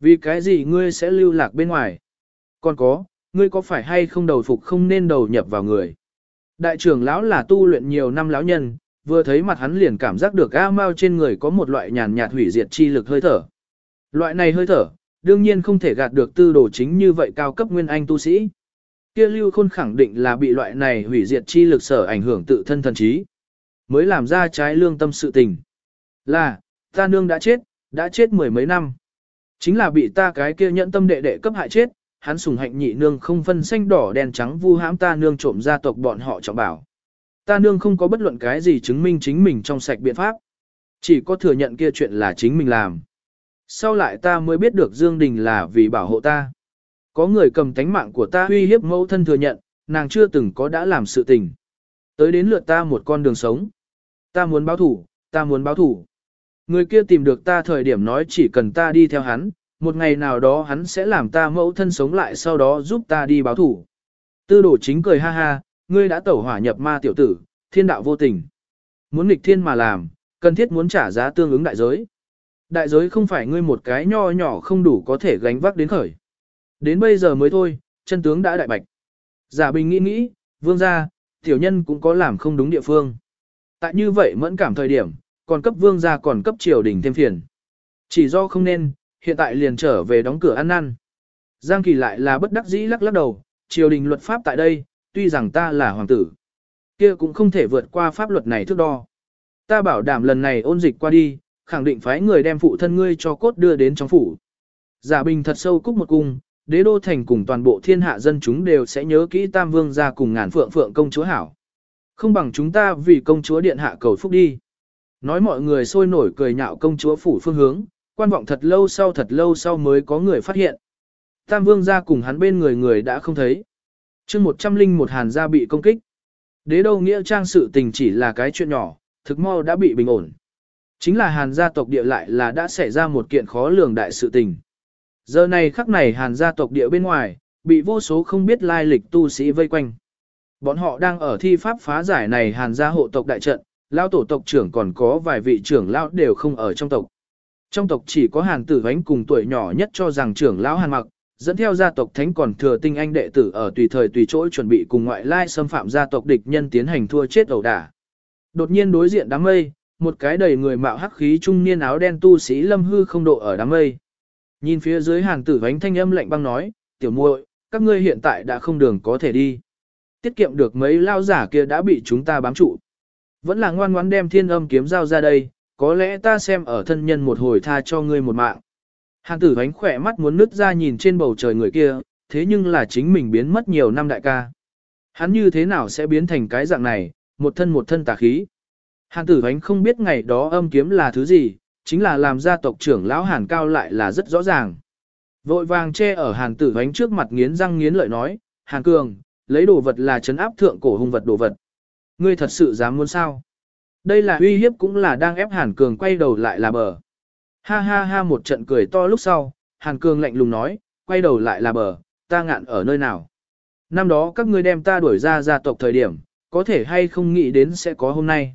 Vì cái gì ngươi sẽ lưu lạc bên ngoài? Còn có, ngươi có phải hay không đầu phục không nên đầu nhập vào người? Đại trưởng lão là tu luyện nhiều năm lão nhân, vừa thấy mặt hắn liền cảm giác được A Mao trên người có một loại nhàn nhạt hủy diệt chi lực hơi thở. Loại này hơi thở, đương nhiên không thể gạt được tư đồ chính như vậy cao cấp nguyên anh tu sĩ. Kia lưu khôn khẳng định là bị loại này hủy diệt chi lực sở ảnh hưởng tự thân thần trí. Mới làm ra trái lương tâm sự tình. Là, ta nương đã chết, đã chết mười mấy năm. Chính là bị ta cái kia nhẫn tâm đệ đệ cấp hại chết, hắn sùng hạnh nhị nương không phân xanh đỏ đen trắng vu hãm ta nương trộm gia tộc bọn họ trọng bảo. Ta nương không có bất luận cái gì chứng minh chính mình trong sạch biện pháp. Chỉ có thừa nhận kia chuyện là chính mình làm. Sau lại ta mới biết được Dương Đình là vì bảo hộ ta. Có người cầm tánh mạng của ta uy hiếp mẫu thân thừa nhận, nàng chưa từng có đã làm sự tình. Tới đến lượt ta một con đường sống. Ta muốn báo thủ, ta muốn báo thủ. Người kia tìm được ta thời điểm nói chỉ cần ta đi theo hắn, một ngày nào đó hắn sẽ làm ta mẫu thân sống lại sau đó giúp ta đi báo thủ. Tư đổ chính cười ha ha, ngươi đã tẩu hỏa nhập ma tiểu tử, thiên đạo vô tình. Muốn nghịch thiên mà làm, cần thiết muốn trả giá tương ứng đại giới. Đại giới không phải ngươi một cái nho nhỏ không đủ có thể gánh vác đến khởi. Đến bây giờ mới thôi, chân tướng đã đại bạch. Giả bình nghĩ nghĩ, vương gia, tiểu nhân cũng có làm không đúng địa phương. Tại như vậy mẫn cảm thời điểm, còn cấp vương gia còn cấp triều đình thêm phiền. Chỉ do không nên, hiện tại liền trở về đóng cửa ăn năn. Giang Kỳ lại là bất đắc dĩ lắc lắc đầu, triều đình luật pháp tại đây, tuy rằng ta là hoàng tử, kia cũng không thể vượt qua pháp luật này thước đo. Ta bảo đảm lần này ôn dịch qua đi, khẳng định phái người đem phụ thân ngươi cho cốt đưa đến trong phủ. Giả bình thật sâu cúc một cung, đế đô thành cùng toàn bộ thiên hạ dân chúng đều sẽ nhớ kỹ tam vương ra cùng ngàn phượng phượng công chúa hảo. Không bằng chúng ta vì công chúa điện hạ cầu phúc đi. Nói mọi người sôi nổi cười nhạo công chúa phủ phương hướng, quan vọng thật lâu sau thật lâu sau mới có người phát hiện. Tam vương ra cùng hắn bên người người đã không thấy. chương một trăm linh một hàn gia bị công kích. Đế đâu nghĩa trang sự tình chỉ là cái chuyện nhỏ, thực mau đã bị bình ổn. Chính là hàn gia tộc địa lại là đã xảy ra một kiện khó lường đại sự tình. Giờ này khắc này hàn gia tộc địa bên ngoài, bị vô số không biết lai lịch tu sĩ vây quanh. Bọn họ đang ở thi pháp phá giải này hàn gia hộ tộc đại trận, lao tổ tộc trưởng còn có vài vị trưởng lão đều không ở trong tộc. Trong tộc chỉ có hàn tử vánh cùng tuổi nhỏ nhất cho rằng trưởng lão hàn mặc, dẫn theo gia tộc thánh còn thừa tinh anh đệ tử ở tùy thời tùy chỗ chuẩn bị cùng ngoại lai xâm phạm gia tộc địch nhân tiến hành thua chết ẩu đả. Đột nhiên đối diện đám mây, một cái đầy người mạo hắc khí trung niên áo đen tu sĩ lâm hư không độ ở đám mây. Nhìn phía dưới hàn tử vánh thanh âm lạnh băng nói, tiểu muội, các ngươi hiện tại đã không đường có thể đi. Tiết kiệm được mấy lao giả kia đã bị chúng ta bám trụ. Vẫn là ngoan ngoãn đem thiên âm kiếm giao ra đây, có lẽ ta xem ở thân nhân một hồi tha cho ngươi một mạng. Hàn tử ánh khỏe mắt muốn nứt ra nhìn trên bầu trời người kia, thế nhưng là chính mình biến mất nhiều năm đại ca. Hắn như thế nào sẽ biến thành cái dạng này, một thân một thân tà khí. Hàn tử ánh không biết ngày đó âm kiếm là thứ gì, chính là làm gia tộc trưởng lão Hàn Cao lại là rất rõ ràng. Vội vàng che ở Hàn tử ánh trước mặt nghiến răng nghiến lợi nói, Hàn Cường, lấy đồ vật là chấn áp thượng cổ hung vật đồ vật. Ngươi thật sự dám muốn sao? Đây là uy hiếp cũng là đang ép Hàn Cường quay đầu lại là bờ. Ha ha ha một trận cười to lúc sau, Hàn Cường lạnh lùng nói, quay đầu lại là bờ, ta ngạn ở nơi nào? Năm đó các ngươi đem ta đuổi ra gia tộc thời điểm, có thể hay không nghĩ đến sẽ có hôm nay.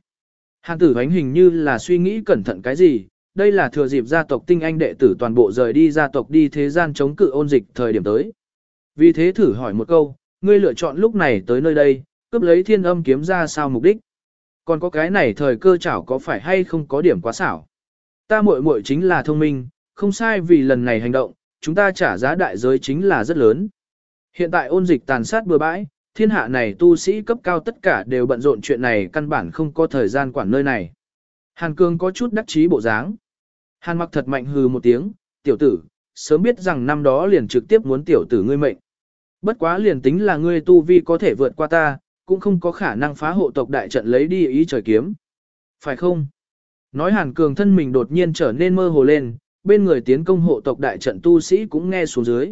Hàn tử ánh hình như là suy nghĩ cẩn thận cái gì, đây là thừa dịp gia tộc tinh anh đệ tử toàn bộ rời đi gia tộc đi thế gian chống cự ôn dịch thời điểm tới. Vì thế thử hỏi một câu, ngươi lựa chọn lúc này tới nơi đây, cướp lấy thiên âm kiếm ra sao mục đích. Còn có cái này thời cơ chảo có phải hay không có điểm quá xảo. Ta muội muội chính là thông minh, không sai vì lần này hành động, chúng ta trả giá đại giới chính là rất lớn. Hiện tại ôn dịch tàn sát bừa bãi, thiên hạ này tu sĩ cấp cao tất cả đều bận rộn chuyện này căn bản không có thời gian quản nơi này. Hàn Cương có chút đắc chí bộ dáng. Hàn mặc thật mạnh hừ một tiếng, tiểu tử, sớm biết rằng năm đó liền trực tiếp muốn tiểu tử ngươi mệnh. Bất quá liền tính là ngươi tu vi có thể vượt qua ta, cũng không có khả năng phá hộ tộc đại trận lấy đi ý trời kiếm. Phải không? Nói Hàn Cường thân mình đột nhiên trở nên mơ hồ lên, bên người tiến công hộ tộc đại trận tu sĩ cũng nghe xuống dưới.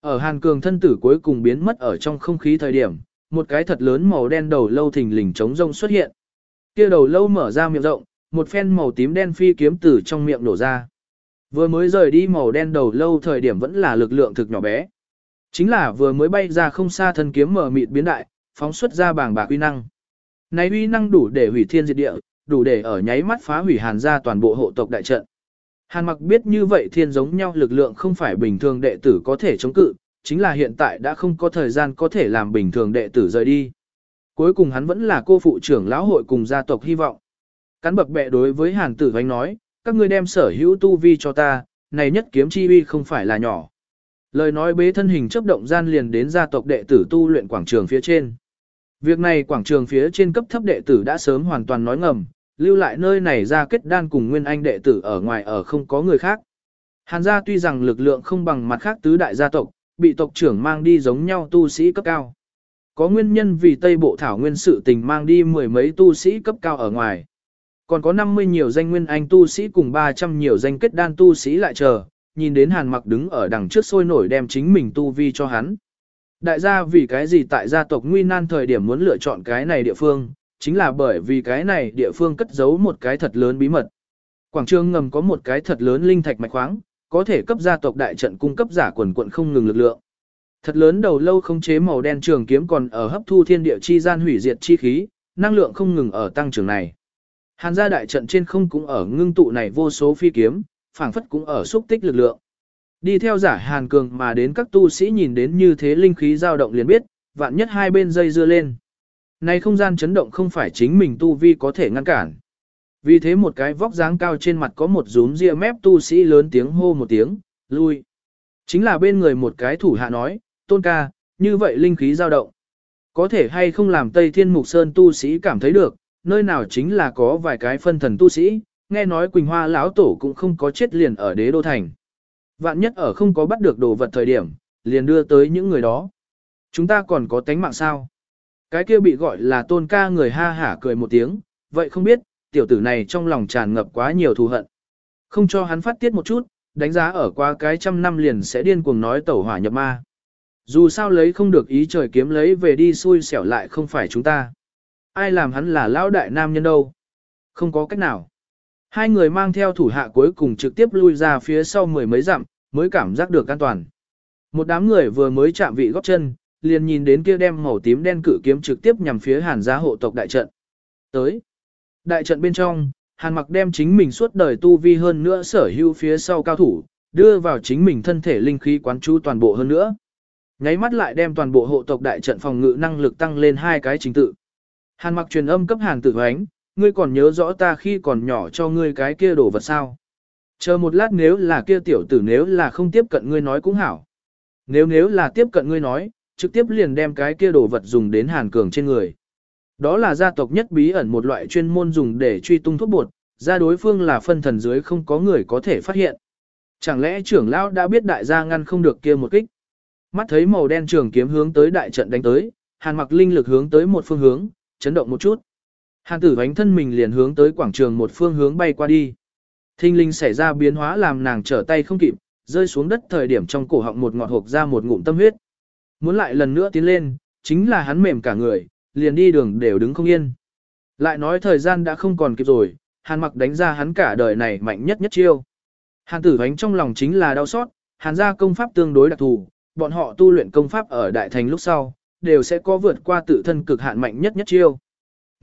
Ở Hàn Cường thân tử cuối cùng biến mất ở trong không khí thời điểm, một cái thật lớn màu đen đầu lâu thình lình trống rông xuất hiện. Kia đầu lâu mở ra miệng rộng, một phen màu tím đen phi kiếm từ trong miệng nổ ra. Vừa mới rời đi màu đen đầu lâu thời điểm vẫn là lực lượng thực nhỏ bé. Chính là vừa mới bay ra không xa thân kiếm mở mịt biến đại, phóng xuất ra bảng bạc uy năng. Này uy năng đủ để hủy thiên diệt địa, đủ để ở nháy mắt phá hủy hàn gia toàn bộ hộ tộc đại trận. Hàn mặc biết như vậy thiên giống nhau lực lượng không phải bình thường đệ tử có thể chống cự, chính là hiện tại đã không có thời gian có thể làm bình thường đệ tử rời đi. Cuối cùng hắn vẫn là cô phụ trưởng lão hội cùng gia tộc hy vọng. Cắn bập bẹ đối với hàn tử vánh nói, các ngươi đem sở hữu tu vi cho ta, này nhất kiếm chi uy không phải là nhỏ. Lời nói bế thân hình chấp động gian liền đến gia tộc đệ tử tu luyện quảng trường phía trên. Việc này quảng trường phía trên cấp thấp đệ tử đã sớm hoàn toàn nói ngầm, lưu lại nơi này ra kết đan cùng nguyên anh đệ tử ở ngoài ở không có người khác. Hàn gia tuy rằng lực lượng không bằng mặt khác tứ đại gia tộc, bị tộc trưởng mang đi giống nhau tu sĩ cấp cao. Có nguyên nhân vì Tây Bộ Thảo Nguyên sự tình mang đi mười mấy tu sĩ cấp cao ở ngoài. Còn có 50 nhiều danh nguyên anh tu sĩ cùng 300 nhiều danh kết đan tu sĩ lại chờ, nhìn đến hàn mặc đứng ở đằng trước sôi nổi đem chính mình tu vi cho hắn. Đại gia vì cái gì tại gia tộc nguy nan thời điểm muốn lựa chọn cái này địa phương, chính là bởi vì cái này địa phương cất giấu một cái thật lớn bí mật. Quảng trường ngầm có một cái thật lớn linh thạch mạch khoáng, có thể cấp gia tộc đại trận cung cấp giả quần quận không ngừng lực lượng. Thật lớn đầu lâu không chế màu đen trường kiếm còn ở hấp thu thiên địa chi gian hủy diệt chi khí, năng lượng không ngừng ở tăng trưởng này. Hàn gia đại trận trên không cũng ở ngưng tụ này vô số phi kiếm, phảng phất cũng ở xúc tích lực lượng. Đi theo giả Hàn Cường mà đến các tu sĩ nhìn đến như thế linh khí dao động liền biết, vạn nhất hai bên dây dưa lên. Này không gian chấn động không phải chính mình tu vi có thể ngăn cản. Vì thế một cái vóc dáng cao trên mặt có một rúm ria mép tu sĩ lớn tiếng hô một tiếng, lui. Chính là bên người một cái thủ hạ nói, tôn ca, như vậy linh khí dao động. Có thể hay không làm Tây Thiên Mục Sơn tu sĩ cảm thấy được, nơi nào chính là có vài cái phân thần tu sĩ, nghe nói Quỳnh Hoa lão tổ cũng không có chết liền ở đế đô thành. Vạn nhất ở không có bắt được đồ vật thời điểm, liền đưa tới những người đó. Chúng ta còn có tánh mạng sao? Cái kia bị gọi là tôn ca người ha hả cười một tiếng, vậy không biết, tiểu tử này trong lòng tràn ngập quá nhiều thù hận. Không cho hắn phát tiết một chút, đánh giá ở qua cái trăm năm liền sẽ điên cuồng nói tẩu hỏa nhập ma. Dù sao lấy không được ý trời kiếm lấy về đi xui xẻo lại không phải chúng ta. Ai làm hắn là lão đại nam nhân đâu? Không có cách nào. Hai người mang theo thủ hạ cuối cùng trực tiếp lui ra phía sau mười mấy dặm, mới cảm giác được an toàn. Một đám người vừa mới chạm vị góp chân, liền nhìn đến kia đem màu tím đen cử kiếm trực tiếp nhằm phía hàn gia hộ tộc đại trận. Tới. Đại trận bên trong, hàn mặc đem chính mình suốt đời tu vi hơn nữa sở hữu phía sau cao thủ, đưa vào chính mình thân thể linh khí quán chú toàn bộ hơn nữa. Nháy mắt lại đem toàn bộ hộ tộc đại trận phòng ngự năng lực tăng lên hai cái chính tự. Hàn mặc truyền âm cấp hàn tử hoánh, ngươi còn nhớ rõ ta khi còn nhỏ cho ngươi cái kia đồ vật sao. Chờ một lát nếu là kia tiểu tử nếu là không tiếp cận ngươi nói cũng hảo. Nếu nếu là tiếp cận ngươi nói, trực tiếp liền đem cái kia đồ vật dùng đến hàn cường trên người. Đó là gia tộc nhất bí ẩn một loại chuyên môn dùng để truy tung thuốc bột, ra đối phương là phân thần dưới không có người có thể phát hiện. Chẳng lẽ trưởng lão đã biết đại gia ngăn không được kia một kích? Mắt thấy màu đen trường kiếm hướng tới đại trận đánh tới, hàn mặc linh lực hướng tới một phương hướng, chấn động một chút. Hàn tử ánh thân mình liền hướng tới quảng trường một phương hướng bay qua đi. Thinh linh xảy ra biến hóa làm nàng trở tay không kịp, rơi xuống đất thời điểm trong cổ họng một ngọt hộp ra một ngụm tâm huyết. Muốn lại lần nữa tiến lên, chính là hắn mềm cả người, liền đi đường đều đứng không yên. Lại nói thời gian đã không còn kịp rồi, hàn mặc đánh ra hắn cả đời này mạnh nhất nhất chiêu. Hàn tử ánh trong lòng chính là đau xót, hàn gia công pháp tương đối đặc thù, bọn họ tu luyện công pháp ở đại thành lúc sau, đều sẽ có vượt qua tự thân cực hạn mạnh nhất nhất chiêu.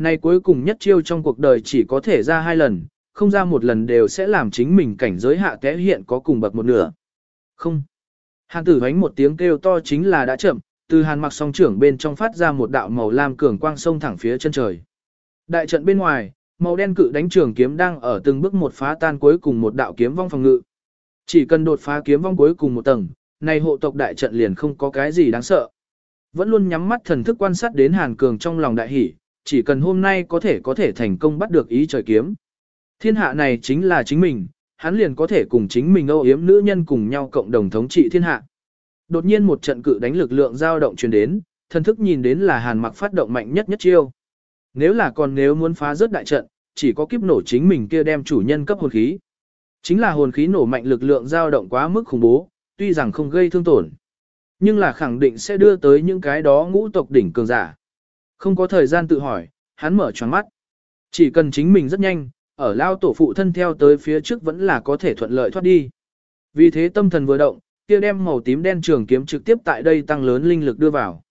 Này cuối cùng nhất chiêu trong cuộc đời chỉ có thể ra hai lần, không ra một lần đều sẽ làm chính mình cảnh giới hạ té hiện có cùng bậc một nửa. Không. Hàn tử hoánh một tiếng kêu to chính là đã chậm, từ hàn mặc song trưởng bên trong phát ra một đạo màu lam cường quang sông thẳng phía chân trời. Đại trận bên ngoài, màu đen cự đánh trường kiếm đang ở từng bước một phá tan cuối cùng một đạo kiếm vong phòng ngự. Chỉ cần đột phá kiếm vong cuối cùng một tầng, này hộ tộc đại trận liền không có cái gì đáng sợ. Vẫn luôn nhắm mắt thần thức quan sát đến Hàn Cường trong lòng đại hỉ chỉ cần hôm nay có thể có thể thành công bắt được ý trời kiếm. Thiên hạ này chính là chính mình, hắn liền có thể cùng chính mình âu yếm nữ nhân cùng nhau cộng đồng thống trị thiên hạ. Đột nhiên một trận cự đánh lực lượng dao động truyền đến, thần thức nhìn đến là hàn mặc phát động mạnh nhất nhất chiêu. Nếu là còn nếu muốn phá rớt đại trận, chỉ có kiếp nổ chính mình kia đem chủ nhân cấp hồn khí. Chính là hồn khí nổ mạnh lực lượng dao động quá mức khủng bố, tuy rằng không gây thương tổn. Nhưng là khẳng định sẽ đưa tới những cái đó ngũ tộc đỉnh cường giả. Không có thời gian tự hỏi, hắn mở tròn mắt. Chỉ cần chính mình rất nhanh, ở lao tổ phụ thân theo tới phía trước vẫn là có thể thuận lợi thoát đi. Vì thế tâm thần vừa động, kia đem màu tím đen trường kiếm trực tiếp tại đây tăng lớn linh lực đưa vào.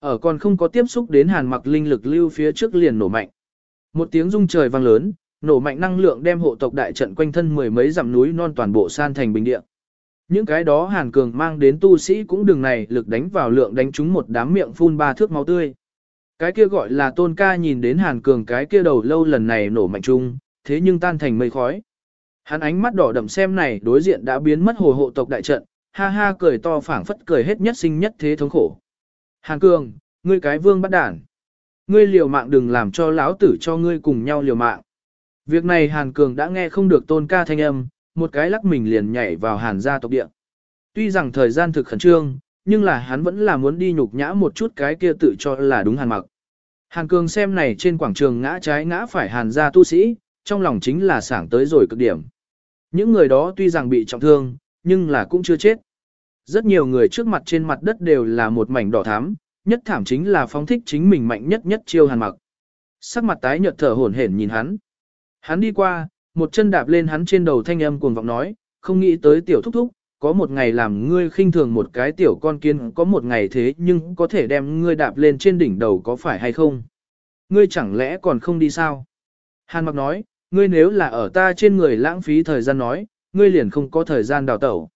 Ở còn không có tiếp xúc đến hàn mặc linh lực lưu phía trước liền nổ mạnh. Một tiếng rung trời vang lớn, nổ mạnh năng lượng đem hộ tộc đại trận quanh thân mười mấy dặm núi non toàn bộ san thành bình địa. Những cái đó hàn cường mang đến tu sĩ cũng đừng này lực đánh vào lượng đánh trúng một đám miệng phun ba thước máu tươi. Cái kia gọi là tôn ca nhìn đến hàn cường cái kia đầu lâu lần này nổ mạnh chung, thế nhưng tan thành mây khói. Hắn ánh mắt đỏ đậm xem này đối diện đã biến mất hồi hộ tộc đại trận, ha ha cười to phảng phất cười hết nhất sinh nhất thế thống khổ. Hàn cường, ngươi cái vương bắt đản. Ngươi liều mạng đừng làm cho lão tử cho ngươi cùng nhau liều mạng. Việc này Hàn Cường đã nghe không được tôn ca thanh âm, một cái lắc mình liền nhảy vào Hàn gia tộc địa. Tuy rằng thời gian thực khẩn trương, nhưng là hắn vẫn là muốn đi nhục nhã một chút cái kia tự cho là đúng Hàn mặc. Hàn Cường xem này trên quảng trường ngã trái ngã phải Hàn gia tu sĩ, trong lòng chính là sảng tới rồi cực điểm. Những người đó tuy rằng bị trọng thương, nhưng là cũng chưa chết. Rất nhiều người trước mặt trên mặt đất đều là một mảnh đỏ thắm, nhất thảm chính là phóng thích chính mình mạnh nhất nhất chiêu hàn mặc. Sắc mặt tái nhợt thở hổn hển nhìn hắn. Hắn đi qua, một chân đạp lên hắn trên đầu thanh âm cuồng vọng nói, không nghĩ tới tiểu thúc thúc, có một ngày làm ngươi khinh thường một cái tiểu con kiến có một ngày thế nhưng có thể đem ngươi đạp lên trên đỉnh đầu có phải hay không? Ngươi chẳng lẽ còn không đi sao? Hàn mặc nói, ngươi nếu là ở ta trên người lãng phí thời gian nói, ngươi liền không có thời gian đào tẩu.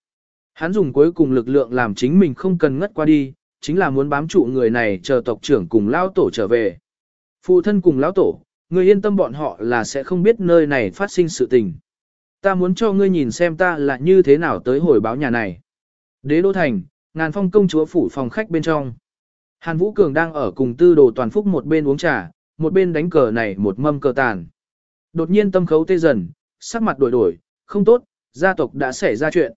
Hắn dùng cuối cùng lực lượng làm chính mình không cần ngất qua đi, chính là muốn bám trụ người này chờ tộc trưởng cùng lao tổ trở về. Phụ thân cùng lão tổ, ngươi yên tâm bọn họ là sẽ không biết nơi này phát sinh sự tình. Ta muốn cho ngươi nhìn xem ta là như thế nào tới hồi báo nhà này. Đế đô thành, ngàn phong công chúa phủ phòng khách bên trong. Hàn Vũ Cường đang ở cùng tư đồ toàn phúc một bên uống trà, một bên đánh cờ này một mâm cờ tàn. Đột nhiên tâm khấu tê dần, sắc mặt đổi đổi, không tốt, gia tộc đã xảy ra chuyện.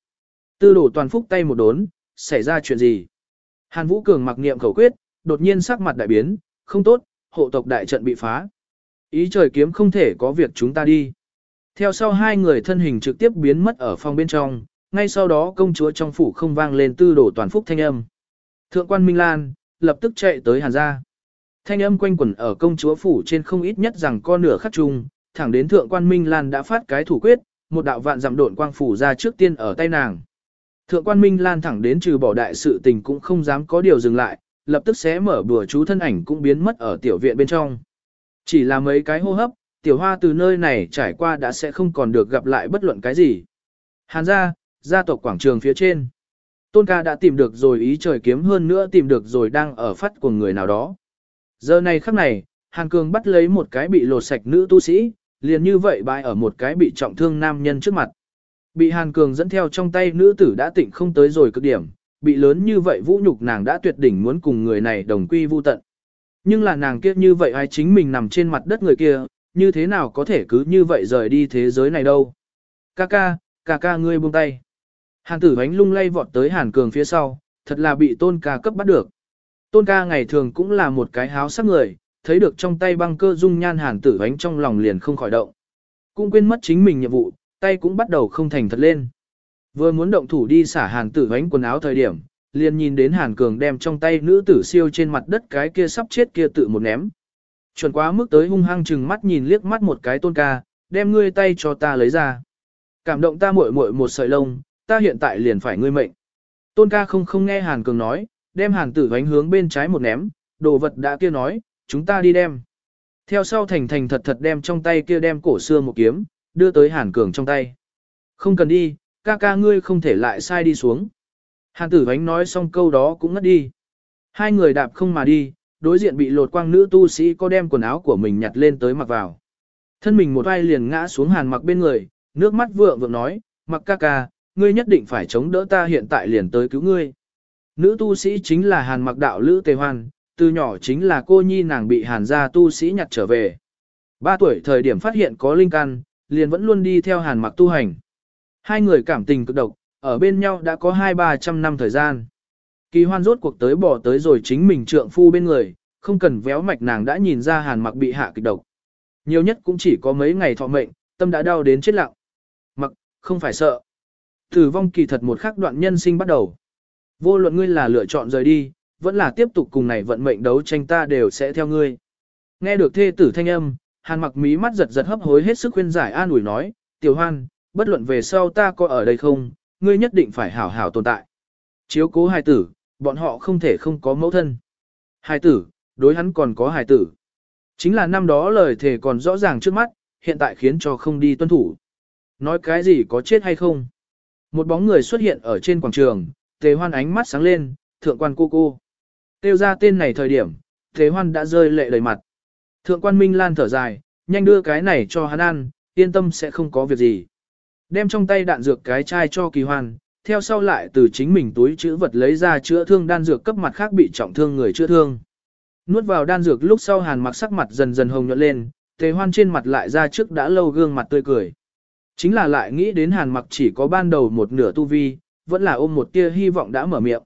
Tư đồ toàn phúc tay một đốn, xảy ra chuyện gì? Hàn Vũ Cường mặc niệm khẩu quyết, đột nhiên sắc mặt đại biến, không tốt, hộ tộc đại trận bị phá. Ý trời kiếm không thể có việc chúng ta đi. Theo sau hai người thân hình trực tiếp biến mất ở phòng bên trong, ngay sau đó công chúa trong phủ không vang lên tư đổ toàn phúc thanh âm. Thượng quan Minh Lan, lập tức chạy tới hàn gia. Thanh âm quanh quẩn ở công chúa phủ trên không ít nhất rằng con nửa khắc chung, thẳng đến thượng quan Minh Lan đã phát cái thủ quyết, một đạo vạn dặm độn quang phủ ra trước tiên ở tay nàng. Thượng quan Minh Lan thẳng đến trừ bỏ đại sự tình cũng không dám có điều dừng lại, lập tức xé mở bùa chú thân ảnh cũng biến mất ở tiểu viện bên trong. Chỉ là mấy cái hô hấp, tiểu hoa từ nơi này trải qua đã sẽ không còn được gặp lại bất luận cái gì. Hàn gia, gia tộc quảng trường phía trên. Tôn ca đã tìm được rồi ý trời kiếm hơn nữa tìm được rồi đang ở phát của người nào đó. Giờ này khắc này, Hàn Cường bắt lấy một cái bị lột sạch nữ tu sĩ, liền như vậy bại ở một cái bị trọng thương nam nhân trước mặt. Bị Hàn Cường dẫn theo trong tay nữ tử đã tỉnh không tới rồi cực điểm, bị lớn như vậy vũ nhục nàng đã tuyệt đỉnh muốn cùng người này đồng quy vu tận. Nhưng là nàng kia như vậy ai chính mình nằm trên mặt đất người kia, như thế nào có thể cứ như vậy rời đi thế giới này đâu. Ca ca, ca ca ngươi buông tay. Hàn tử bánh lung lay vọt tới Hàn Cường phía sau, thật là bị tôn ca cấp bắt được. Tôn ca ngày thường cũng là một cái háo sắc người, thấy được trong tay băng cơ dung nhan Hàn tử bánh trong lòng liền không khỏi động. Cũng quên mất chính mình nhiệm vụ, tay cũng bắt đầu không thành thật lên. Vừa muốn động thủ đi xả Hàn tử bánh quần áo thời điểm, liền nhìn đến Hàn Cường đem trong tay nữ tử siêu trên mặt đất cái kia sắp chết kia tự một ném. Chuẩn quá mức tới hung hăng chừng mắt nhìn liếc mắt một cái tôn ca, đem ngươi tay cho ta lấy ra. Cảm động ta muội muội một sợi lông, ta hiện tại liền phải ngươi mệnh. Tôn ca không không nghe Hàn Cường nói, đem Hàn tử vánh hướng bên trái một ném, đồ vật đã kia nói, chúng ta đi đem. Theo sau thành thành thật thật đem trong tay kia đem cổ xưa một kiếm, đưa tới Hàn Cường trong tay. Không cần đi, ca ca ngươi không thể lại sai đi xuống. Hàn tử vánh nói xong câu đó cũng ngất đi. Hai người đạp không mà đi, đối diện bị lột quang nữ tu sĩ có đem quần áo của mình nhặt lên tới mặc vào. Thân mình một vai liền ngã xuống hàn mặc bên người, nước mắt vượng vượng nói, mặc ca ca, ngươi nhất định phải chống đỡ ta hiện tại liền tới cứu ngươi. Nữ tu sĩ chính là hàn mặc đạo lữ tề hoan, từ nhỏ chính là cô nhi nàng bị hàn gia tu sĩ nhặt trở về. Ba tuổi thời điểm phát hiện có linh căn, liền vẫn luôn đi theo hàn mặc tu hành. Hai người cảm tình cực độc, ở bên nhau đã có hai ba trăm năm thời gian. Kỳ hoan rốt cuộc tới bỏ tới rồi chính mình trượng phu bên người, không cần véo mạch nàng đã nhìn ra hàn mặc bị hạ kịch độc. Nhiều nhất cũng chỉ có mấy ngày thọ mệnh, tâm đã đau đến chết lặng. Mặc, không phải sợ. Tử vong kỳ thật một khắc đoạn nhân sinh bắt đầu. Vô luận ngươi là lựa chọn rời đi, vẫn là tiếp tục cùng này vận mệnh đấu tranh ta đều sẽ theo ngươi. Nghe được thê tử thanh âm, hàn mặc mí mắt giật giật hấp hối hết sức khuyên giải an ủi nói, tiểu hoan, bất luận về sau ta có ở đây không, ngươi nhất định phải hảo hảo tồn tại. Chiếu cố hài tử, bọn họ không thể không có mẫu thân. Hài tử, đối hắn còn có hài tử. Chính là năm đó lời thề còn rõ ràng trước mắt, hiện tại khiến cho không đi tuân thủ. Nói cái gì có chết hay không? Một bóng người xuất hiện ở trên quảng trường, tề hoan ánh mắt sáng lên, thượng quan cô cô. Tiêu ra tên này thời điểm, tề hoan đã rơi lệ đầy mặt. Thượng quan Minh Lan thở dài, nhanh đưa cái này cho hắn ăn, yên tâm sẽ không có việc gì. Đem trong tay đạn dược cái chai cho kỳ hoan, theo sau lại từ chính mình túi chữ vật lấy ra chữa thương đan dược cấp mặt khác bị trọng thương người chữa thương. Nuốt vào đan dược lúc sau hàn mặc sắc mặt dần dần hồng nhuận lên, tề hoan trên mặt lại ra trước đã lâu gương mặt tươi cười. Chính là lại nghĩ đến hàn mặc chỉ có ban đầu một nửa tu vi, vẫn là ôm một tia hy vọng đã mở miệng.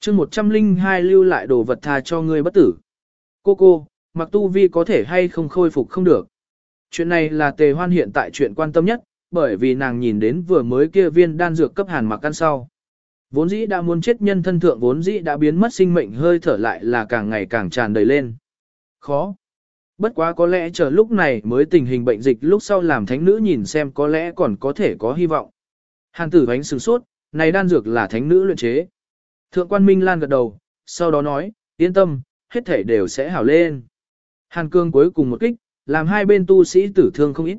chương 102 lưu lại đồ vật tha cho ngươi bất tử. Cô cô, mặc tu vi có thể hay không khôi phục không được. Chuyện này là tề hoan hiện tại chuyện quan tâm nhất, bởi vì nàng nhìn đến vừa mới kia viên đan dược cấp hàn mặc ăn sau. Vốn dĩ đã muốn chết nhân thân thượng vốn dĩ đã biến mất sinh mệnh hơi thở lại là càng ngày càng tràn đầy lên. Khó. Bất quá có lẽ chờ lúc này mới tình hình bệnh dịch lúc sau làm thánh nữ nhìn xem có lẽ còn có thể có hy vọng. Hàn tử bánh sửng sốt, này đan dược là thánh nữ luyện chế. Thượng quan Minh Lan gật đầu, sau đó nói, yên tâm, hết thể đều sẽ hảo lên. Hàn cương cuối cùng một kích, làm hai bên tu sĩ tử thương không ít.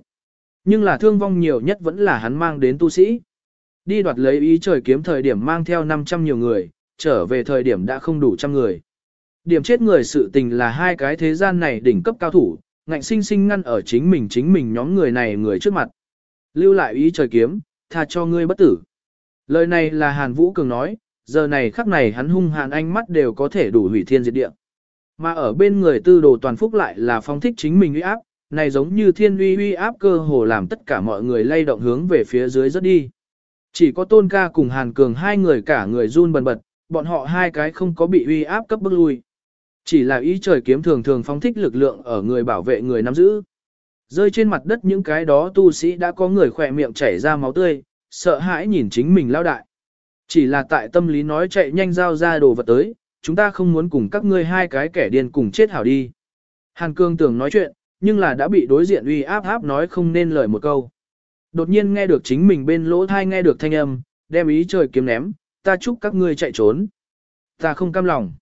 Nhưng là thương vong nhiều nhất vẫn là hắn mang đến tu sĩ. Đi đoạt lấy ý trời kiếm thời điểm mang theo 500 nhiều người, trở về thời điểm đã không đủ trăm người. Điểm chết người sự tình là hai cái thế gian này đỉnh cấp cao thủ, ngạnh sinh sinh ngăn ở chính mình chính mình nhóm người này người trước mặt. Lưu lại ý trời kiếm, tha cho ngươi bất tử. Lời này là Hàn Vũ Cường nói, giờ này khắc này hắn hung hàn ánh mắt đều có thể đủ hủy thiên diệt địa. Mà ở bên người tư đồ toàn phúc lại là phong thích chính mình uy áp, này giống như thiên uy uy áp cơ hồ làm tất cả mọi người lay động hướng về phía dưới rất đi. Chỉ có tôn ca cùng Hàn Cường hai người cả người run bần bật, bọn họ hai cái không có bị uy áp cấp bức lui. Chỉ là ý trời kiếm thường thường phóng thích lực lượng ở người bảo vệ người nắm giữ. Rơi trên mặt đất những cái đó tu sĩ đã có người khỏe miệng chảy ra máu tươi, sợ hãi nhìn chính mình lao đại. Chỉ là tại tâm lý nói chạy nhanh giao ra đồ vật tới, chúng ta không muốn cùng các ngươi hai cái kẻ điên cùng chết hảo đi. Hàn Cương tưởng nói chuyện, nhưng là đã bị đối diện uy áp áp nói không nên lời một câu. Đột nhiên nghe được chính mình bên lỗ thai nghe được thanh âm, đem ý trời kiếm ném, ta chúc các ngươi chạy trốn. Ta không cam lòng.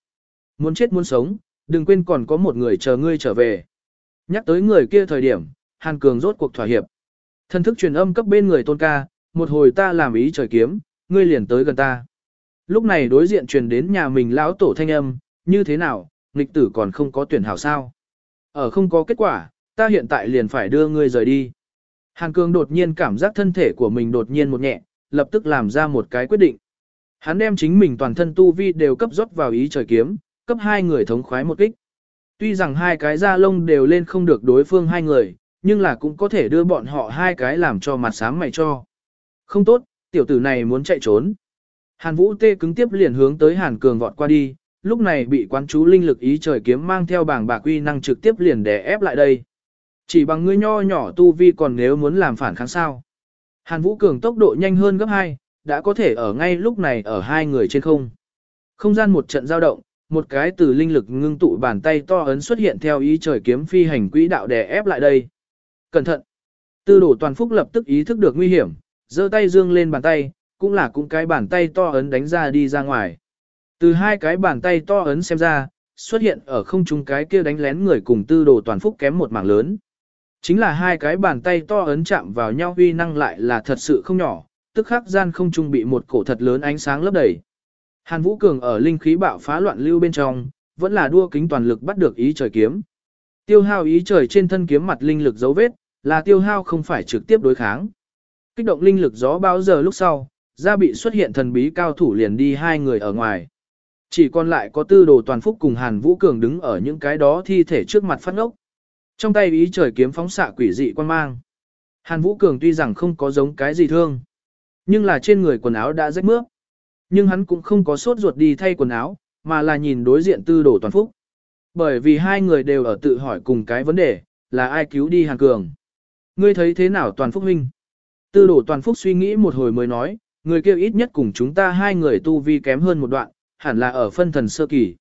Muốn chết muốn sống, đừng quên còn có một người chờ ngươi trở về. Nhắc tới người kia thời điểm, Hàn Cường rốt cuộc thỏa hiệp. Thân thức truyền âm cấp bên người tôn ca, một hồi ta làm ý trời kiếm, ngươi liền tới gần ta. Lúc này đối diện truyền đến nhà mình lão tổ thanh âm, như thế nào, nghịch tử còn không có tuyển hảo sao. Ở không có kết quả, ta hiện tại liền phải đưa ngươi rời đi. Hàn Cường đột nhiên cảm giác thân thể của mình đột nhiên một nhẹ, lập tức làm ra một cái quyết định. Hắn đem chính mình toàn thân tu vi đều cấp rót vào ý trời kiếm, cấp hai người thống khoái một kích. Tuy rằng hai cái da lông đều lên không được đối phương hai người, nhưng là cũng có thể đưa bọn họ hai cái làm cho mặt sáng mày cho. Không tốt, tiểu tử này muốn chạy trốn. Hàn Vũ tê cứng tiếp liền hướng tới Hàn Cường vọt qua đi, lúc này bị quán chú linh lực ý trời kiếm mang theo bảng bạc uy năng trực tiếp liền đè ép lại đây. Chỉ bằng ngươi nho nhỏ tu vi còn nếu muốn làm phản kháng sao. Hàn Vũ Cường tốc độ nhanh hơn gấp 2, đã có thể ở ngay lúc này ở hai người trên không. Không gian một trận giao động, một cái từ linh lực ngưng tụ bàn tay to ấn xuất hiện theo ý trời kiếm phi hành quỹ đạo đè ép lại đây. Cẩn thận! Tư đổ toàn phúc lập tức ý thức được nguy hiểm, giơ tay dương lên bàn tay, cũng là cũng cái bàn tay to ấn đánh ra đi ra ngoài. Từ hai cái bàn tay to ấn xem ra, xuất hiện ở không trung cái kia đánh lén người cùng tư đồ toàn phúc kém một mảng lớn. Chính là hai cái bàn tay to ấn chạm vào nhau uy năng lại là thật sự không nhỏ, tức khắc gian không trung bị một cổ thật lớn ánh sáng lấp đầy. Hàn Vũ Cường ở linh khí bạo phá loạn lưu bên trong, vẫn là đua kính toàn lực bắt được ý trời kiếm. Tiêu hao ý trời trên thân kiếm mặt linh lực dấu vết, là tiêu hao không phải trực tiếp đối kháng. Kích động linh lực gió bao giờ lúc sau, ra bị xuất hiện thần bí cao thủ liền đi hai người ở ngoài. Chỉ còn lại có tư đồ toàn phúc cùng Hàn Vũ Cường đứng ở những cái đó thi thể trước mặt phát ngốc. Trong tay ý trời kiếm phóng xạ quỷ dị quan mang. Hàn Vũ Cường tuy rằng không có giống cái gì thương, nhưng là trên người quần áo đã rách mướp. Nhưng hắn cũng không có sốt ruột đi thay quần áo, mà là nhìn đối diện tư đồ toàn phúc. Bởi vì hai người đều ở tự hỏi cùng cái vấn đề, là ai cứu đi Hàn Cường. Ngươi thấy thế nào toàn phúc huynh? Tư đồ toàn phúc suy nghĩ một hồi mới nói, người kia ít nhất cùng chúng ta hai người tu vi kém hơn một đoạn, hẳn là ở phân thần sơ kỳ.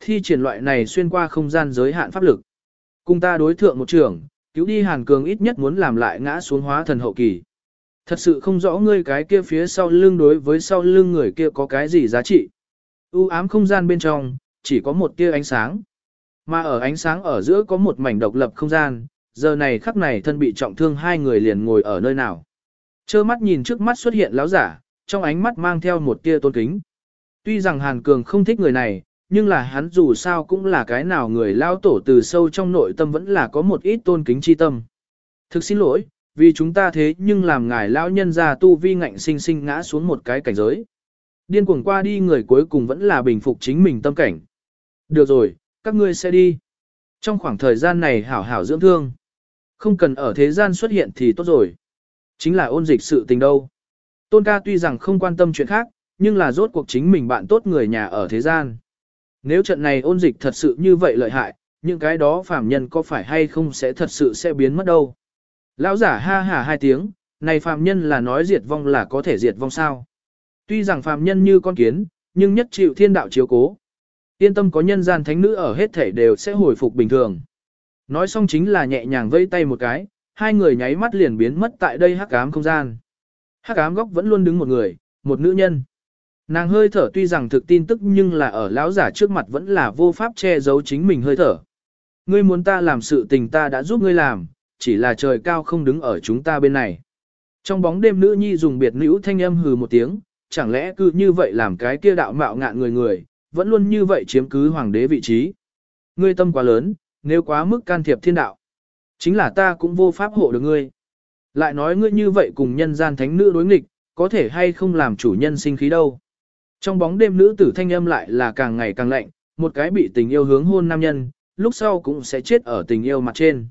Thi triển loại này xuyên qua không gian giới hạn pháp lực. Cùng ta đối thượng một trường, Cứu đi Hàn Cường ít nhất muốn làm lại ngã xuống hóa thần hậu kỳ. Thật sự không rõ ngươi cái kia phía sau lưng đối với sau lưng người kia có cái gì giá trị. U ám không gian bên trong, chỉ có một tia ánh sáng. Mà ở ánh sáng ở giữa có một mảnh độc lập không gian, giờ này khắc này thân bị trọng thương hai người liền ngồi ở nơi nào. Chơ mắt nhìn trước mắt xuất hiện lão giả, trong ánh mắt mang theo một tia tôn kính. Tuy rằng Hàn Cường không thích người này, nhưng là hắn dù sao cũng là cái nào người lao tổ từ sâu trong nội tâm vẫn là có một ít tôn kính chi tâm. Thực xin lỗi, vì chúng ta thế nhưng làm ngài lão nhân ra tu vi ngạnh sinh sinh ngã xuống một cái cảnh giới. Điên cuồng qua đi người cuối cùng vẫn là bình phục chính mình tâm cảnh. Được rồi, các ngươi sẽ đi. Trong khoảng thời gian này hảo hảo dưỡng thương. Không cần ở thế gian xuất hiện thì tốt rồi. Chính là ôn dịch sự tình đâu. Tôn ca tuy rằng không quan tâm chuyện khác, nhưng là rốt cuộc chính mình bạn tốt người nhà ở thế gian. Nếu trận này ôn dịch thật sự như vậy lợi hại, những cái đó phàm nhân có phải hay không sẽ thật sự sẽ biến mất đâu. Lão giả ha hà hai tiếng, này phàm nhân là nói diệt vong là có thể diệt vong sao. Tuy rằng phàm nhân như con kiến, nhưng nhất chịu thiên đạo chiếu cố. Yên tâm có nhân gian thánh nữ ở hết thể đều sẽ hồi phục bình thường. Nói xong chính là nhẹ nhàng vây tay một cái, hai người nháy mắt liền biến mất tại đây hắc ám không gian. Hắc ám góc vẫn luôn đứng một người, một nữ nhân. Nàng hơi thở tuy rằng thực tin tức nhưng là ở lão giả trước mặt vẫn là vô pháp che giấu chính mình hơi thở. Ngươi muốn ta làm sự tình ta đã giúp ngươi làm, chỉ là trời cao không đứng ở chúng ta bên này. Trong bóng đêm nữ nhi dùng biệt nữ thanh âm hừ một tiếng, chẳng lẽ cứ như vậy làm cái kia đạo mạo ngạn người người, vẫn luôn như vậy chiếm cứ hoàng đế vị trí. Ngươi tâm quá lớn, nếu quá mức can thiệp thiên đạo. Chính là ta cũng vô pháp hộ được ngươi. Lại nói ngươi như vậy cùng nhân gian thánh nữ đối nghịch, có thể hay không làm chủ nhân sinh khí đâu. Trong bóng đêm nữ tử thanh âm lại là càng ngày càng lạnh, một cái bị tình yêu hướng hôn nam nhân, lúc sau cũng sẽ chết ở tình yêu mặt trên.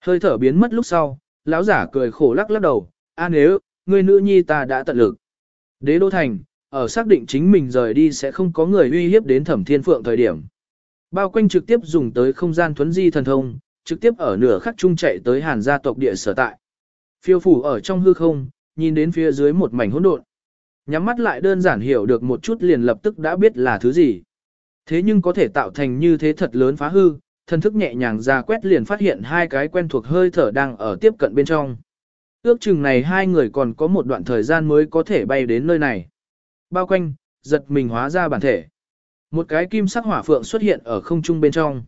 Hơi thở biến mất lúc sau, lão giả cười khổ lắc lắc đầu, a nếu, người nữ nhi ta đã tận lực. Đế đô thành, ở xác định chính mình rời đi sẽ không có người uy hiếp đến thẩm thiên phượng thời điểm. Bao quanh trực tiếp dùng tới không gian thuấn di thần thông, trực tiếp ở nửa khắc trung chạy tới hàn gia tộc địa sở tại. Phiêu phủ ở trong hư không, nhìn đến phía dưới một mảnh hỗn độn. Nhắm mắt lại đơn giản hiểu được một chút liền lập tức đã biết là thứ gì. Thế nhưng có thể tạo thành như thế thật lớn phá hư, thân thức nhẹ nhàng ra quét liền phát hiện hai cái quen thuộc hơi thở đang ở tiếp cận bên trong. Ước chừng này hai người còn có một đoạn thời gian mới có thể bay đến nơi này. Bao quanh, giật mình hóa ra bản thể. Một cái kim sắc hỏa phượng xuất hiện ở không trung bên trong.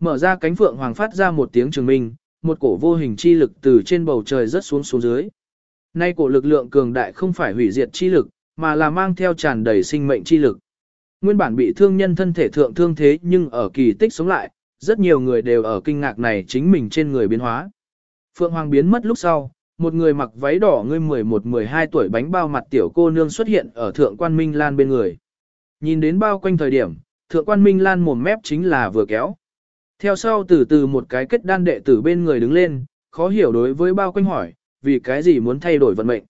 Mở ra cánh phượng hoàng phát ra một tiếng trường minh, một cổ vô hình chi lực từ trên bầu trời rớt xuống xuống dưới. Nay cổ lực lượng cường đại không phải hủy diệt chi lực, mà là mang theo tràn đầy sinh mệnh chi lực. Nguyên bản bị thương nhân thân thể thượng thương thế nhưng ở kỳ tích sống lại, rất nhiều người đều ở kinh ngạc này chính mình trên người biến hóa. Phượng Hoàng biến mất lúc sau, một người mặc váy đỏ người 11-12 tuổi bánh bao mặt tiểu cô nương xuất hiện ở thượng quan Minh Lan bên người. Nhìn đến bao quanh thời điểm, thượng quan Minh Lan mồm mép chính là vừa kéo. Theo sau từ từ một cái kết đan đệ tử bên người đứng lên, khó hiểu đối với bao quanh hỏi, vì cái gì muốn thay đổi vận mệnh.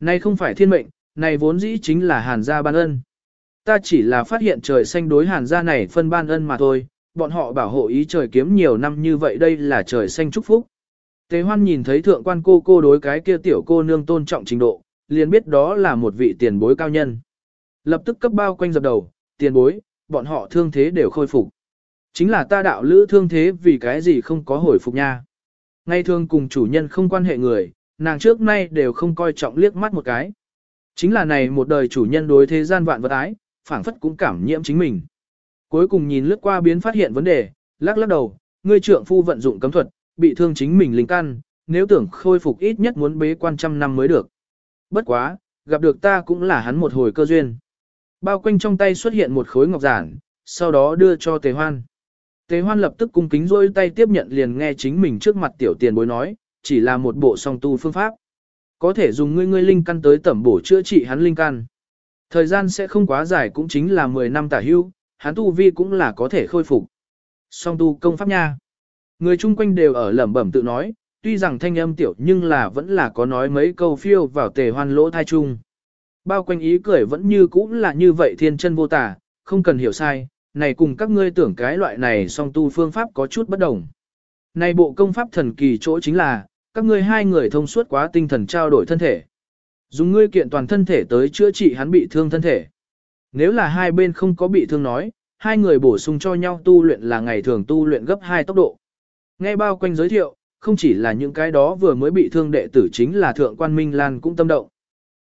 Này không phải thiên mệnh, này vốn dĩ chính là hàn gia ban ân. Ta chỉ là phát hiện trời xanh đối hàn gia này phân ban ân mà thôi, bọn họ bảo hộ ý trời kiếm nhiều năm như vậy đây là trời xanh chúc phúc. Tế hoan nhìn thấy thượng quan cô cô đối cái kia tiểu cô nương tôn trọng trình độ, liền biết đó là một vị tiền bối cao nhân. Lập tức cấp bao quanh dập đầu, tiền bối, bọn họ thương thế đều khôi phục. Chính là ta đạo lữ thương thế vì cái gì không có hồi phục nha. Ngay thường cùng chủ nhân không quan hệ người, nàng trước nay đều không coi trọng liếc mắt một cái. Chính là này một đời chủ nhân đối thế gian vạn vật ái, phảng phất cũng cảm nhiễm chính mình. Cuối cùng nhìn lướt qua biến phát hiện vấn đề, lắc lắc đầu, ngươi trưởng phu vận dụng cấm thuật, bị thương chính mình linh căn, nếu tưởng khôi phục ít nhất muốn bế quan trăm năm mới được. Bất quá, gặp được ta cũng là hắn một hồi cơ duyên. Bao quanh trong tay xuất hiện một khối ngọc giản, sau đó đưa cho Tề Hoan. Tề Hoan lập tức cung kính rôi tay tiếp nhận liền nghe chính mình trước mặt tiểu tiền bối nói, chỉ là một bộ song tu phương pháp. Có thể dùng ngươi ngươi linh căn tới tẩm bổ chữa trị hắn linh căn. Thời gian sẽ không quá dài cũng chính là 10 năm tả hưu, hắn tu vi cũng là có thể khôi phục. Song tu công pháp nha. Người chung quanh đều ở lẩm bẩm tự nói, tuy rằng thanh âm tiểu nhưng là vẫn là có nói mấy câu phiêu vào tề hoan lỗ thai chung. Bao quanh ý cười vẫn như cũ là như vậy thiên chân vô tả, không cần hiểu sai, này cùng các ngươi tưởng cái loại này song tu phương pháp có chút bất đồng. Này bộ công pháp thần kỳ chỗ chính là, các ngươi hai người thông suốt quá tinh thần trao đổi thân thể. Dùng ngươi kiện toàn thân thể tới chữa trị hắn bị thương thân thể. Nếu là hai bên không có bị thương nói, hai người bổ sung cho nhau tu luyện là ngày thường tu luyện gấp hai tốc độ. Nghe bao quanh giới thiệu, không chỉ là những cái đó vừa mới bị thương đệ tử chính là thượng quan Minh Lan cũng tâm động.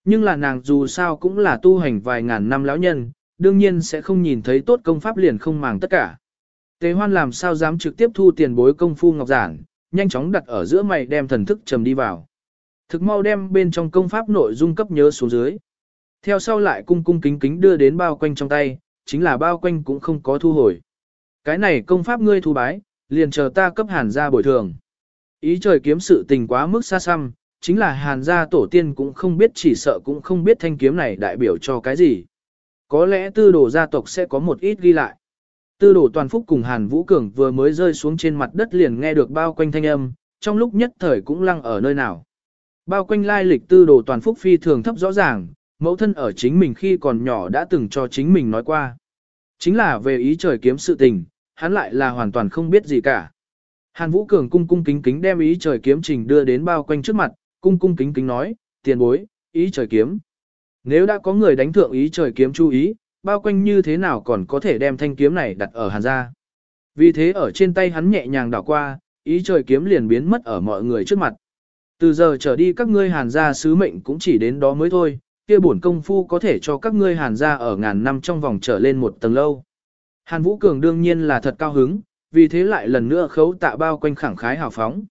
Nhưng là nàng dù sao cũng là tu hành vài ngàn năm lão nhân, đương nhiên sẽ không nhìn thấy tốt công pháp liền không màng tất cả. Tề hoan làm sao dám trực tiếp thu tiền bối công phu ngọc giản, nhanh chóng đặt ở giữa mày đem thần thức trầm đi vào. Thực mau đem bên trong công pháp nội dung cấp nhớ xuống dưới. Theo sau lại cung cung kính kính đưa đến bao quanh trong tay, chính là bao quanh cũng không có thu hồi. Cái này công pháp ngươi thu bái, liền chờ ta cấp hàn ra bồi thường. Ý trời kiếm sự tình quá mức xa xăm, chính là hàn gia tổ tiên cũng không biết chỉ sợ cũng không biết thanh kiếm này đại biểu cho cái gì. Có lẽ tư đồ gia tộc sẽ có một ít ghi lại. Tư đồ toàn phúc cùng hàn vũ cường vừa mới rơi xuống trên mặt đất liền nghe được bao quanh thanh âm, trong lúc nhất thời cũng lăng ở nơi nào. Bao quanh lai lịch tư đồ toàn phúc phi thường thấp rõ ràng, mẫu thân ở chính mình khi còn nhỏ đã từng cho chính mình nói qua. Chính là về ý trời kiếm sự tình, hắn lại là hoàn toàn không biết gì cả. Hàn Vũ Cường cung cung kính kính đem ý trời kiếm trình đưa đến bao quanh trước mặt, cung cung kính kính nói, tiền bối, ý trời kiếm. Nếu đã có người đánh thượng ý trời kiếm chú ý, bao quanh như thế nào còn có thể đem thanh kiếm này đặt ở hàn gia. Vì thế ở trên tay hắn nhẹ nhàng đảo qua, ý trời kiếm liền biến mất ở mọi người trước mặt. Từ giờ trở đi các ngươi hàn gia sứ mệnh cũng chỉ đến đó mới thôi, kia bổn công phu có thể cho các ngươi hàn gia ở ngàn năm trong vòng trở lên một tầng lâu. Hàn Vũ Cường đương nhiên là thật cao hứng, vì thế lại lần nữa khấu tạ bao quanh khẳng khái hào phóng.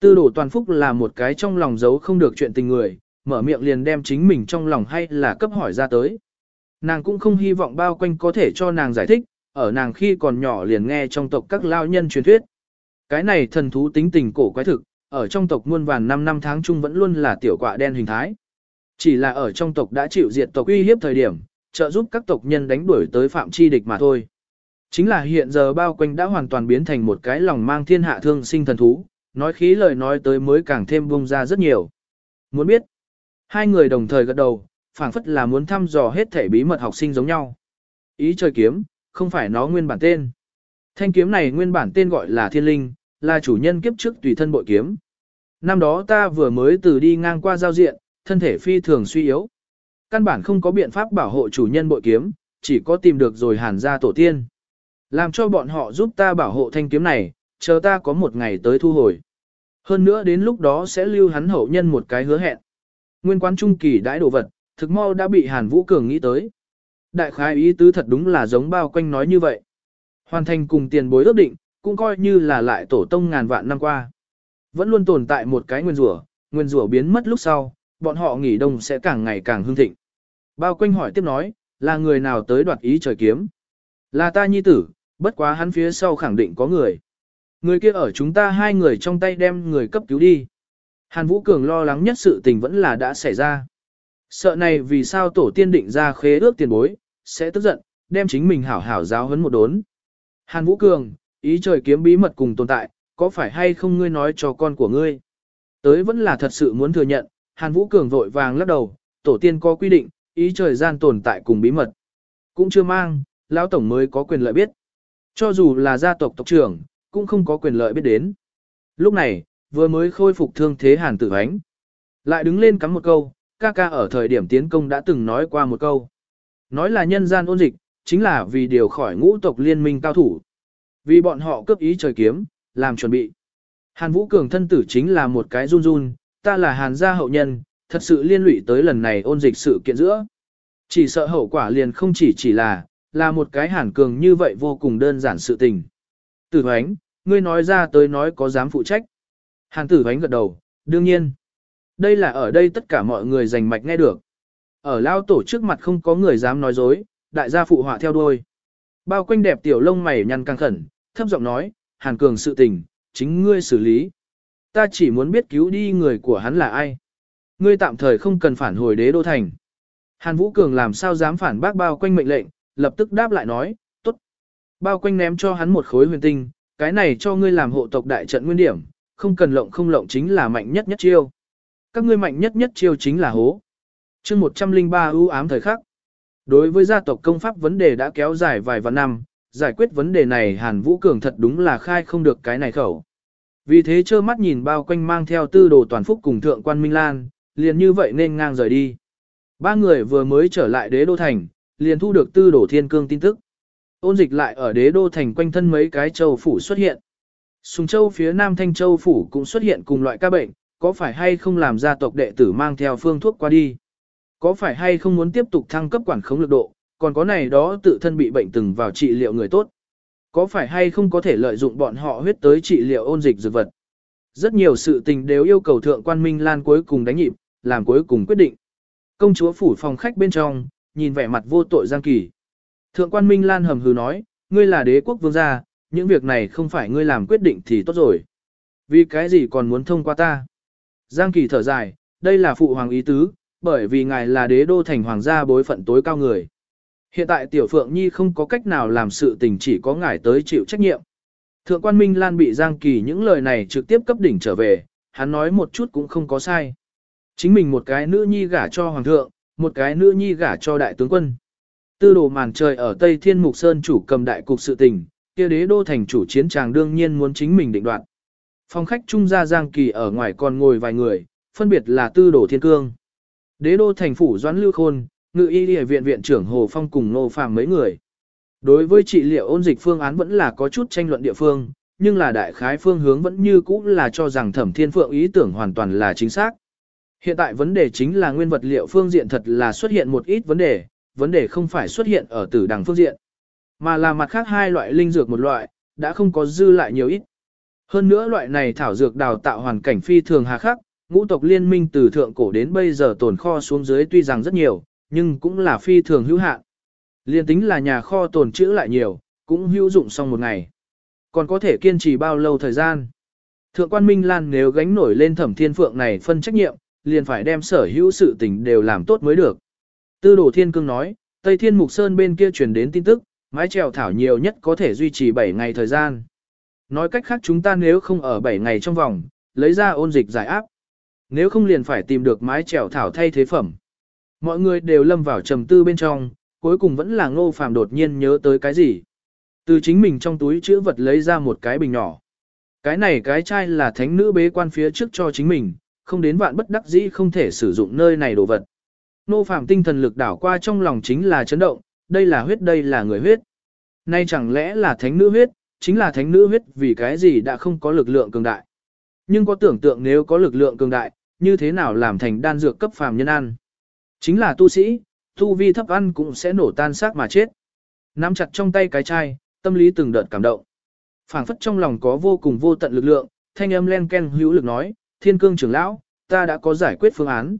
Tư đổ toàn phúc là một cái trong lòng giấu không được chuyện tình người, mở miệng liền đem chính mình trong lòng hay là cấp hỏi ra tới. Nàng cũng không hy vọng bao quanh có thể cho nàng giải thích, ở nàng khi còn nhỏ liền nghe trong tộc các lao nhân truyền thuyết. Cái này thần thú tính tình cổ quái thực, ở trong tộc muôn vàn 5 năm tháng chung vẫn luôn là tiểu quạ đen hình thái. Chỉ là ở trong tộc đã chịu diệt tộc uy hiếp thời điểm, trợ giúp các tộc nhân đánh đuổi tới phạm chi địch mà thôi. Chính là hiện giờ bao quanh đã hoàn toàn biến thành một cái lòng mang thiên hạ thương sinh thần thú, nói khí lời nói tới mới càng thêm bung ra rất nhiều. Muốn biết, hai người đồng thời gật đầu, phảng phất là muốn thăm dò hết thể bí mật học sinh giống nhau. Ý trời kiếm, không phải nó nguyên bản tên. Thanh kiếm này nguyên bản tên gọi là thiên linh, là chủ nhân kiếp trước tùy thân bội kiếm. Năm đó ta vừa mới từ đi ngang qua giao diện, thân thể phi thường suy yếu. Căn bản không có biện pháp bảo hộ chủ nhân bội kiếm, chỉ có tìm được rồi hàn ra tổ tiên. Làm cho bọn họ giúp ta bảo hộ thanh kiếm này, chờ ta có một ngày tới thu hồi. Hơn nữa đến lúc đó sẽ lưu hắn hậu nhân một cái hứa hẹn. Nguyên quán trung kỳ đãi đồ vật, thực mau đã bị Hàn Vũ Cường nghĩ tới. Đại khái ý tứ thật đúng là giống bao quanh nói như vậy. Hoàn thành cùng tiền bối ước định, cũng coi như là lại tổ tông ngàn vạn năm qua. Vẫn luôn tồn tại một cái nguyên rủa, nguyên rủa biến mất lúc sau, bọn họ nghỉ đông sẽ càng ngày càng hưng thịnh. Bao quanh hỏi tiếp nói, là người nào tới đoạt ý trời kiếm? Là ta nhi tử, bất quá hắn phía sau khẳng định có người. Người kia ở chúng ta hai người trong tay đem người cấp cứu đi. Hàn Vũ Cường lo lắng nhất sự tình vẫn là đã xảy ra. Sợ này vì sao tổ tiên định ra khế ước tiền bối, sẽ tức giận, đem chính mình hảo hảo giáo hấn một đốn. Hàn Vũ Cường, ý trời kiếm bí mật cùng tồn tại, có phải hay không ngươi nói cho con của ngươi? Tới vẫn là thật sự muốn thừa nhận, Hàn Vũ Cường vội vàng lắc đầu, tổ tiên có quy định, ý trời gian tồn tại cùng bí mật. Cũng chưa mang, lão tổng mới có quyền lợi biết. Cho dù là gia tộc tộc trưởng, cũng không có quyền lợi biết đến. Lúc này, vừa mới khôi phục thương thế Hàn Tử Ánh. Lại đứng lên cắm một câu, ca ca ở thời điểm tiến công đã từng nói qua một câu. Nói là nhân gian ôn dịch, chính là vì điều khỏi ngũ tộc liên minh cao thủ. Vì bọn họ cướp ý trời kiếm, làm chuẩn bị. Hàn Vũ Cường thân tử chính là một cái run run, ta là Hàn gia hậu nhân, thật sự liên lụy tới lần này ôn dịch sự kiện giữa. Chỉ sợ hậu quả liền không chỉ chỉ là, là một cái Hàn Cường như vậy vô cùng đơn giản sự tình. Tử Hoánh, ngươi nói ra tới nói có dám phụ trách. Hàn Tử Hoánh gật đầu, đương nhiên. Đây là ở đây tất cả mọi người giành mạch nghe được. Ở lao tổ trước mặt không có người dám nói dối, đại gia phụ họa theo đuôi. Bao quanh đẹp tiểu lông mày nhăn căng khẩn, thấp giọng nói, Hàn Cường sự tình, chính ngươi xử lý. Ta chỉ muốn biết cứu đi người của hắn là ai. Ngươi tạm thời không cần phản hồi đế đô thành. Hàn Vũ Cường làm sao dám phản bác bao quanh mệnh lệnh, lập tức đáp lại nói, tốt. Bao quanh ném cho hắn một khối huyền tinh, cái này cho ngươi làm hộ tộc đại trận nguyên điểm, không cần lộng không lộng chính là mạnh nhất nhất chiêu. Các ngươi mạnh nhất nhất chiêu chính là hố. chương 103 ưu ám thời khắc. Đối với gia tộc công pháp vấn đề đã kéo dài vài vạn năm, giải quyết vấn đề này Hàn Vũ Cường thật đúng là khai không được cái này khẩu. Vì thế trơ mắt nhìn bao quanh mang theo tư đồ toàn phúc cùng thượng quan Minh Lan, liền như vậy nên ngang rời đi. Ba người vừa mới trở lại đế đô thành, liền thu được tư đồ thiên cương tin tức. Ôn dịch lại ở đế đô thành quanh thân mấy cái châu phủ xuất hiện. Sùng Châu phía Nam Thanh Châu Phủ cũng xuất hiện cùng loại ca bệnh, có phải hay không làm gia tộc đệ tử mang theo phương thuốc qua đi? Có phải hay không muốn tiếp tục thăng cấp quản khống lực độ, còn có này đó tự thân bị bệnh từng vào trị liệu người tốt? Có phải hay không có thể lợi dụng bọn họ huyết tới trị liệu ôn dịch dược vật? Rất nhiều sự tình đều yêu cầu thượng quan Minh Lan cuối cùng đánh nhịp, làm cuối cùng quyết định. Công chúa phủ phòng khách bên trong, nhìn vẻ mặt vô tội Giang Kỳ. Thượng quan Minh Lan hầm hừ nói, ngươi là đế quốc vương gia, những việc này không phải ngươi làm quyết định thì tốt rồi. Vì cái gì còn muốn thông qua ta? Giang Kỳ thở dài, đây là phụ hoàng ý tứ, bởi vì ngài là đế đô thành hoàng gia bối phận tối cao người. Hiện tại Tiểu Phượng Nhi không có cách nào làm sự tình chỉ có ngài tới chịu trách nhiệm. Thượng quan Minh Lan bị Giang Kỳ những lời này trực tiếp cấp đỉnh trở về, hắn nói một chút cũng không có sai. Chính mình một cái nữ nhi gả cho hoàng thượng, một cái nữ nhi gả cho đại tướng quân. Tư đồ màn trời ở Tây Thiên Mục Sơn chủ cầm đại cục sự tình, kia đế đô thành chủ chiến tràng đương nhiên muốn chính mình định đoạt. Phòng khách trung gia Giang Kỳ ở ngoài còn ngồi vài người, phân biệt là tư đồ thiên cương. Đế đô thành phủ doãn lưu khôn, ngự y địa viện viện trưởng Hồ Phong cùng nô phàm mấy người. Đối với trị liệu ôn dịch phương án vẫn là có chút tranh luận địa phương, nhưng là đại khái phương hướng vẫn như cũ là cho rằng thẩm thiên phượng ý tưởng hoàn toàn là chính xác. Hiện tại vấn đề chính là nguyên vật liệu phương diện thật là xuất hiện một ít vấn đề, vấn đề không phải xuất hiện ở tử đằng phương diện, mà là mặt khác hai loại linh dược một loại, đã không có dư lại nhiều ít. Hơn nữa loại này thảo dược đào tạo hoàn cảnh phi thường hà khắc, ngũ tộc liên minh từ thượng cổ đến bây giờ tồn kho xuống dưới tuy rằng rất nhiều, nhưng cũng là phi thường hữu hạn. Liên tính là nhà kho tồn trữ lại nhiều, cũng hữu dụng xong một ngày. Còn có thể kiên trì bao lâu thời gian. Thượng quan Minh Lan nếu gánh nổi lên thẩm thiên phượng này phân trách nhiệm, liền phải đem sở hữu sự tình đều làm tốt mới được. Tư đồ thiên cương nói, Tây Thiên Mục Sơn bên kia truyền đến tin tức, mái trèo thảo nhiều nhất có thể duy trì 7 ngày thời gian. Nói cách khác chúng ta nếu không ở 7 ngày trong vòng, lấy ra ôn dịch giải áp. Nếu không liền phải tìm được mái trèo thảo thay thế phẩm. Mọi người đều lâm vào trầm tư bên trong, cuối cùng vẫn là ngô phàm đột nhiên nhớ tới cái gì. Từ chính mình trong túi chữ vật lấy ra một cái bình nhỏ. Cái này cái chai là thánh nữ bế quan phía trước cho chính mình, không đến vạn bất đắc dĩ không thể sử dụng nơi này đồ vật. Nô phàm tinh thần lực đảo qua trong lòng chính là chấn động, đây là huyết đây là người huyết. Nay chẳng lẽ là thánh nữ huyết, chính là thánh nữ huyết vì cái gì đã không có lực lượng cường đại. Nhưng có tưởng tượng nếu có lực lượng cường đại, như thế nào làm thành đan dược cấp phàm nhân ăn. Chính là tu sĩ, tu vi thấp ăn cũng sẽ nổ tan xác mà chết. Nắm chặt trong tay cái chai, tâm lý từng đợt cảm động. phảng phất trong lòng có vô cùng vô tận lực lượng, thanh âm len ken hữu lực nói, thiên cương trưởng lão, ta đã có giải quyết phương án.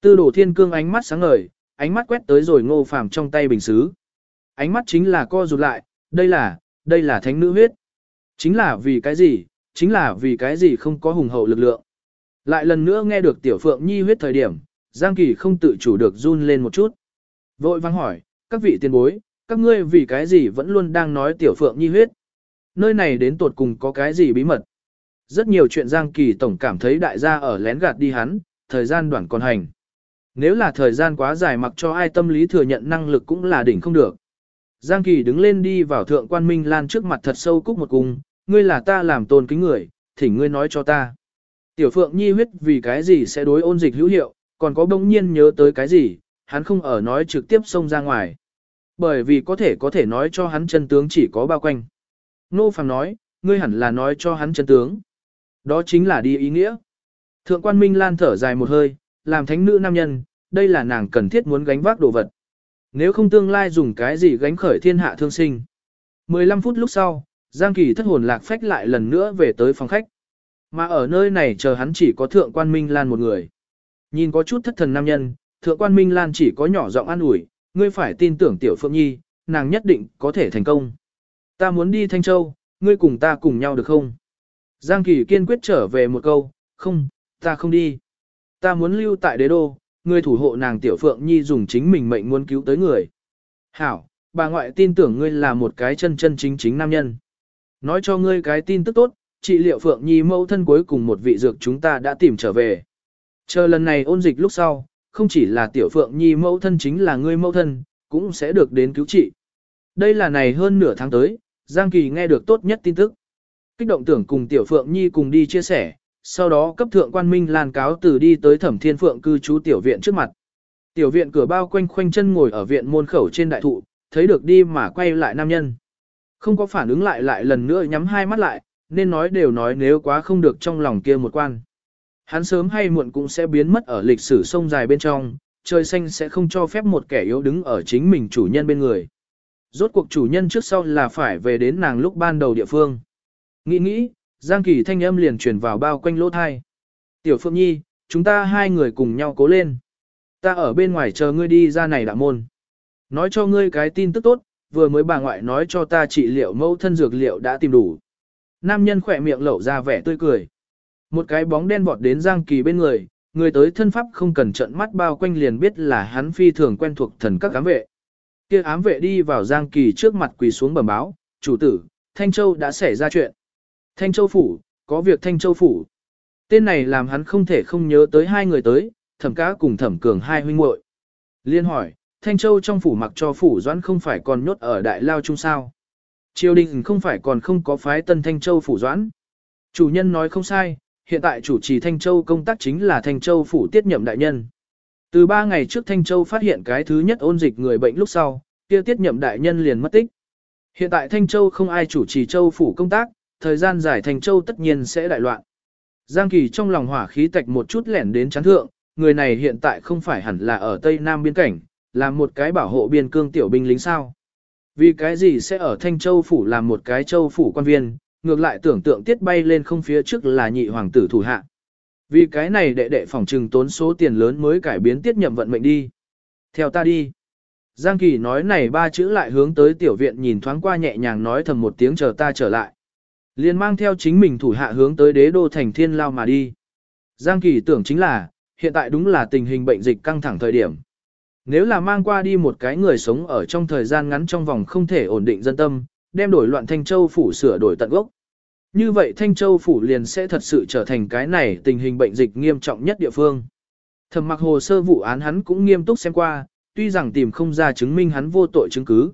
Tư đổ thiên cương ánh mắt sáng ngời, ánh mắt quét tới rồi ngô phàm trong tay bình xứ. Ánh mắt chính là co rụt lại, đây là, đây là thánh nữ huyết. Chính là vì cái gì, chính là vì cái gì không có hùng hậu lực lượng. Lại lần nữa nghe được tiểu phượng nhi huyết thời điểm, Giang Kỳ không tự chủ được run lên một chút. Vội vang hỏi, các vị tiền bối, các ngươi vì cái gì vẫn luôn đang nói tiểu phượng nhi huyết. Nơi này đến tột cùng có cái gì bí mật. Rất nhiều chuyện Giang Kỳ tổng cảm thấy đại gia ở lén gạt đi hắn, thời gian đoạn còn hành. Nếu là thời gian quá dài mặc cho ai tâm lý thừa nhận năng lực cũng là đỉnh không được. Giang Kỳ đứng lên đi vào thượng quan Minh Lan trước mặt thật sâu cúc một cung, ngươi là ta làm tôn kính người, thỉnh ngươi nói cho ta. Tiểu Phượng Nhi huyết vì cái gì sẽ đối ôn dịch hữu hiệu, còn có bỗng nhiên nhớ tới cái gì, hắn không ở nói trực tiếp xông ra ngoài. Bởi vì có thể có thể nói cho hắn chân tướng chỉ có bao quanh. Nô Phàm nói, ngươi hẳn là nói cho hắn chân tướng. Đó chính là đi ý nghĩa. Thượng quan Minh Lan thở dài một hơi, làm thánh nữ nam nhân, đây là nàng cần thiết muốn gánh vác đồ vật. Nếu không tương lai dùng cái gì gánh khởi thiên hạ thương sinh. 15 phút lúc sau, Giang Kỳ thất hồn lạc phách lại lần nữa về tới phòng khách. Mà ở nơi này chờ hắn chỉ có thượng quan Minh Lan một người. Nhìn có chút thất thần nam nhân, thượng quan Minh Lan chỉ có nhỏ giọng an ủi, ngươi phải tin tưởng tiểu Phượng Nhi, nàng nhất định có thể thành công. Ta muốn đi Thanh Châu, ngươi cùng ta cùng nhau được không? Giang Kỳ kiên quyết trở về một câu, không, ta không đi. Ta muốn lưu tại đế đô, ngươi thủ hộ nàng tiểu Phượng Nhi dùng chính mình mệnh muốn cứu tới người. Hảo, bà ngoại tin tưởng ngươi là một cái chân chân chính chính nam nhân. Nói cho ngươi cái tin tức tốt, trị liệu Phượng Nhi mẫu thân cuối cùng một vị dược chúng ta đã tìm trở về. Chờ lần này ôn dịch lúc sau, không chỉ là tiểu Phượng Nhi mẫu thân chính là ngươi mẫu thân, cũng sẽ được đến cứu trị. Đây là này hơn nửa tháng tới, Giang Kỳ nghe được tốt nhất tin tức. Kích động tưởng cùng tiểu Phượng Nhi cùng đi chia sẻ, sau đó cấp thượng quan minh lan cáo từ đi tới thẩm thiên phượng cư trú tiểu viện trước mặt. Tiểu viện cửa bao quanh khoanh chân ngồi ở viện môn khẩu trên đại thụ, thấy được đi mà quay lại nam nhân. Không có phản ứng lại lại lần nữa nhắm hai mắt lại, nên nói đều nói nếu quá không được trong lòng kia một quan. Hắn sớm hay muộn cũng sẽ biến mất ở lịch sử sông dài bên trong, trời xanh sẽ không cho phép một kẻ yếu đứng ở chính mình chủ nhân bên người. Rốt cuộc chủ nhân trước sau là phải về đến nàng lúc ban đầu địa phương. Nghĩ nghĩ, Giang Kỳ thanh âm liền truyền vào bao quanh lỗ thai. Tiểu Phượng Nhi, chúng ta hai người cùng nhau cố lên. Ta ở bên ngoài chờ ngươi đi ra này đạo môn. Nói cho ngươi cái tin tức tốt, vừa mới bà ngoại nói cho ta trị liệu mẫu thân dược liệu đã tìm đủ. Nam nhân khỏe miệng lẩu ra vẻ tươi cười. Một cái bóng đen vọt đến Giang Kỳ bên người, người tới thân pháp không cần trận mắt bao quanh liền biết là hắn phi thường quen thuộc thần các ám vệ. Kia ám vệ đi vào Giang Kỳ trước mặt quỳ xuống bẩm báo, chủ tử, Thanh Châu đã xảy ra chuyện. Thanh Châu Phủ, có việc Thanh Châu Phủ. Tên này làm hắn không thể không nhớ tới hai người tới, thẩm cá cùng thẩm cường hai huynh muội. Liên hỏi, Thanh Châu trong phủ mặc cho phủ doãn không phải còn nhốt ở đại lao chung sao. Triều đình không phải còn không có phái tân Thanh Châu phủ doãn. Chủ nhân nói không sai, hiện tại chủ trì Thanh Châu công tác chính là Thanh Châu phủ tiết nhậm đại nhân. Từ ba ngày trước Thanh Châu phát hiện cái thứ nhất ôn dịch người bệnh lúc sau, kia tiết nhậm đại nhân liền mất tích. Hiện tại Thanh Châu không ai chủ trì Châu phủ công tác, thời gian dài Thanh Châu tất nhiên sẽ đại loạn. Giang Kỳ trong lòng hỏa khí tạch một chút lẻn đến chán thượng, người này hiện tại không phải hẳn là ở Tây Nam biên cảnh, là một cái bảo hộ biên cương tiểu binh lính sao. Vì cái gì sẽ ở Thanh Châu phủ làm một cái châu phủ quan viên, ngược lại tưởng tượng tiết bay lên không phía trước là nhị hoàng tử thủ hạ. Vì cái này đệ đệ phòng trừng tốn số tiền lớn mới cải biến tiết nhậm vận mệnh đi. Theo ta đi. Giang Kỳ nói này ba chữ lại hướng tới tiểu viện nhìn thoáng qua nhẹ nhàng nói thầm một tiếng chờ ta trở lại liền mang theo chính mình thủ hạ hướng tới đế đô thành thiên lao mà đi. Giang Kỳ tưởng chính là, hiện tại đúng là tình hình bệnh dịch căng thẳng thời điểm. Nếu là mang qua đi một cái người sống ở trong thời gian ngắn trong vòng không thể ổn định dân tâm, đem đổi loạn Thanh Châu phủ sửa đổi tận gốc. Như vậy Thanh Châu phủ liền sẽ thật sự trở thành cái này tình hình bệnh dịch nghiêm trọng nhất địa phương. Thẩm mặc hồ sơ vụ án hắn cũng nghiêm túc xem qua, tuy rằng tìm không ra chứng minh hắn vô tội chứng cứ.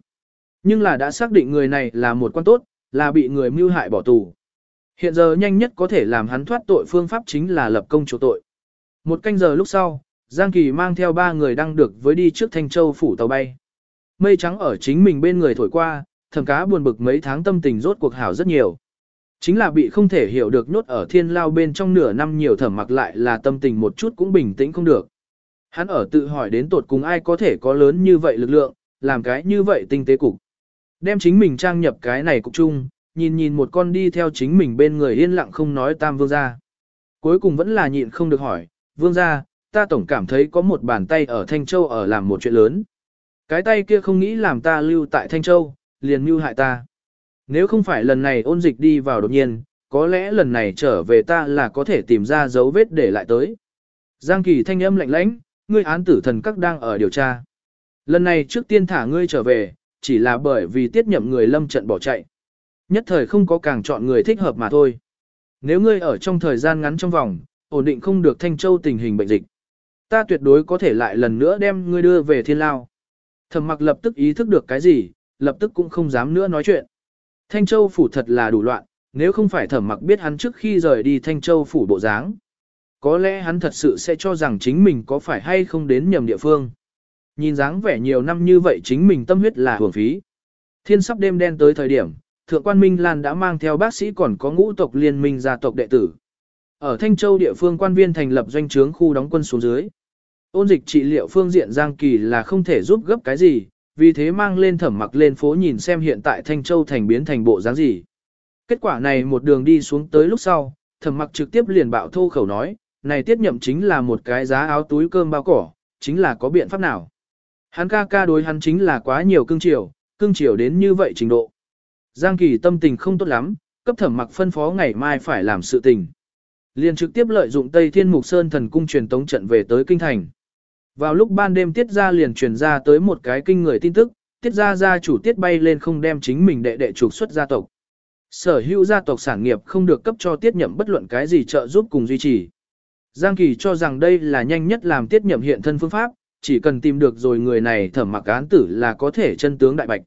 Nhưng là đã xác định người này là một quan tốt, là bị người mưu hại bỏ tù. Hiện giờ nhanh nhất có thể làm hắn thoát tội phương pháp chính là lập công chỗ tội. Một canh giờ lúc sau, Giang Kỳ mang theo ba người đang được với đi trước Thanh Châu phủ tàu bay. Mây trắng ở chính mình bên người thổi qua, thầm cá buồn bực mấy tháng tâm tình rốt cuộc hảo rất nhiều. Chính là bị không thể hiểu được nhốt ở thiên lao bên trong nửa năm nhiều thẩm mặc lại là tâm tình một chút cũng bình tĩnh không được. Hắn ở tự hỏi đến tột cùng ai có thể có lớn như vậy lực lượng, làm cái như vậy tinh tế cục. Đem chính mình trang nhập cái này cục chung, nhìn nhìn một con đi theo chính mình bên người yên lặng không nói tam vương gia. Cuối cùng vẫn là nhịn không được hỏi, vương gia, ta tổng cảm thấy có một bàn tay ở Thanh Châu ở làm một chuyện lớn. Cái tay kia không nghĩ làm ta lưu tại Thanh Châu, liền mưu hại ta. Nếu không phải lần này ôn dịch đi vào đột nhiên, có lẽ lần này trở về ta là có thể tìm ra dấu vết để lại tới. Giang Kỳ thanh âm lạnh lãnh, ngươi án tử thần các đang ở điều tra. Lần này trước tiên thả ngươi trở về, chỉ là bởi vì tiết nhậm người lâm trận bỏ chạy. Nhất thời không có càng chọn người thích hợp mà thôi. Nếu ngươi ở trong thời gian ngắn trong vòng, ổn định không được Thanh Châu tình hình bệnh dịch. Ta tuyệt đối có thể lại lần nữa đem ngươi đưa về thiên lao. Thẩm mặc lập tức ý thức được cái gì, lập tức cũng không dám nữa nói chuyện. Thanh Châu phủ thật là đủ loạn, nếu không phải thẩm mặc biết hắn trước khi rời đi Thanh Châu phủ bộ dáng. Có lẽ hắn thật sự sẽ cho rằng chính mình có phải hay không đến nhầm địa phương. Nhìn dáng vẻ nhiều năm như vậy chính mình tâm huyết là hưởng phí. Thiên sắp đêm đen tới thời điểm, Thượng quan Minh Lan đã mang theo bác sĩ còn có ngũ tộc liên minh gia tộc đệ tử. Ở Thanh Châu địa phương quan viên thành lập doanh trướng khu đóng quân xuống dưới. Ôn dịch trị liệu phương diện Giang Kỳ là không thể giúp gấp cái gì, vì thế mang lên thẩm mặc lên phố nhìn xem hiện tại Thanh Châu thành biến thành bộ dáng gì. Kết quả này một đường đi xuống tới lúc sau, thẩm mặc trực tiếp liền bạo thô khẩu nói, này tiết nhậm chính là một cái giá áo túi cơm bao cỏ, chính là có biện pháp nào. Hắn ca ca đối hắn chính là quá nhiều cương triều, cương triều đến như vậy trình độ. Giang Kỳ tâm tình không tốt lắm, cấp thẩm mặc phân phó ngày mai phải làm sự tình. Liền trực tiếp lợi dụng Tây Thiên Mục Sơn thần cung truyền tống trận về tới kinh thành. Vào lúc ban đêm tiết ra liền truyền ra tới một cái kinh người tin tức, tiết ra gia chủ tiết bay lên không đem chính mình đệ đệ trục xuất gia tộc. Sở hữu gia tộc sản nghiệp không được cấp cho tiết nhậm bất luận cái gì trợ giúp cùng duy trì. Giang Kỳ cho rằng đây là nhanh nhất làm tiết nhậm hiện thân phương pháp, chỉ cần tìm được rồi người này thẩm mặc án tử là có thể chân tướng đại bạch.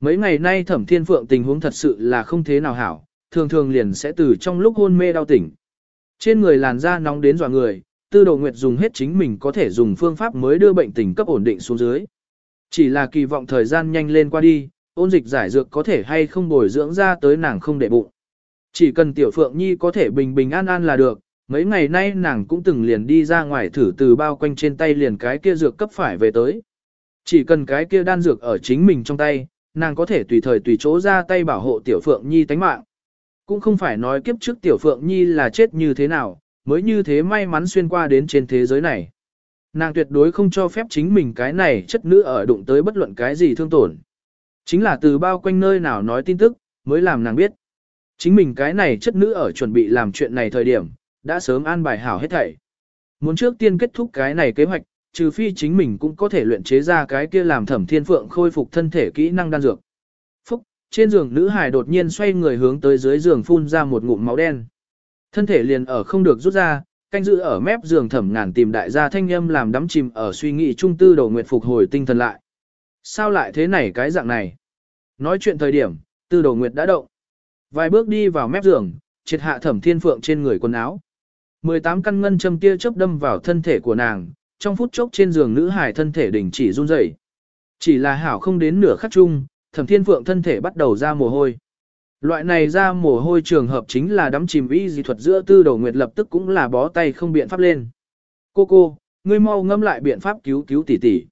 Mấy ngày nay thẩm thiên phượng tình huống thật sự là không thế nào hảo, thường thường liền sẽ từ trong lúc hôn mê đau tỉnh. Trên người làn da nóng đến dọa người, tư đồ nguyệt dùng hết chính mình có thể dùng phương pháp mới đưa bệnh tình cấp ổn định xuống dưới. Chỉ là kỳ vọng thời gian nhanh lên qua đi, ôn dịch giải dược có thể hay không bồi dưỡng ra tới nàng không để bụng. Chỉ cần tiểu phượng nhi có thể bình bình an an là được, mấy ngày nay nàng cũng từng liền đi ra ngoài thử từ bao quanh trên tay liền cái kia dược cấp phải về tới. Chỉ cần cái kia đan dược ở chính mình trong tay, nàng có thể tùy thời tùy chỗ ra tay bảo hộ tiểu phượng nhi tánh mạng. Cũng không phải nói kiếp trước tiểu phượng nhi là chết như thế nào, mới như thế may mắn xuyên qua đến trên thế giới này. Nàng tuyệt đối không cho phép chính mình cái này chất nữ ở đụng tới bất luận cái gì thương tổn. Chính là từ bao quanh nơi nào nói tin tức, mới làm nàng biết. Chính mình cái này chất nữ ở chuẩn bị làm chuyện này thời điểm, đã sớm an bài hảo hết thảy. Muốn trước tiên kết thúc cái này kế hoạch, trừ phi chính mình cũng có thể luyện chế ra cái kia làm thẩm thiên phượng khôi phục thân thể kỹ năng đan dược. Phúc, trên giường nữ hài đột nhiên xoay người hướng tới dưới giường phun ra một ngụm máu đen. Thân thể liền ở không được rút ra, canh giữ ở mép giường thẩm ngàn tìm đại gia thanh âm làm đắm chìm ở suy nghĩ trung tư đầu nguyệt phục hồi tinh thần lại. Sao lại thế này cái dạng này? Nói chuyện thời điểm, tư đầu nguyệt đã động. Vài bước đi vào mép giường, triệt hạ thẩm thiên phượng trên người quần áo. 18 căn ngân châm tia chớp đâm vào thân thể của nàng, trong phút chốc trên giường nữ hài thân thể đình chỉ run rẩy. Chỉ là hảo không đến nửa khắc chung, thẩm thiên phượng thân thể bắt đầu ra mồ hôi. Loại này ra mồ hôi trường hợp chính là đắm chìm y dị thuật giữa tư đầu nguyệt lập tức cũng là bó tay không biện pháp lên. Cô cô, ngươi mau ngâm lại biện pháp cứu cứu tỷ tỷ.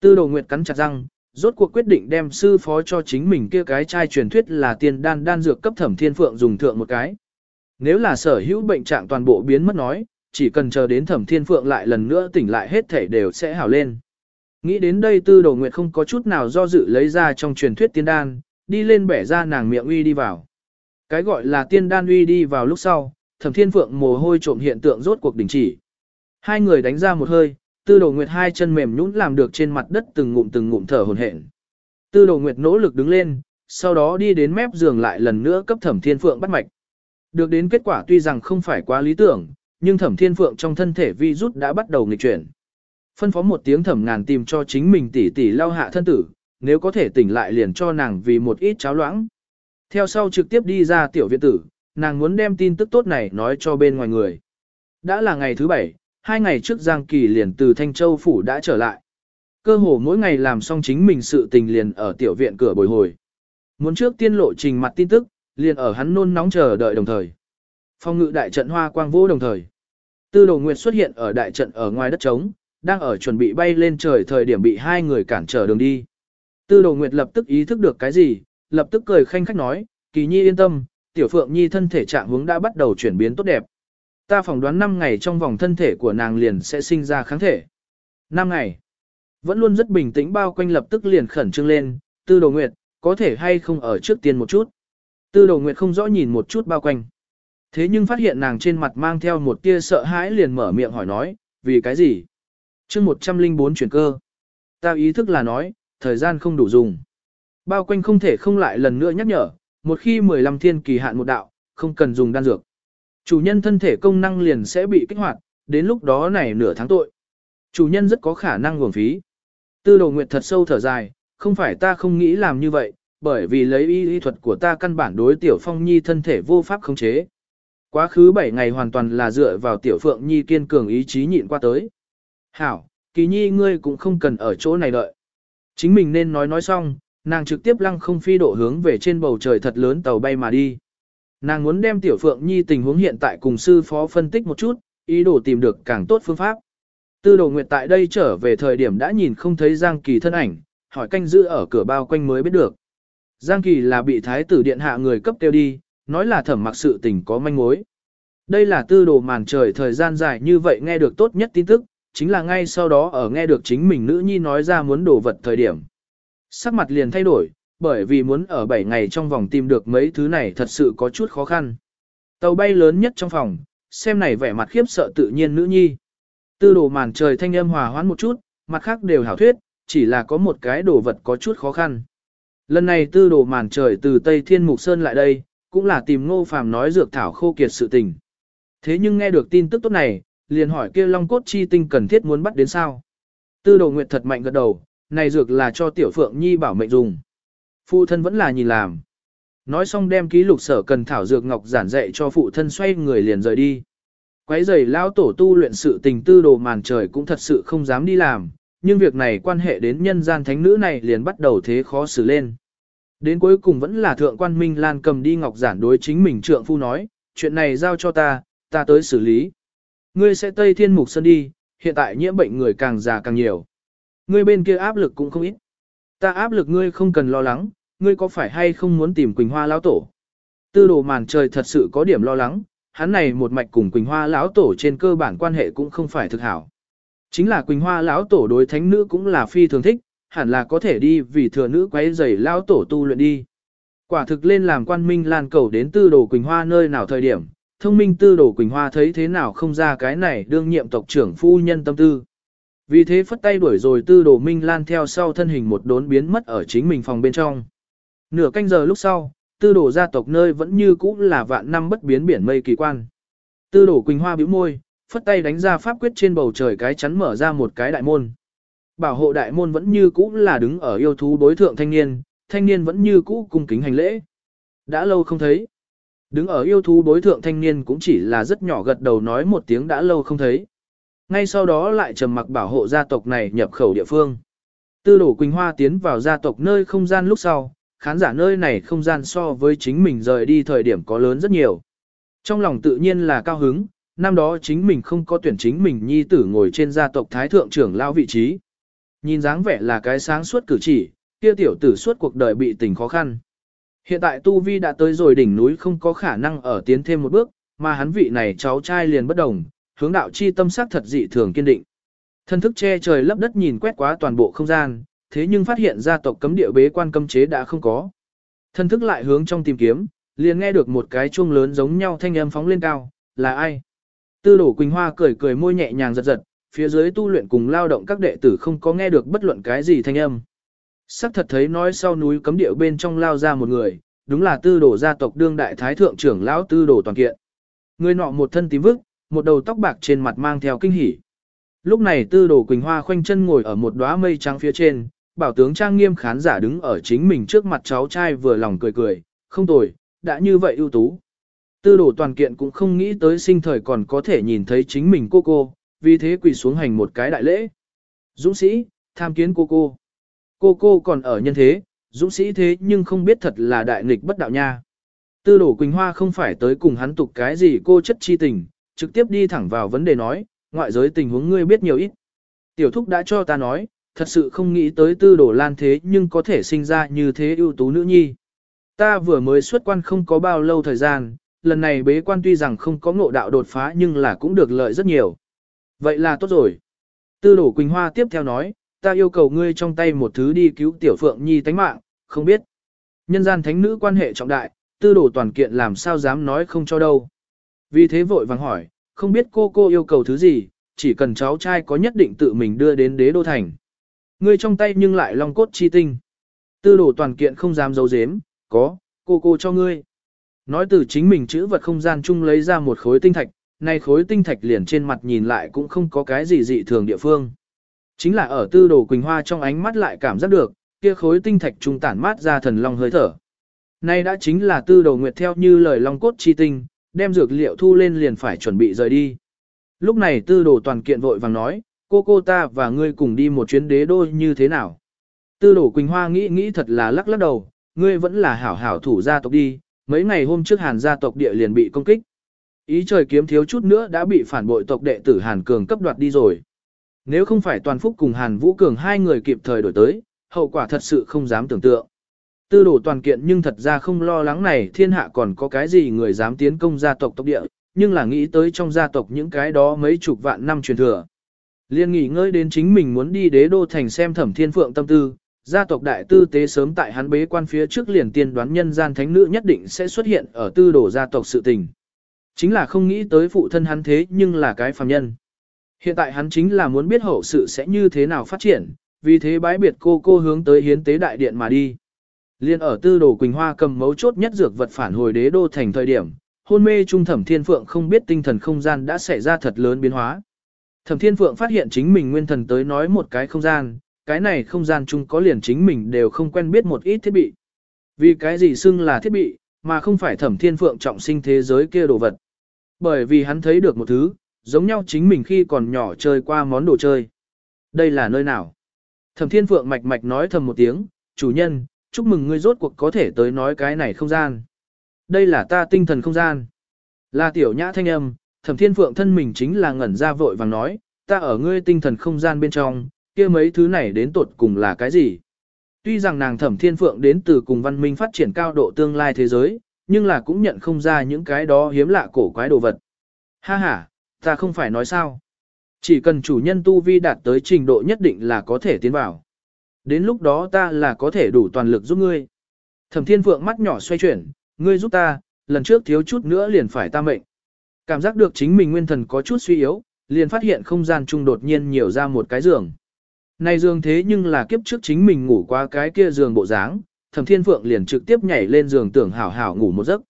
Tư đầu nguyệt cắn chặt răng, rốt cuộc quyết định đem sư phó cho chính mình kia cái chai truyền thuyết là tiền đan đan dược cấp thẩm thiên phượng dùng thượng một cái. Nếu là sở hữu bệnh trạng toàn bộ biến mất nói, chỉ cần chờ đến thẩm thiên phượng lại lần nữa tỉnh lại hết thể đều sẽ hảo lên. Nghĩ đến đây tư đồ nguyệt không có chút nào do dự lấy ra trong truyền thuyết tiên đan, đi lên bẻ ra nàng miệng uy đi vào. Cái gọi là tiên đan uy đi vào lúc sau, thẩm thiên phượng mồ hôi trộm hiện tượng rốt cuộc đình chỉ. Hai người đánh ra một hơi, tư đồ nguyệt hai chân mềm nhũn làm được trên mặt đất từng ngụm từng ngụm thở hồn hển. Tư đồ nguyệt nỗ lực đứng lên, sau đó đi đến mép giường lại lần nữa cấp thẩm thiên phượng bắt mạch. Được đến kết quả tuy rằng không phải quá lý tưởng, nhưng thẩm thiên phượng trong thân thể vi rút đã bắt đầu nghịch chuyển. Phân phó một tiếng thẩm ngàn tìm cho chính mình tỷ tỷ lao hạ thân tử, nếu có thể tỉnh lại liền cho nàng vì một ít cháo loãng. Theo sau trực tiếp đi ra tiểu viện tử, nàng muốn đem tin tức tốt này nói cho bên ngoài người. Đã là ngày thứ bảy, hai ngày trước Giang Kỳ liền từ Thanh Châu Phủ đã trở lại. Cơ hồ mỗi ngày làm xong chính mình sự tình liền ở tiểu viện cửa bồi hồi. Muốn trước tiên lộ trình mặt tin tức, liền ở hắn nôn nóng chờ đợi đồng thời. Phong ngự đại trận hoa quang vũ đồng thời. Tư đồ nguyệt xuất hiện ở đại trận ở ngoài đất trống, đang ở chuẩn bị bay lên trời thời điểm bị hai người cản trở đường đi. Tư đồ nguyệt lập tức ý thức được cái gì, lập tức cười khanh khách nói, kỳ nhi yên tâm, tiểu phượng nhi thân thể trạng hướng đã bắt đầu chuyển biến tốt đẹp. Ta phỏng đoán 5 ngày trong vòng thân thể của nàng liền sẽ sinh ra kháng thể. 5 ngày. Vẫn luôn rất bình tĩnh bao quanh lập tức liền khẩn trương lên, tư đồ nguyệt, có thể hay không ở trước tiên một chút. Tư đồ nguyệt không rõ nhìn một chút bao quanh. Thế nhưng phát hiện nàng trên mặt mang theo một tia sợ hãi liền mở miệng hỏi nói, vì cái gì? chương 104 chuyển cơ. Ta ý thức là nói, thời gian không đủ dùng. Bao quanh không thể không lại lần nữa nhắc nhở, một khi 15 thiên kỳ hạn một đạo, không cần dùng đan dược. Chủ nhân thân thể công năng liền sẽ bị kích hoạt, đến lúc đó này nửa tháng tội. Chủ nhân rất có khả năng nguồn phí. Tư đồ nguyệt thật sâu thở dài, không phải ta không nghĩ làm như vậy, bởi vì lấy y y thuật của ta căn bản đối tiểu phong nhi thân thể vô pháp khống chế. Quá khứ 7 ngày hoàn toàn là dựa vào tiểu phượng nhi kiên cường ý chí nhịn qua tới. Hảo, kỳ nhi ngươi cũng không cần ở chỗ này đợi. Chính mình nên nói nói xong, nàng trực tiếp lăng không phi độ hướng về trên bầu trời thật lớn tàu bay mà đi. Nàng muốn đem tiểu phượng nhi tình huống hiện tại cùng sư phó phân tích một chút, ý đồ tìm được càng tốt phương pháp. Tư đồ nguyệt tại đây trở về thời điểm đã nhìn không thấy Giang Kỳ thân ảnh, hỏi canh giữ ở cửa bao quanh mới biết được. Giang Kỳ là bị thái tử điện hạ người cấp tiêu đi, nói là thẩm mặc sự tình có manh mối. Đây là tư đồ màn trời thời gian dài như vậy nghe được tốt nhất tin tức, chính là ngay sau đó ở nghe được chính mình nữ nhi nói ra muốn đồ vật thời điểm. Sắc mặt liền thay đổi, bởi vì muốn ở 7 ngày trong vòng tìm được mấy thứ này thật sự có chút khó khăn. Tàu bay lớn nhất trong phòng, xem này vẻ mặt khiếp sợ tự nhiên nữ nhi. Tư đồ màn trời thanh âm hòa hoãn một chút, mặt khác đều hảo thuyết, chỉ là có một cái đồ vật có chút khó khăn. Lần này tư đồ màn trời từ Tây Thiên Mục Sơn lại đây, cũng là tìm ngô phàm nói dược thảo khô kiệt sự tình. Thế nhưng nghe được tin tức tốt này, liền hỏi kia long cốt chi tinh cần thiết muốn bắt đến sao. Tư đồ nguyệt thật mạnh gật đầu, này dược là cho tiểu phượng nhi bảo mệnh dùng. Phụ thân vẫn là nhìn làm. Nói xong đem ký lục sở cần thảo dược ngọc giản dạy cho phụ thân xoay người liền rời đi. Quấy giày lao tổ tu luyện sự tình tư đồ màn trời cũng thật sự không dám đi làm, nhưng việc này quan hệ đến nhân gian thánh nữ này liền bắt đầu thế khó xử lên. Đến cuối cùng vẫn là thượng quan Minh Lan cầm đi ngọc giản đối chính mình trượng phu nói, chuyện này giao cho ta, ta tới xử lý. Ngươi sẽ Tây Thiên Mục Sơn đi, hiện tại nhiễm bệnh người càng già càng nhiều. Ngươi bên kia áp lực cũng không ít. Ta áp lực ngươi không cần lo lắng, ngươi có phải hay không muốn tìm Quỳnh Hoa lão tổ? Tư đồ màn trời thật sự có điểm lo lắng, hắn này một mạch cùng Quỳnh Hoa lão tổ trên cơ bản quan hệ cũng không phải thực hảo. Chính là Quỳnh Hoa lão tổ đối thánh nữ cũng là phi thường thích, hẳn là có thể đi vì thừa nữ quấy rầy lão tổ tu luyện đi. Quả thực lên làm quan minh lan cầu đến tư đồ Quỳnh Hoa nơi nào thời điểm, thông minh tư đồ Quỳnh Hoa thấy thế nào không ra cái này đương nhiệm tộc trưởng phu nhân tâm tư. Vì thế phất tay đuổi rồi tư đồ minh lan theo sau thân hình một đốn biến mất ở chính mình phòng bên trong. Nửa canh giờ lúc sau, tư đồ gia tộc nơi vẫn như cũ là vạn năm bất biến biển mây kỳ quan. Tư đồ Quỳnh Hoa bĩu môi, phất tay đánh ra pháp quyết trên bầu trời cái chắn mở ra một cái đại môn. Bảo hộ đại môn vẫn như cũ là đứng ở yêu thú đối thượng thanh niên, thanh niên vẫn như cũ cung kính hành lễ. Đã lâu không thấy. Đứng ở yêu thú đối thượng thanh niên cũng chỉ là rất nhỏ gật đầu nói một tiếng đã lâu không thấy. Ngay sau đó lại trầm mặc bảo hộ gia tộc này nhập khẩu địa phương. Tư đổ Quỳnh Hoa tiến vào gia tộc nơi không gian lúc sau, khán giả nơi này không gian so với chính mình rời đi thời điểm có lớn rất nhiều. Trong lòng tự nhiên là cao hứng, năm đó chính mình không có tuyển chính mình nhi tử ngồi trên gia tộc thái thượng trưởng lao vị trí. Nhìn dáng vẻ là cái sáng suốt cử chỉ, kia tiểu tử suốt cuộc đời bị tình khó khăn. Hiện tại Tu Vi đã tới rồi đỉnh núi không có khả năng ở tiến thêm một bước, mà hắn vị này cháu trai liền bất đồng, hướng đạo chi tâm sắc thật dị thường kiên định. Thân thức che trời lấp đất nhìn quét quá toàn bộ không gian, thế nhưng phát hiện gia tộc cấm địa bế quan cấm chế đã không có. Thân thức lại hướng trong tìm kiếm, liền nghe được một cái chuông lớn giống nhau thanh âm phóng lên cao, là ai? Tư đổ Quỳnh Hoa cười cười môi nhẹ nhàng giật giật, phía dưới tu luyện cùng lao động các đệ tử không có nghe được bất luận cái gì thanh âm. Sắc thật thấy nói sau núi cấm địa bên trong lao ra một người, đúng là tư đổ gia tộc đương đại thái thượng trưởng lão tư đổ toàn kiện. Người nọ một thân tím vức, một đầu tóc bạc trên mặt mang theo kinh hỉ. Lúc này tư đổ Quỳnh Hoa khoanh chân ngồi ở một đóa mây trắng phía trên, bảo tướng trang nghiêm khán giả đứng ở chính mình trước mặt cháu trai vừa lòng cười cười, không tồi, đã như vậy ưu tú. Tư đổ toàn kiện cũng không nghĩ tới sinh thời còn có thể nhìn thấy chính mình cô cô, vì thế quỳ xuống hành một cái đại lễ. Dũng sĩ, tham kiến cô cô. Cô cô còn ở nhân thế, dũng sĩ thế nhưng không biết thật là đại nghịch bất đạo nha. Tư đổ Quỳnh Hoa không phải tới cùng hắn tục cái gì cô chất chi tình, trực tiếp đi thẳng vào vấn đề nói, ngoại giới tình huống ngươi biết nhiều ít. Tiểu thúc đã cho ta nói, thật sự không nghĩ tới tư đổ lan thế nhưng có thể sinh ra như thế ưu tú nữ nhi. Ta vừa mới xuất quan không có bao lâu thời gian, lần này bế quan tuy rằng không có ngộ đạo đột phá nhưng là cũng được lợi rất nhiều. Vậy là tốt rồi. Tư đổ Quỳnh Hoa tiếp theo nói, ta yêu cầu ngươi trong tay một thứ đi cứu tiểu phượng nhi tánh mạng, không biết. Nhân gian thánh nữ quan hệ trọng đại, tư đổ toàn kiện làm sao dám nói không cho đâu. Vì thế vội vàng hỏi, không biết cô cô yêu cầu thứ gì, chỉ cần cháu trai có nhất định tự mình đưa đến đế đô thành. Ngươi trong tay nhưng lại long cốt chi tinh. Tư đổ toàn kiện không dám giấu giếm, có, cô cô cho ngươi. Nói từ chính mình chữ vật không gian chung lấy ra một khối tinh thạch, nay khối tinh thạch liền trên mặt nhìn lại cũng không có cái gì dị thường địa phương. Chính là ở tư đồ Quỳnh Hoa trong ánh mắt lại cảm giác được, kia khối tinh thạch trung tản mát ra thần long hơi thở. Nay đã chính là tư đồ nguyệt theo như lời long cốt chi tinh, đem dược liệu thu lên liền phải chuẩn bị rời đi. Lúc này tư đồ toàn kiện vội vàng nói, cô cô ta và ngươi cùng đi một chuyến đế đô như thế nào. Tư đồ Quỳnh Hoa nghĩ nghĩ thật là lắc lắc đầu, ngươi vẫn là hảo hảo thủ gia tộc đi, mấy ngày hôm trước hàn gia tộc địa liền bị công kích. Ý trời kiếm thiếu chút nữa đã bị phản bội tộc đệ tử Hàn Cường cấp đoạt đi rồi. Nếu không phải Toàn Phúc cùng Hàn Vũ Cường hai người kịp thời đổi tới, hậu quả thật sự không dám tưởng tượng. Tư đổ toàn kiện nhưng thật ra không lo lắng này thiên hạ còn có cái gì người dám tiến công gia tộc tộc địa, nhưng là nghĩ tới trong gia tộc những cái đó mấy chục vạn năm truyền thừa. Liên nghỉ ngơi đến chính mình muốn đi đế đô thành xem thẩm thiên phượng tâm tư, gia tộc đại tư tế sớm tại hắn bế quan phía trước liền tiên đoán nhân gian thánh nữ nhất định sẽ xuất hiện ở tư đồ gia tộc sự tình. Chính là không nghĩ tới phụ thân hắn thế nhưng là cái phàm nhân. Hiện tại hắn chính là muốn biết hậu sự sẽ như thế nào phát triển, vì thế bái biệt cô cô hướng tới hiến tế đại điện mà đi. Liên ở tư đồ Quỳnh Hoa cầm mấu chốt nhất dược vật phản hồi đế đô thành thời điểm, hôn mê trung thẩm thiên phượng không biết tinh thần không gian đã xảy ra thật lớn biến hóa. Thẩm thiên phượng phát hiện chính mình nguyên thần tới nói một cái không gian, cái này không gian chung có liền chính mình đều không quen biết một ít thiết bị. Vì cái gì xưng là thiết bị, mà không phải thẩm thiên phượng trọng sinh thế giới kia đồ vật. Bởi vì hắn thấy được một thứ, giống nhau chính mình khi còn nhỏ chơi qua món đồ chơi. Đây là nơi nào? Thẩm Thiên Phượng mạch mạch nói thầm một tiếng, chủ nhân, chúc mừng ngươi rốt cuộc có thể tới nói cái này không gian. Đây là ta tinh thần không gian. Là tiểu nhã thanh âm, thẩm thiên phượng thân mình chính là ngẩn ra vội vàng nói, ta ở ngươi tinh thần không gian bên trong, kia mấy thứ này đến tột cùng là cái gì? Tuy rằng nàng thẩm thiên phượng đến từ cùng văn minh phát triển cao độ tương lai thế giới, nhưng là cũng nhận không ra những cái đó hiếm lạ cổ quái đồ vật. Ha ha, ta không phải nói sao. Chỉ cần chủ nhân tu vi đạt tới trình độ nhất định là có thể tiến vào. Đến lúc đó ta là có thể đủ toàn lực giúp ngươi. Thẩm thiên phượng mắt nhỏ xoay chuyển, ngươi giúp ta, lần trước thiếu chút nữa liền phải ta mệnh. Cảm giác được chính mình nguyên thần có chút suy yếu, liền phát hiện không gian trung đột nhiên nhiều ra một cái giường. Này giường thế nhưng là kiếp trước chính mình ngủ qua cái kia giường bộ dáng, thẩm thiên phượng liền trực tiếp nhảy lên giường tưởng hảo hảo ngủ một giấc.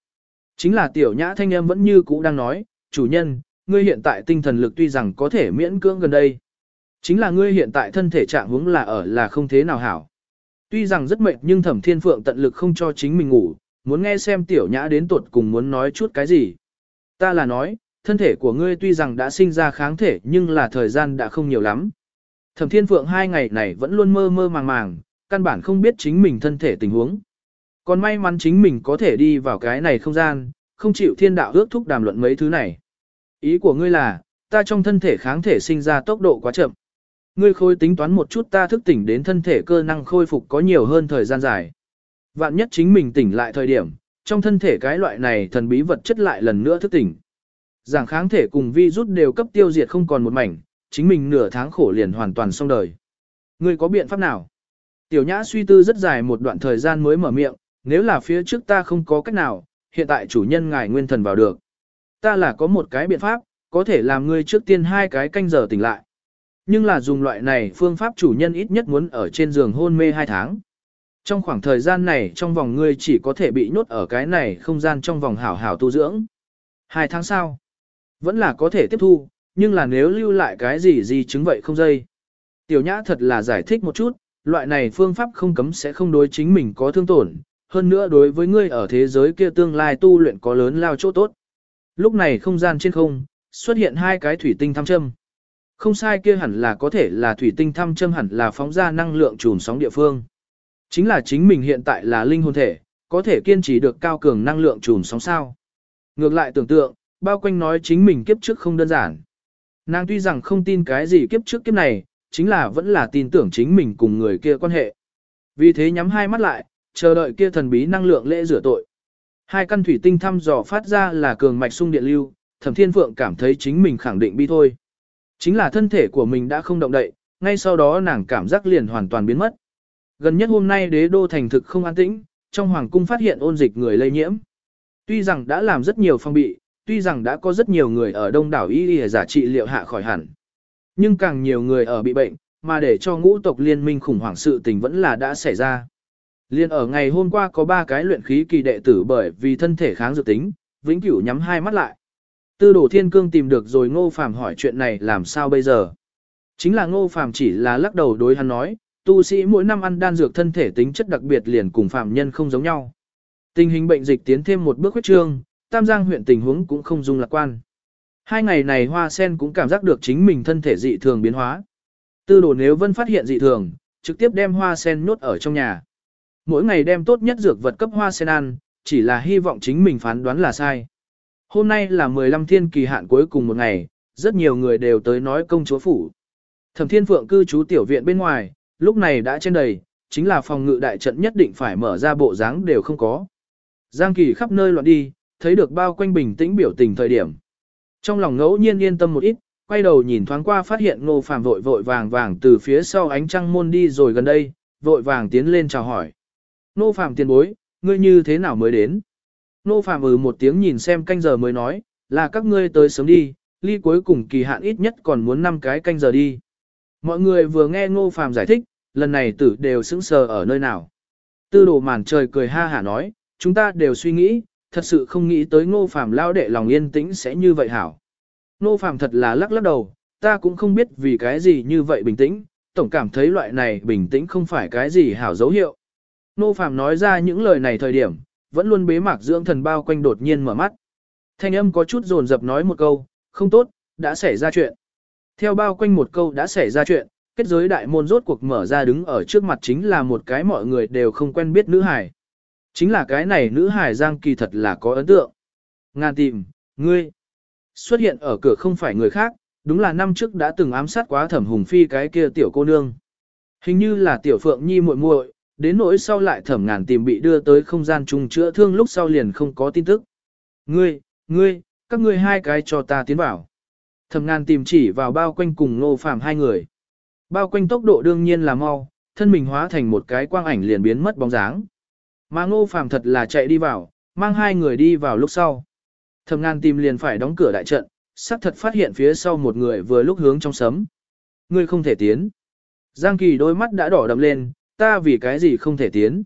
Chính là tiểu nhã thanh âm vẫn như cũ đang nói, chủ nhân, ngươi hiện tại tinh thần lực tuy rằng có thể miễn cưỡng gần đây. Chính là ngươi hiện tại thân thể trạng huống là ở là không thế nào hảo. Tuy rằng rất mệt nhưng thẩm thiên phượng tận lực không cho chính mình ngủ, muốn nghe xem tiểu nhã đến tuột cùng muốn nói chút cái gì. Ta là nói, thân thể của ngươi tuy rằng đã sinh ra kháng thể nhưng là thời gian đã không nhiều lắm. Thẩm thiên phượng hai ngày này vẫn luôn mơ mơ màng màng, căn bản không biết chính mình thân thể tình huống. Còn may mắn chính mình có thể đi vào cái này không gian, không chịu thiên đạo ước thúc đàm luận mấy thứ này. Ý của ngươi là, ta trong thân thể kháng thể sinh ra tốc độ quá chậm. Ngươi khôi tính toán một chút ta thức tỉnh đến thân thể cơ năng khôi phục có nhiều hơn thời gian dài. Vạn nhất chính mình tỉnh lại thời điểm, trong thân thể cái loại này thần bí vật chất lại lần nữa thức tỉnh. Giảng kháng thể cùng vi rút đều cấp tiêu diệt không còn một mảnh, chính mình nửa tháng khổ liền hoàn toàn xong đời. Ngươi có biện pháp nào? Tiểu nhã suy tư rất dài một đoạn thời gian mới mở miệng, nếu là phía trước ta không có cách nào, hiện tại chủ nhân ngài nguyên thần vào được. Ta là có một cái biện pháp, có thể làm ngươi trước tiên hai cái canh giờ tỉnh lại. Nhưng là dùng loại này phương pháp chủ nhân ít nhất muốn ở trên giường hôn mê hai tháng. Trong khoảng thời gian này trong vòng ngươi chỉ có thể bị nhốt ở cái này không gian trong vòng hảo hảo tu dưỡng. Hai tháng sau, vẫn là có thể tiếp thu, nhưng là nếu lưu lại cái gì gì chứng vậy không dây. Tiểu nhã thật là giải thích một chút, loại này phương pháp không cấm sẽ không đối chính mình có thương tổn, hơn nữa đối với ngươi ở thế giới kia tương lai tu luyện có lớn lao chỗ tốt. Lúc này không gian trên không, xuất hiện hai cái thủy tinh thăm châm. Không sai kia hẳn là có thể là thủy tinh thăm châm hẳn là phóng ra năng lượng trùm sóng địa phương. Chính là chính mình hiện tại là linh hồn thể, có thể kiên trì được cao cường năng lượng trùm sóng sao. Ngược lại tưởng tượng, bao quanh nói chính mình kiếp trước không đơn giản. Nàng tuy rằng không tin cái gì kiếp trước kiếp này, chính là vẫn là tin tưởng chính mình cùng người kia quan hệ. Vì thế nhắm hai mắt lại, chờ đợi kia thần bí năng lượng lễ rửa tội. Hai căn thủy tinh thăm dò phát ra là cường mạch sung điện lưu, Thẩm Thiên Phượng cảm thấy chính mình khẳng định bi thôi. Chính là thân thể của mình đã không động đậy, ngay sau đó nàng cảm giác liền hoàn toàn biến mất. Gần nhất hôm nay đế đô thành thực không an tĩnh, trong hoàng cung phát hiện ôn dịch người lây nhiễm. Tuy rằng đã làm rất nhiều phong bị, tuy rằng đã có rất nhiều người ở đông đảo y y giả trị liệu hạ khỏi hẳn. Nhưng càng nhiều người ở bị bệnh, mà để cho ngũ tộc liên minh khủng hoảng sự tình vẫn là đã xảy ra. Liên ở ngày hôm qua có ba cái luyện khí kỳ đệ tử bởi vì thân thể kháng dược tính, vĩnh cửu nhắm hai mắt lại. Tư đổ thiên cương tìm được rồi ngô phàm hỏi chuyện này làm sao bây giờ. Chính là ngô phàm chỉ là lắc đầu đối hắn nói, tu sĩ mỗi năm ăn đan dược thân thể tính chất đặc biệt liền cùng phàm nhân không giống nhau. Tình hình bệnh dịch tiến thêm một bước huyết trương, Tam Giang huyện tình huống cũng không dung lạc quan. Hai ngày này Hoa Sen cũng cảm giác được chính mình thân thể dị thường biến hóa. Tư đồ nếu vân phát hiện dị thường, trực tiếp đem Hoa Sen nhốt ở trong nhà. Mỗi ngày đem tốt nhất dược vật cấp Hoa Sen ăn, chỉ là hy vọng chính mình phán đoán là sai. Hôm nay là 15 thiên kỳ hạn cuối cùng một ngày, rất nhiều người đều tới nói công chúa phủ. Thẩm Thiên Phượng cư trú tiểu viện bên ngoài, lúc này đã trên đầy, chính là phòng ngự đại trận nhất định phải mở ra bộ dáng đều không có. Giang Kỳ khắp nơi loạn đi, thấy được bao quanh bình tĩnh biểu tình thời điểm. Trong lòng ngẫu nhiên yên tâm một ít, quay đầu nhìn thoáng qua phát hiện ngô phàm vội vội vàng vàng từ phía sau ánh trăng môn đi rồi gần đây, vội vàng tiến lên chào hỏi. Ngô phàm tiền bối, ngươi như thế nào mới đến? Ngô phàm ừ một tiếng nhìn xem canh giờ mới nói, là các ngươi tới sớm đi, ly cuối cùng kỳ hạn ít nhất còn muốn 5 cái canh giờ đi. Mọi người vừa nghe ngô phàm giải thích, lần này tử đều sững sờ ở nơi nào. Tư đồ màn trời cười ha hả nói, chúng ta đều suy nghĩ, thật sự không nghĩ tới ngô phàm lao đệ lòng yên tĩnh sẽ như vậy hảo. Ngô phàm thật là lắc lắc đầu, ta cũng không biết vì cái gì như vậy bình tĩnh, tổng cảm thấy loại này bình tĩnh không phải cái gì hảo dấu hiệu. Ngô phàm nói ra những lời này thời điểm, vẫn luôn bế mạc dưỡng thần bao quanh đột nhiên mở mắt. Thanh âm có chút dồn dập nói một câu, không tốt, đã xảy ra chuyện. Theo bao quanh một câu đã xảy ra chuyện, Kết giới đại môn rốt cuộc mở ra đứng ở trước mặt chính là một cái mọi người đều không quen biết nữ hải. Chính là cái này nữ hải Giang Kỳ thật là có ấn tượng. Ngàn tìm, ngươi. Xuất hiện ở cửa không phải người khác, đúng là năm trước đã từng ám sát quá thẩm hùng phi cái kia tiểu cô nương. Hình như là tiểu phượng nhi muội muội, đến nỗi sau lại thẩm ngàn tìm bị đưa tới không gian chung chữa thương lúc sau liền không có tin tức. Ngươi, ngươi, các ngươi hai cái cho ta tiến vào. Thẩm ngàn tìm chỉ vào bao quanh cùng ngô phàm hai người. Bao quanh tốc độ đương nhiên là mau, thân mình hóa thành một cái quang ảnh liền biến mất bóng dáng. Mà ngô phàm thật là chạy đi vào, mang hai người đi vào lúc sau. Thầm ngàn tìm liền phải đóng cửa đại trận, sắc thật phát hiện phía sau một người vừa lúc hướng trong sấm. Ngươi không thể tiến. Giang Kỳ đôi mắt đã đỏ đậm lên, ta vì cái gì không thể tiến.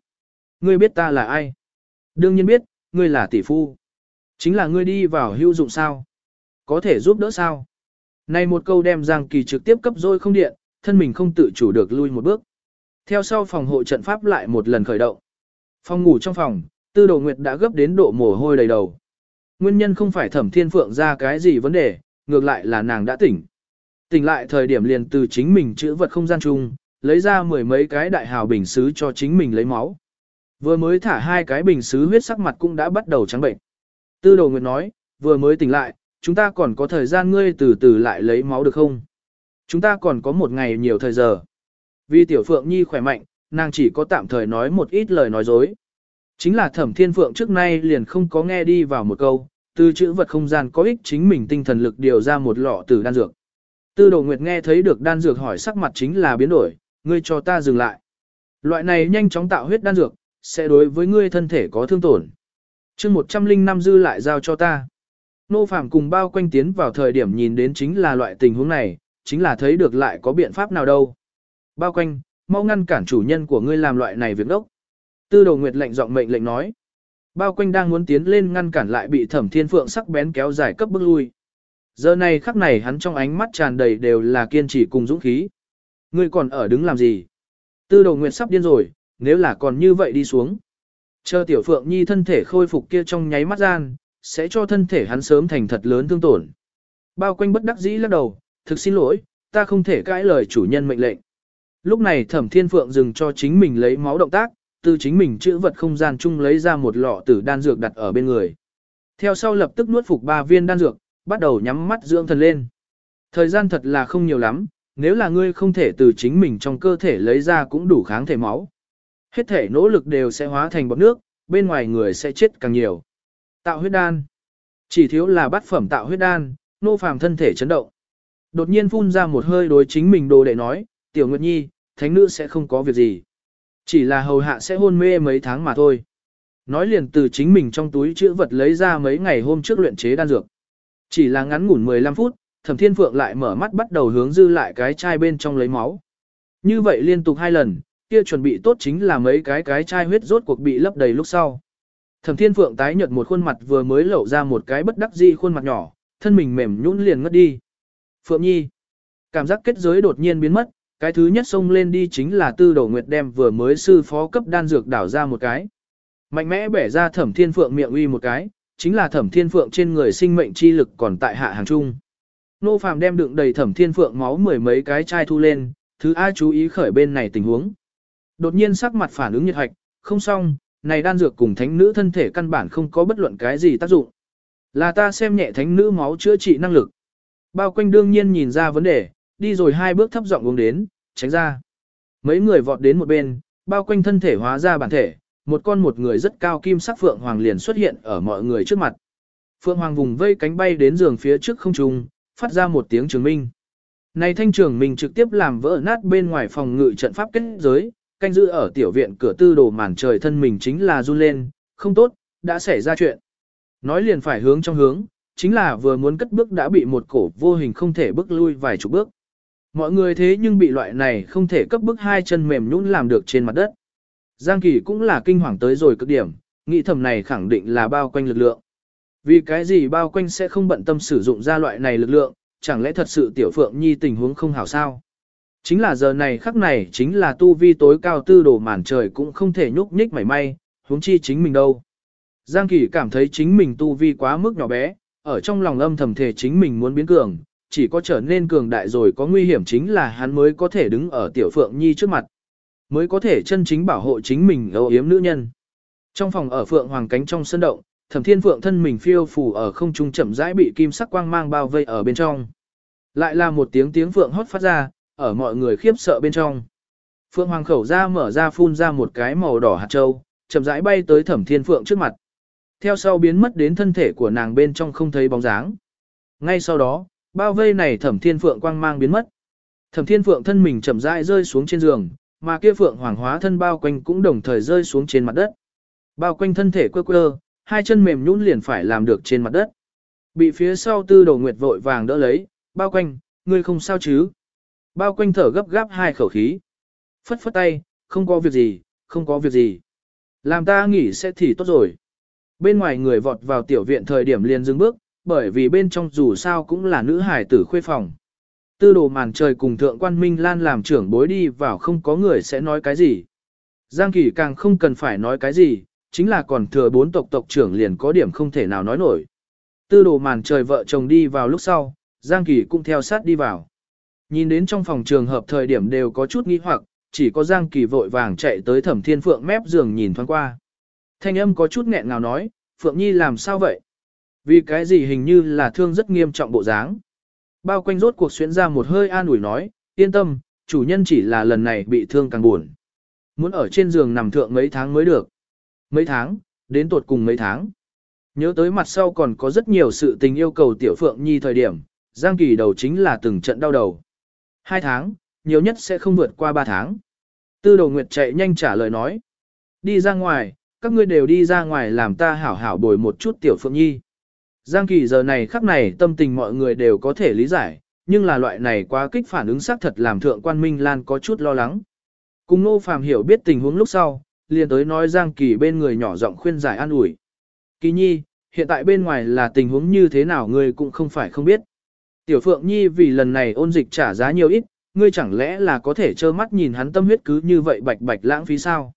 Ngươi biết ta là ai? Đương nhiên biết, ngươi là tỷ phu. Chính là ngươi đi vào hữu dụng sao? Có thể giúp đỡ sao? Này một câu đem Giang Kỳ trực tiếp cấp rồi không điện, thân mình không tự chủ được lui một bước. Theo sau phòng hộ trận pháp lại một lần khởi động. Phòng ngủ trong phòng, tư đồ nguyệt đã gấp đến độ mồ hôi đầy đầu. Nguyên nhân không phải thẩm thiên phượng ra cái gì vấn đề, ngược lại là nàng đã tỉnh. Tỉnh lại thời điểm liền từ chính mình chữ vật không gian chung, lấy ra mười mấy cái đại hào bình xứ cho chính mình lấy máu. Vừa mới thả hai cái bình xứ huyết sắc mặt cũng đã bắt đầu trắng bệnh. Tư đồ nguyệt nói, vừa mới tỉnh lại, chúng ta còn có thời gian ngươi từ từ lại lấy máu được không? Chúng ta còn có một ngày nhiều thời giờ. Vì tiểu phượng nhi khỏe mạnh, nàng chỉ có tạm thời nói một ít lời nói dối. Chính là thẩm thiên phượng trước nay liền không có nghe đi vào một câu, từ chữ vật không gian có ích chính mình tinh thần lực điều ra một lọ từ đan dược. Tư đồ nguyệt nghe thấy được đan dược hỏi sắc mặt chính là biến đổi, ngươi cho ta dừng lại. Loại này nhanh chóng tạo huyết đan dược, sẽ đối với ngươi thân thể có thương tổn. chương 105 dư lại giao cho ta. Nô Phạm cùng bao quanh tiến vào thời điểm nhìn đến chính là loại tình huống này, chính là thấy được lại có biện pháp nào đâu. Bao quanh, mau ngăn cản chủ nhân của ngươi làm loại này việc đốc. Tư đồ nguyệt lệnh giọng mệnh lệnh nói. Bao quanh đang muốn tiến lên ngăn cản lại bị thẩm thiên phượng sắc bén kéo dài cấp bước lui. Giờ này khắc này hắn trong ánh mắt tràn đầy đều là kiên trì cùng dũng khí. Ngươi còn ở đứng làm gì? Tư đồ nguyệt sắp điên rồi, nếu là còn như vậy đi xuống. Chờ tiểu phượng nhi thân thể khôi phục kia trong nháy mắt gian, sẽ cho thân thể hắn sớm thành thật lớn thương tổn. Bao quanh bất đắc dĩ lắc đầu, thực xin lỗi, ta không thể cãi lời chủ nhân mệnh lệnh. Lúc này thẩm thiên phượng dừng cho chính mình lấy máu động tác, từ chính mình chữ vật không gian chung lấy ra một lọ tử đan dược đặt ở bên người. Theo sau lập tức nuốt phục ba viên đan dược, bắt đầu nhắm mắt dưỡng thần lên. Thời gian thật là không nhiều lắm, nếu là ngươi không thể từ chính mình trong cơ thể lấy ra cũng đủ kháng thể máu. Hết thể nỗ lực đều sẽ hóa thành bọt nước, bên ngoài người sẽ chết càng nhiều. Tạo huyết đan. Chỉ thiếu là bắt phẩm tạo huyết đan, nô phàm thân thể chấn động. Đột nhiên phun ra một hơi đối chính mình đồ đệ nói, tiểu nguyệt nhi, thánh nữ sẽ không có việc gì. Chỉ là hầu hạ sẽ hôn mê mấy tháng mà thôi. Nói liền từ chính mình trong túi chữ vật lấy ra mấy ngày hôm trước luyện chế đan dược. Chỉ là ngắn ngủn 15 phút, thẩm thiên phượng lại mở mắt bắt đầu hướng dư lại cái chai bên trong lấy máu. Như vậy liên tục hai lần, kia chuẩn bị tốt chính là mấy cái cái chai huyết rốt cuộc bị lấp đầy lúc sau. Thẩm thiên phượng tái nhợt một khuôn mặt vừa mới lộ ra một cái bất đắc dĩ khuôn mặt nhỏ, thân mình mềm nhũn liền ngất đi. Phượng Nhi. Cảm giác kết giới đột nhiên biến mất, cái thứ nhất xông lên đi chính là tư đầu nguyệt đem vừa mới sư phó cấp đan dược đảo ra một cái. Mạnh mẽ bẻ ra thẩm thiên phượng miệng uy một cái, chính là thẩm thiên phượng trên người sinh mệnh chi lực còn tại hạ hàng trung. Nô phàm đem đựng đầy thẩm thiên phượng máu mười mấy cái chai thu lên, thứ A chú ý khởi bên này tình huống. Đột nhiên sắc mặt phản ứng nhiệt hạch, không xong, này đan dược cùng thánh nữ thân thể căn bản không có bất luận cái gì tác dụng. Là ta xem nhẹ thánh nữ máu chữa trị năng lực. Bao quanh đương nhiên nhìn ra vấn đề, đi rồi hai bước thấp giọng uống đến, tránh ra. Mấy người vọt đến một bên, bao quanh thân thể hóa ra bản thể, một con một người rất cao kim sắc phượng hoàng liền xuất hiện ở mọi người trước mặt. Phượng hoàng vùng vây cánh bay đến giường phía trước không trung, phát ra một tiếng trường minh. Này thanh trường mình trực tiếp làm vỡ nát bên ngoài phòng ngự trận pháp kết giới, canh giữ ở tiểu viện cửa tư đồ màn trời thân mình chính là run lên, không tốt, đã xảy ra chuyện. Nói liền phải hướng trong hướng, chính là vừa muốn cất bước đã bị một cổ vô hình không thể bước lui vài chục bước. Mọi người thế nhưng bị loại này không thể cấp bước hai chân mềm nhũn làm được trên mặt đất. Giang Kỳ cũng là kinh hoàng tới rồi cực điểm, nghĩ thầm này khẳng định là bao quanh lực lượng. Vì cái gì bao quanh sẽ không bận tâm sử dụng ra loại này lực lượng, chẳng lẽ thật sự tiểu phượng nhi tình huống không hảo sao? Chính là giờ này khắc này chính là tu vi tối cao tư đồ màn trời cũng không thể nhúc nhích mảy may, huống chi chính mình đâu. Giang Kỳ cảm thấy chính mình tu vi quá mức nhỏ bé, ở trong lòng âm thầm thể chính mình muốn biến cường, chỉ có trở nên cường đại rồi có nguy hiểm chính là hắn mới có thể đứng ở tiểu Phượng Nhi trước mặt, mới có thể chân chính bảo hộ chính mình âu yếm nữ nhân. Trong phòng ở Phượng Hoàng cánh trong sân động, Thẩm Thiên Phượng thân mình phiêu phù ở không trung chậm rãi bị kim sắc quang mang bao vây ở bên trong. Lại là một tiếng tiếng phượng hót phát ra, ở mọi người khiếp sợ bên trong. Phượng Hoàng khẩu ra mở ra phun ra một cái màu đỏ hạt châu, chậm rãi bay tới Thẩm Thiên Phượng trước mặt. Theo sau biến mất đến thân thể của nàng bên trong không thấy bóng dáng. Ngay sau đó, bao vây này Thẩm Thiên Phượng quang mang biến mất. Thẩm Thiên Phượng thân mình chậm rãi rơi xuống trên giường, mà kia Phượng Hoàng hóa thân bao quanh cũng đồng thời rơi xuống trên mặt đất. Bao quanh thân thể quơ quơ, hai chân mềm nhũn liền phải làm được trên mặt đất. Bị phía sau tư đầu nguyệt vội vàng đỡ lấy, bao quanh, ngươi không sao chứ. Bao quanh thở gấp gáp hai khẩu khí. Phất phất tay, không có việc gì, không có việc gì. Làm ta nghỉ sẽ thì tốt rồi. Bên ngoài người vọt vào tiểu viện thời điểm liền dừng bước, bởi vì bên trong dù sao cũng là nữ hải tử khuê phòng. Tư đồ màn trời cùng thượng quan Minh Lan làm trưởng bối đi vào không có người sẽ nói cái gì. Giang Kỳ càng không cần phải nói cái gì, chính là còn thừa bốn tộc tộc trưởng liền có điểm không thể nào nói nổi. Tư đồ màn trời vợ chồng đi vào lúc sau, Giang Kỳ cũng theo sát đi vào. Nhìn đến trong phòng trường hợp thời điểm đều có chút nghi hoặc, chỉ có Giang Kỳ vội vàng chạy tới thẩm thiên phượng mép giường nhìn thoáng qua. Thanh âm có chút nghẹn ngào nói, Phượng Nhi làm sao vậy? Vì cái gì hình như là thương rất nghiêm trọng bộ dáng. Bao quanh rốt cuộc xuyến ra một hơi an ủi nói, yên tâm, chủ nhân chỉ là lần này bị thương càng buồn. Muốn ở trên giường nằm thượng mấy tháng mới được. Mấy tháng, đến tột cùng mấy tháng. Nhớ tới mặt sau còn có rất nhiều sự tình yêu cầu tiểu Phượng Nhi thời điểm, Giang Kỳ đầu chính là từng trận đau đầu. Hai tháng, nhiều nhất sẽ không vượt qua ba tháng. Tư đầu nguyệt chạy nhanh trả lời nói. Đi ra ngoài, các ngươi đều đi ra ngoài làm ta hảo hảo bồi một chút tiểu Phượng Nhi. Giang Kỳ giờ này khắc này tâm tình mọi người đều có thể lý giải, nhưng là loại này quá kích phản ứng xác thật làm thượng quan Minh Lan có chút lo lắng. Cùng Nô Phàm hiểu biết tình huống lúc sau, liền tới nói Giang Kỳ bên người nhỏ giọng khuyên giải an ủi. Kỳ nhi, hiện tại bên ngoài là tình huống như thế nào ngươi cũng không phải không biết. Tiểu Phượng Nhi vì lần này ôn dịch trả giá nhiều ít, ngươi chẳng lẽ là có thể trơ mắt nhìn hắn tâm huyết cứ như vậy bạch bạch lãng phí sao?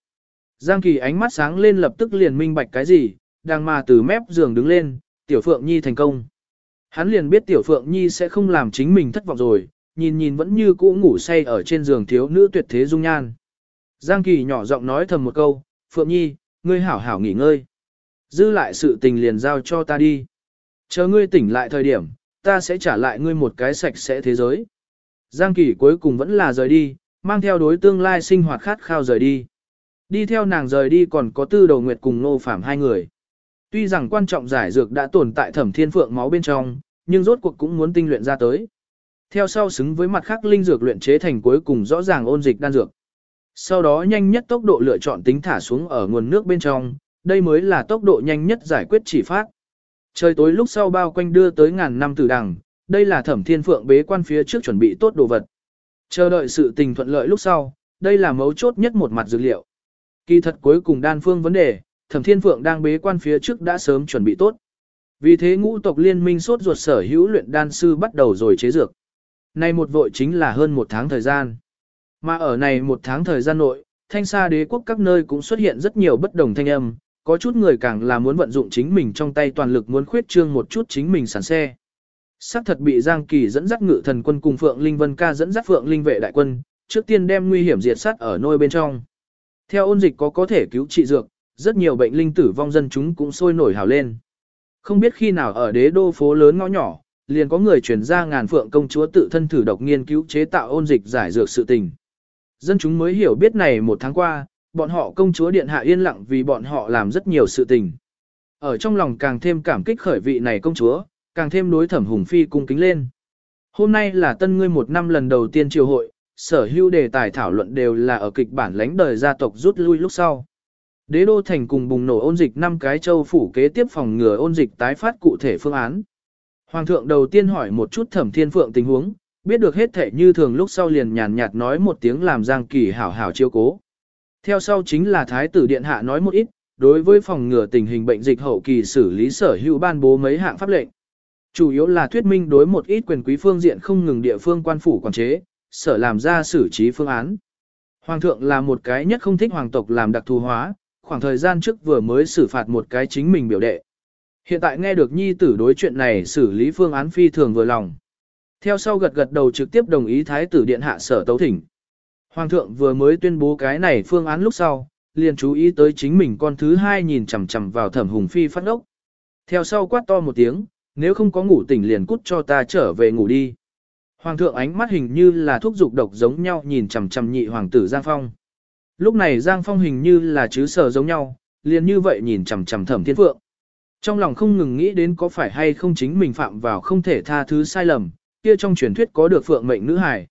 Giang Kỳ ánh mắt sáng lên lập tức liền minh bạch cái gì, đang mà từ mép giường đứng lên, Tiểu Phượng Nhi thành công. Hắn liền biết Tiểu Phượng Nhi sẽ không làm chính mình thất vọng rồi, nhìn nhìn vẫn như cũ ngủ say ở trên giường thiếu nữ tuyệt thế dung nhan. Giang Kỳ nhỏ giọng nói thầm một câu, Phượng Nhi, ngươi hảo hảo nghỉ ngơi. Dư lại sự tình liền giao cho ta đi. Chờ ngươi tỉnh lại thời điểm, ta sẽ trả lại ngươi một cái sạch sẽ thế giới. Giang Kỳ cuối cùng vẫn là rời đi, mang theo đối tương lai sinh hoạt khát khao rời đi. Đi theo nàng rời đi còn có tư đầu nguyệt cùng nô phạm hai người. Tuy rằng quan trọng giải dược đã tồn tại thẩm thiên phượng máu bên trong, nhưng rốt cuộc cũng muốn tinh luyện ra tới. Theo sau xứng với mặt khác linh dược luyện chế thành cuối cùng rõ ràng ôn dịch đan dược. Sau đó nhanh nhất tốc độ lựa chọn tính thả xuống ở nguồn nước bên trong, đây mới là tốc độ nhanh nhất giải quyết chỉ phát. Trời tối lúc sau bao quanh đưa tới ngàn năm tử đằng, đây là thẩm thiên phượng bế quan phía trước chuẩn bị tốt đồ vật. Chờ đợi sự tình thuận lợi lúc sau, đây là mấu chốt nhất một mặt dược liệu. Kỳ thật cuối cùng đan phương vấn đề, thẩm thiên phượng đang bế quan phía trước đã sớm chuẩn bị tốt. Vì thế ngũ tộc liên minh sốt ruột sở hữu luyện đan sư bắt đầu rồi chế dược. Nay một vội chính là hơn một tháng thời gian. Mà ở này một tháng thời gian nội, thanh xa đế quốc các nơi cũng xuất hiện rất nhiều bất đồng thanh âm, có chút người càng là muốn vận dụng chính mình trong tay toàn lực muốn khuyết trương một chút chính mình sản xe. Sắc thật bị Giang Kỳ dẫn dắt ngự thần quân cùng Phượng Linh Vân Ca dẫn dắt Phượng Linh vệ đại quân, trước tiên đem nguy hiểm diệt sát ở nôi bên trong. Theo ôn dịch có có thể cứu trị dược, rất nhiều bệnh linh tử vong dân chúng cũng sôi nổi hào lên. Không biết khi nào ở đế đô phố lớn ngõ nhỏ, liền có người chuyển ra ngàn phượng công chúa tự thân thử độc nghiên cứu chế tạo ôn dịch giải dược sự tình. Dân chúng mới hiểu biết này một tháng qua, bọn họ công chúa điện hạ yên lặng vì bọn họ làm rất nhiều sự tình. Ở trong lòng càng thêm cảm kích khởi vị này công chúa, càng thêm đối thẩm hùng phi cung kính lên. Hôm nay là tân ngươi một năm lần đầu tiên triều hội, sở hữu đề tài thảo luận đều là ở kịch bản lãnh đời gia tộc rút lui lúc sau. Đế đô thành cùng bùng nổ ôn dịch năm cái châu phủ kế tiếp phòng ngừa ôn dịch tái phát cụ thể phương án. Hoàng thượng đầu tiên hỏi một chút thẩm thiên phượng tình huống, biết được hết thể như thường lúc sau liền nhàn nhạt nói một tiếng làm giang kỳ hảo hảo chiêu cố. Theo sau chính là thái tử điện hạ nói một ít, đối với phòng ngừa tình hình bệnh dịch hậu kỳ xử lý sở hữu ban bố mấy hạng pháp lệnh. Chủ yếu là thuyết minh đối một ít quyền quý phương diện không ngừng địa phương quan phủ quản chế, sở làm ra xử trí phương án. Hoàng thượng là một cái nhất không thích hoàng tộc làm đặc thù hóa, khoảng thời gian trước vừa mới xử phạt một cái chính mình biểu đệ. Hiện tại nghe được nhi tử đối chuyện này xử lý phương án phi thường vừa lòng. Theo sau gật gật đầu trực tiếp đồng ý thái tử điện hạ sở tấu thỉnh. Hoàng thượng vừa mới tuyên bố cái này phương án lúc sau, liền chú ý tới chính mình con thứ hai nhìn chằm chằm vào thẩm hùng phi phát ốc. Theo sau quát to một tiếng, nếu không có ngủ tỉnh liền cút cho ta trở về ngủ đi. Hoàng thượng ánh mắt hình như là thuốc dục độc giống nhau nhìn chằm chằm nhị hoàng tử Giang Phong. Lúc này Giang Phong hình như là chứ sở giống nhau, liền như vậy nhìn chằm chằm thẩm thiên phượng. Trong lòng không ngừng nghĩ đến có phải hay không chính mình phạm vào không thể tha thứ sai lầm, kia trong truyền thuyết có được phượng mệnh nữ hài.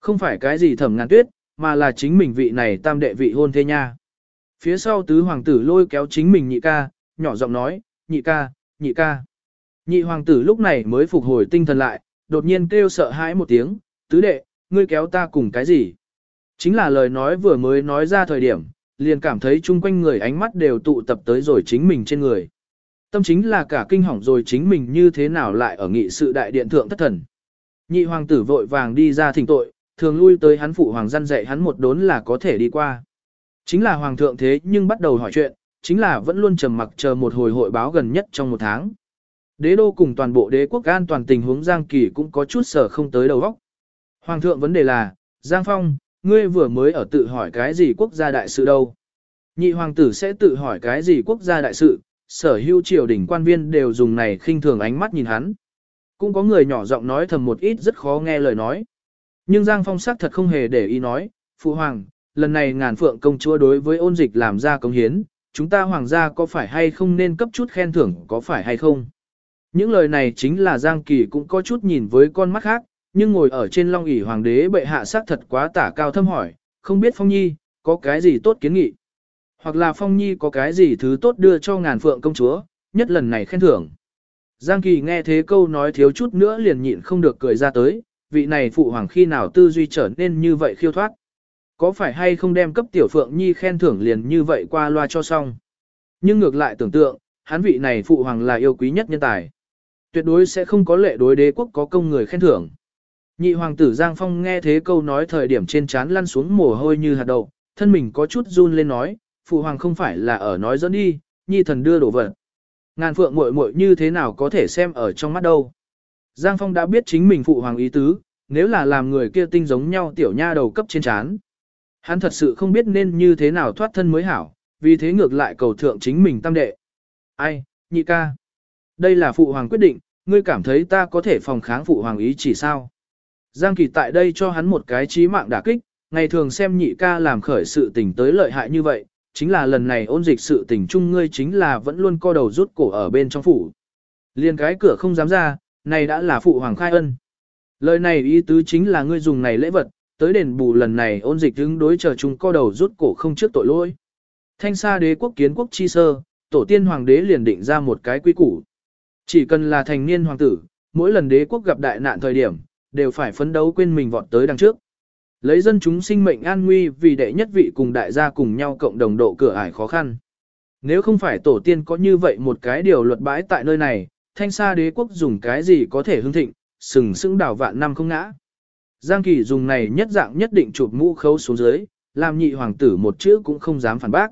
Không phải cái gì thẩm ngàn tuyết, mà là chính mình vị này tam đệ vị hôn thê nha. Phía sau tứ hoàng tử lôi kéo chính mình nhị ca, nhỏ giọng nói, nhị ca, nhị ca. Nhị hoàng tử lúc này mới phục hồi tinh thần lại, đột nhiên kêu sợ hãi một tiếng, tứ đệ, ngươi kéo ta cùng cái gì? Chính là lời nói vừa mới nói ra thời điểm, liền cảm thấy chung quanh người ánh mắt đều tụ tập tới rồi chính mình trên người. Tâm chính là cả kinh hỏng rồi chính mình như thế nào lại ở nghị sự đại điện thượng thất thần. Nhị hoàng tử vội vàng đi ra thỉnh tội, thường lui tới hắn phụ hoàng dân dạy hắn một đốn là có thể đi qua. Chính là hoàng thượng thế nhưng bắt đầu hỏi chuyện, chính là vẫn luôn trầm mặc chờ một hồi hội báo gần nhất trong một tháng. Đế đô cùng toàn bộ đế quốc an toàn tình huống Giang Kỳ cũng có chút sở không tới đầu óc. Hoàng thượng vấn đề là, Giang Phong, ngươi vừa mới ở tự hỏi cái gì quốc gia đại sự đâu. Nhị hoàng tử sẽ tự hỏi cái gì quốc gia đại sự, sở hữu triều đình quan viên đều dùng này khinh thường ánh mắt nhìn hắn. Cũng có người nhỏ giọng nói thầm một ít rất khó nghe lời nói. Nhưng Giang Phong sắc thật không hề để ý nói, Phụ Hoàng, lần này ngàn phượng công chúa đối với ôn dịch làm ra công hiến, chúng ta hoàng gia có phải hay không nên cấp chút khen thưởng có phải hay không? Những lời này chính là Giang Kỳ cũng có chút nhìn với con mắt khác, nhưng ngồi ở trên long ỷ hoàng đế bệ hạ sắc thật quá tả cao thâm hỏi, không biết Phong Nhi, có cái gì tốt kiến nghị? Hoặc là Phong Nhi có cái gì thứ tốt đưa cho ngàn phượng công chúa, nhất lần này khen thưởng. Giang Kỳ nghe thế câu nói thiếu chút nữa liền nhịn không được cười ra tới, vị này phụ hoàng khi nào tư duy trở nên như vậy khiêu thoát. Có phải hay không đem cấp tiểu phượng nhi khen thưởng liền như vậy qua loa cho xong. Nhưng ngược lại tưởng tượng, hắn vị này phụ hoàng là yêu quý nhất nhân tài. Tuyệt đối sẽ không có lệ đối đế quốc có công người khen thưởng. Nhị hoàng tử Giang Phong nghe thế câu nói thời điểm trên trán lăn xuống mồ hôi như hạt đậu, thân mình có chút run lên nói, phụ hoàng không phải là ở nói dẫn đi, nhi thần đưa đổ vật. Ngàn phượng muội muội như thế nào có thể xem ở trong mắt đâu. Giang Phong đã biết chính mình phụ hoàng ý tứ, nếu là làm người kia tinh giống nhau tiểu nha đầu cấp trên chán. Hắn thật sự không biết nên như thế nào thoát thân mới hảo, vì thế ngược lại cầu thượng chính mình tam đệ. Ai, nhị ca. Đây là phụ hoàng quyết định, ngươi cảm thấy ta có thể phòng kháng phụ hoàng ý chỉ sao. Giang Kỳ tại đây cho hắn một cái trí mạng đả kích, ngày thường xem nhị ca làm khởi sự tình tới lợi hại như vậy, chính là lần này ôn dịch sự tình chung ngươi chính là vẫn luôn co đầu rút cổ ở bên trong phủ. Liên cái cửa không dám ra, này đã là phụ hoàng khai ân. Lời này ý tứ chính là ngươi dùng này lễ vật, tới đền bù lần này ôn dịch đứng đối chờ chúng co đầu rút cổ không trước tội lỗi. Thanh xa đế quốc kiến quốc chi sơ, tổ tiên hoàng đế liền định ra một cái quy củ. Chỉ cần là thành niên hoàng tử, mỗi lần đế quốc gặp đại nạn thời điểm, đều phải phấn đấu quên mình vọt tới đằng trước. Lấy dân chúng sinh mệnh an nguy vì đệ nhất vị cùng đại gia cùng nhau cộng đồng độ cửa ải khó khăn. Nếu không phải tổ tiên có như vậy một cái điều luật bãi tại nơi này, thanh xa đế quốc dùng cái gì có thể hưng thịnh, sừng sững đảo vạn năm không ngã. Giang Kỳ dùng này nhất dạng nhất định chụp mũ khấu xuống dưới, làm nhị hoàng tử một chữ cũng không dám phản bác.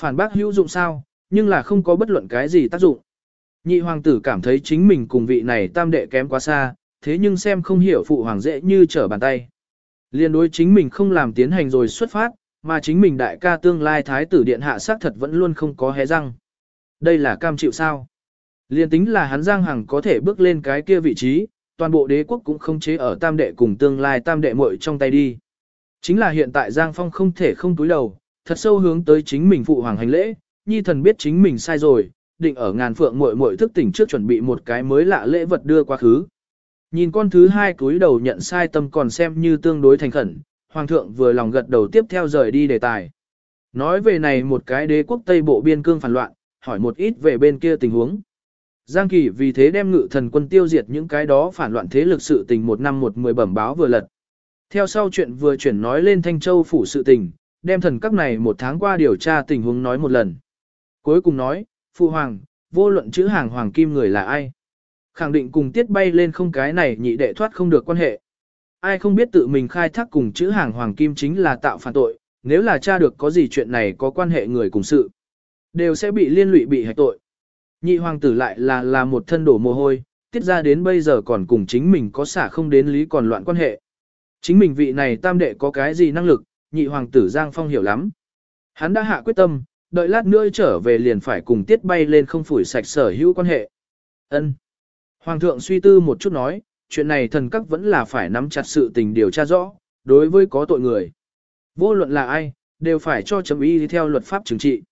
Phản bác hữu dụng sao, nhưng là không có bất luận cái gì tác dụng. Nhị hoàng tử cảm thấy chính mình cùng vị này tam đệ kém quá xa, thế nhưng xem không hiểu phụ hoàng dễ như trở bàn tay. Liên đối chính mình không làm tiến hành rồi xuất phát, mà chính mình đại ca tương lai thái tử điện hạ xác thật vẫn luôn không có hé răng. Đây là cam chịu sao? Liên tính là hắn Giang Hằng có thể bước lên cái kia vị trí, toàn bộ đế quốc cũng không chế ở tam đệ cùng tương lai tam đệ muội trong tay đi. Chính là hiện tại Giang Phong không thể không túi đầu, thật sâu hướng tới chính mình phụ hoàng hành lễ, nhi thần biết chính mình sai rồi, định ở ngàn phượng muội muội thức tỉnh trước chuẩn bị một cái mới lạ lễ vật đưa qua khứ. Nhìn con thứ hai cúi đầu nhận sai tâm còn xem như tương đối thành khẩn, hoàng thượng vừa lòng gật đầu tiếp theo rời đi đề tài. Nói về này một cái đế quốc Tây Bộ biên cương phản loạn, hỏi một ít về bên kia tình huống. Giang Kỳ vì thế đem ngự thần quân tiêu diệt những cái đó phản loạn thế lực sự tình một năm một mười bẩm báo vừa lật. Theo sau chuyện vừa chuyển nói lên Thanh Châu phủ sự tình, đem thần các này một tháng qua điều tra tình huống nói một lần. Cuối cùng nói, Phụ Hoàng, vô luận chữ hàng Hoàng Kim người là ai. Khẳng định cùng tiết bay lên không cái này nhị đệ thoát không được quan hệ. Ai không biết tự mình khai thác cùng chữ hàng Hoàng Kim chính là tạo phản tội, nếu là cha được có gì chuyện này có quan hệ người cùng sự. Đều sẽ bị liên lụy bị hạch tội. Nhị hoàng tử lại là là một thân đổ mồ hôi, tiết ra đến bây giờ còn cùng chính mình có xả không đến lý còn loạn quan hệ. Chính mình vị này tam đệ có cái gì năng lực, nhị hoàng tử Giang Phong hiểu lắm. Hắn đã hạ quyết tâm, đợi lát nữa trở về liền phải cùng tiết bay lên không phủi sạch sở hữu quan hệ. Ân. Hoàng thượng suy tư một chút nói, chuyện này thần các vẫn là phải nắm chặt sự tình điều tra rõ, đối với có tội người. Vô luận là ai, đều phải cho chấm y theo luật pháp trừng trị.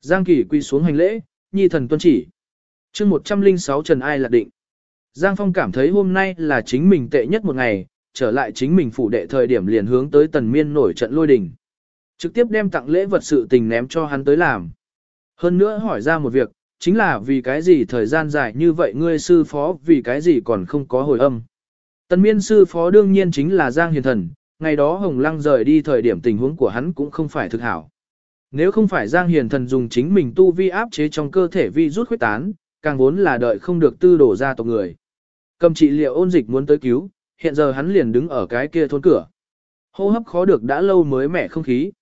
Giang Kỳ quy xuống hành lễ, nhi thần tuân chỉ. chương 106 Trần Ai lạc định. Giang Phong cảm thấy hôm nay là chính mình tệ nhất một ngày, trở lại chính mình phủ đệ thời điểm liền hướng tới tần miên nổi trận lôi đình. Trực tiếp đem tặng lễ vật sự tình ném cho hắn tới làm. Hơn nữa hỏi ra một việc, chính là vì cái gì thời gian dài như vậy ngươi sư phó vì cái gì còn không có hồi âm. Tần miên sư phó đương nhiên chính là Giang Hiền Thần, ngày đó Hồng Lăng rời đi thời điểm tình huống của hắn cũng không phải thực hảo. Nếu không phải Giang Hiền Thần dùng chính mình tu vi áp chế trong cơ thể vi rút khuyết tán, càng vốn là đợi không được tư đổ ra tộc người. Cầm trị liệu ôn dịch muốn tới cứu, hiện giờ hắn liền đứng ở cái kia thôn cửa. Hô hấp khó được đã lâu mới mẻ không khí.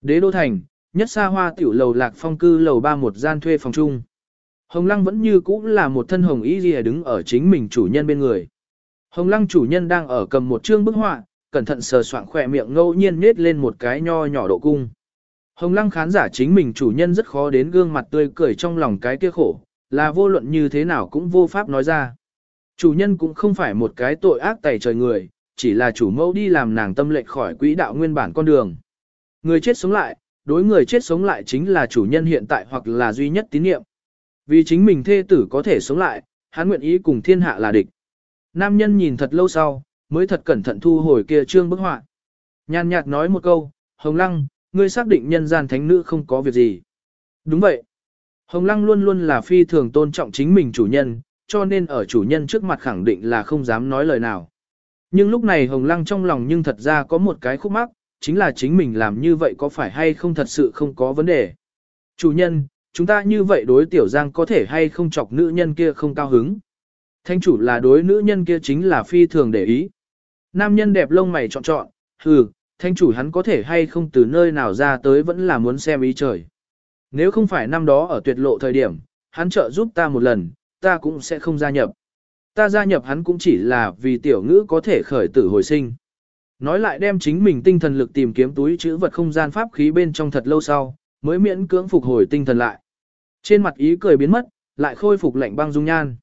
Đế đô thành, nhất xa hoa tiểu lầu lạc phong cư lầu ba một gian thuê phòng chung. Hồng Lăng vẫn như cũ là một thân hồng y lìa đứng ở chính mình chủ nhân bên người. Hồng Lăng chủ nhân đang ở cầm một chương bức họa, cẩn thận sờ soạng khỏe miệng ngẫu nhiên nết lên một cái nho nhỏ độ cung. Hồng Lăng khán giả chính mình chủ nhân rất khó đến gương mặt tươi cười trong lòng cái kia khổ, là vô luận như thế nào cũng vô pháp nói ra. Chủ nhân cũng không phải một cái tội ác tày trời người, chỉ là chủ mẫu đi làm nàng tâm lệch khỏi quỹ đạo nguyên bản con đường. Người chết sống lại, đối người chết sống lại chính là chủ nhân hiện tại hoặc là duy nhất tín nhiệm. Vì chính mình thê tử có thể sống lại, hắn nguyện ý cùng thiên hạ là địch. Nam nhân nhìn thật lâu sau, mới thật cẩn thận thu hồi kia trương bức họa. Nhàn nhạt nói một câu, Hồng Lăng, ngươi xác định nhân gian thánh nữ không có việc gì. Đúng vậy. Hồng Lăng luôn luôn là phi thường tôn trọng chính mình chủ nhân, cho nên ở chủ nhân trước mặt khẳng định là không dám nói lời nào. Nhưng lúc này Hồng Lăng trong lòng nhưng thật ra có một cái khúc mắc, chính là chính mình làm như vậy có phải hay không thật sự không có vấn đề. Chủ nhân, chúng ta như vậy đối tiểu giang có thể hay không chọc nữ nhân kia không cao hứng. Thanh chủ là đối nữ nhân kia chính là phi thường để ý. Nam nhân đẹp lông mày chọn chọn, hừ, thanh chủ hắn có thể hay không từ nơi nào ra tới vẫn là muốn xem ý trời. Nếu không phải năm đó ở tuyệt lộ thời điểm, hắn trợ giúp ta một lần, ta cũng sẽ không gia nhập. Ta gia nhập hắn cũng chỉ là vì tiểu ngữ có thể khởi tử hồi sinh. Nói lại đem chính mình tinh thần lực tìm kiếm túi chữ vật không gian pháp khí bên trong thật lâu sau, mới miễn cưỡng phục hồi tinh thần lại. Trên mặt ý cười biến mất, lại khôi phục lạnh băng dung nhan.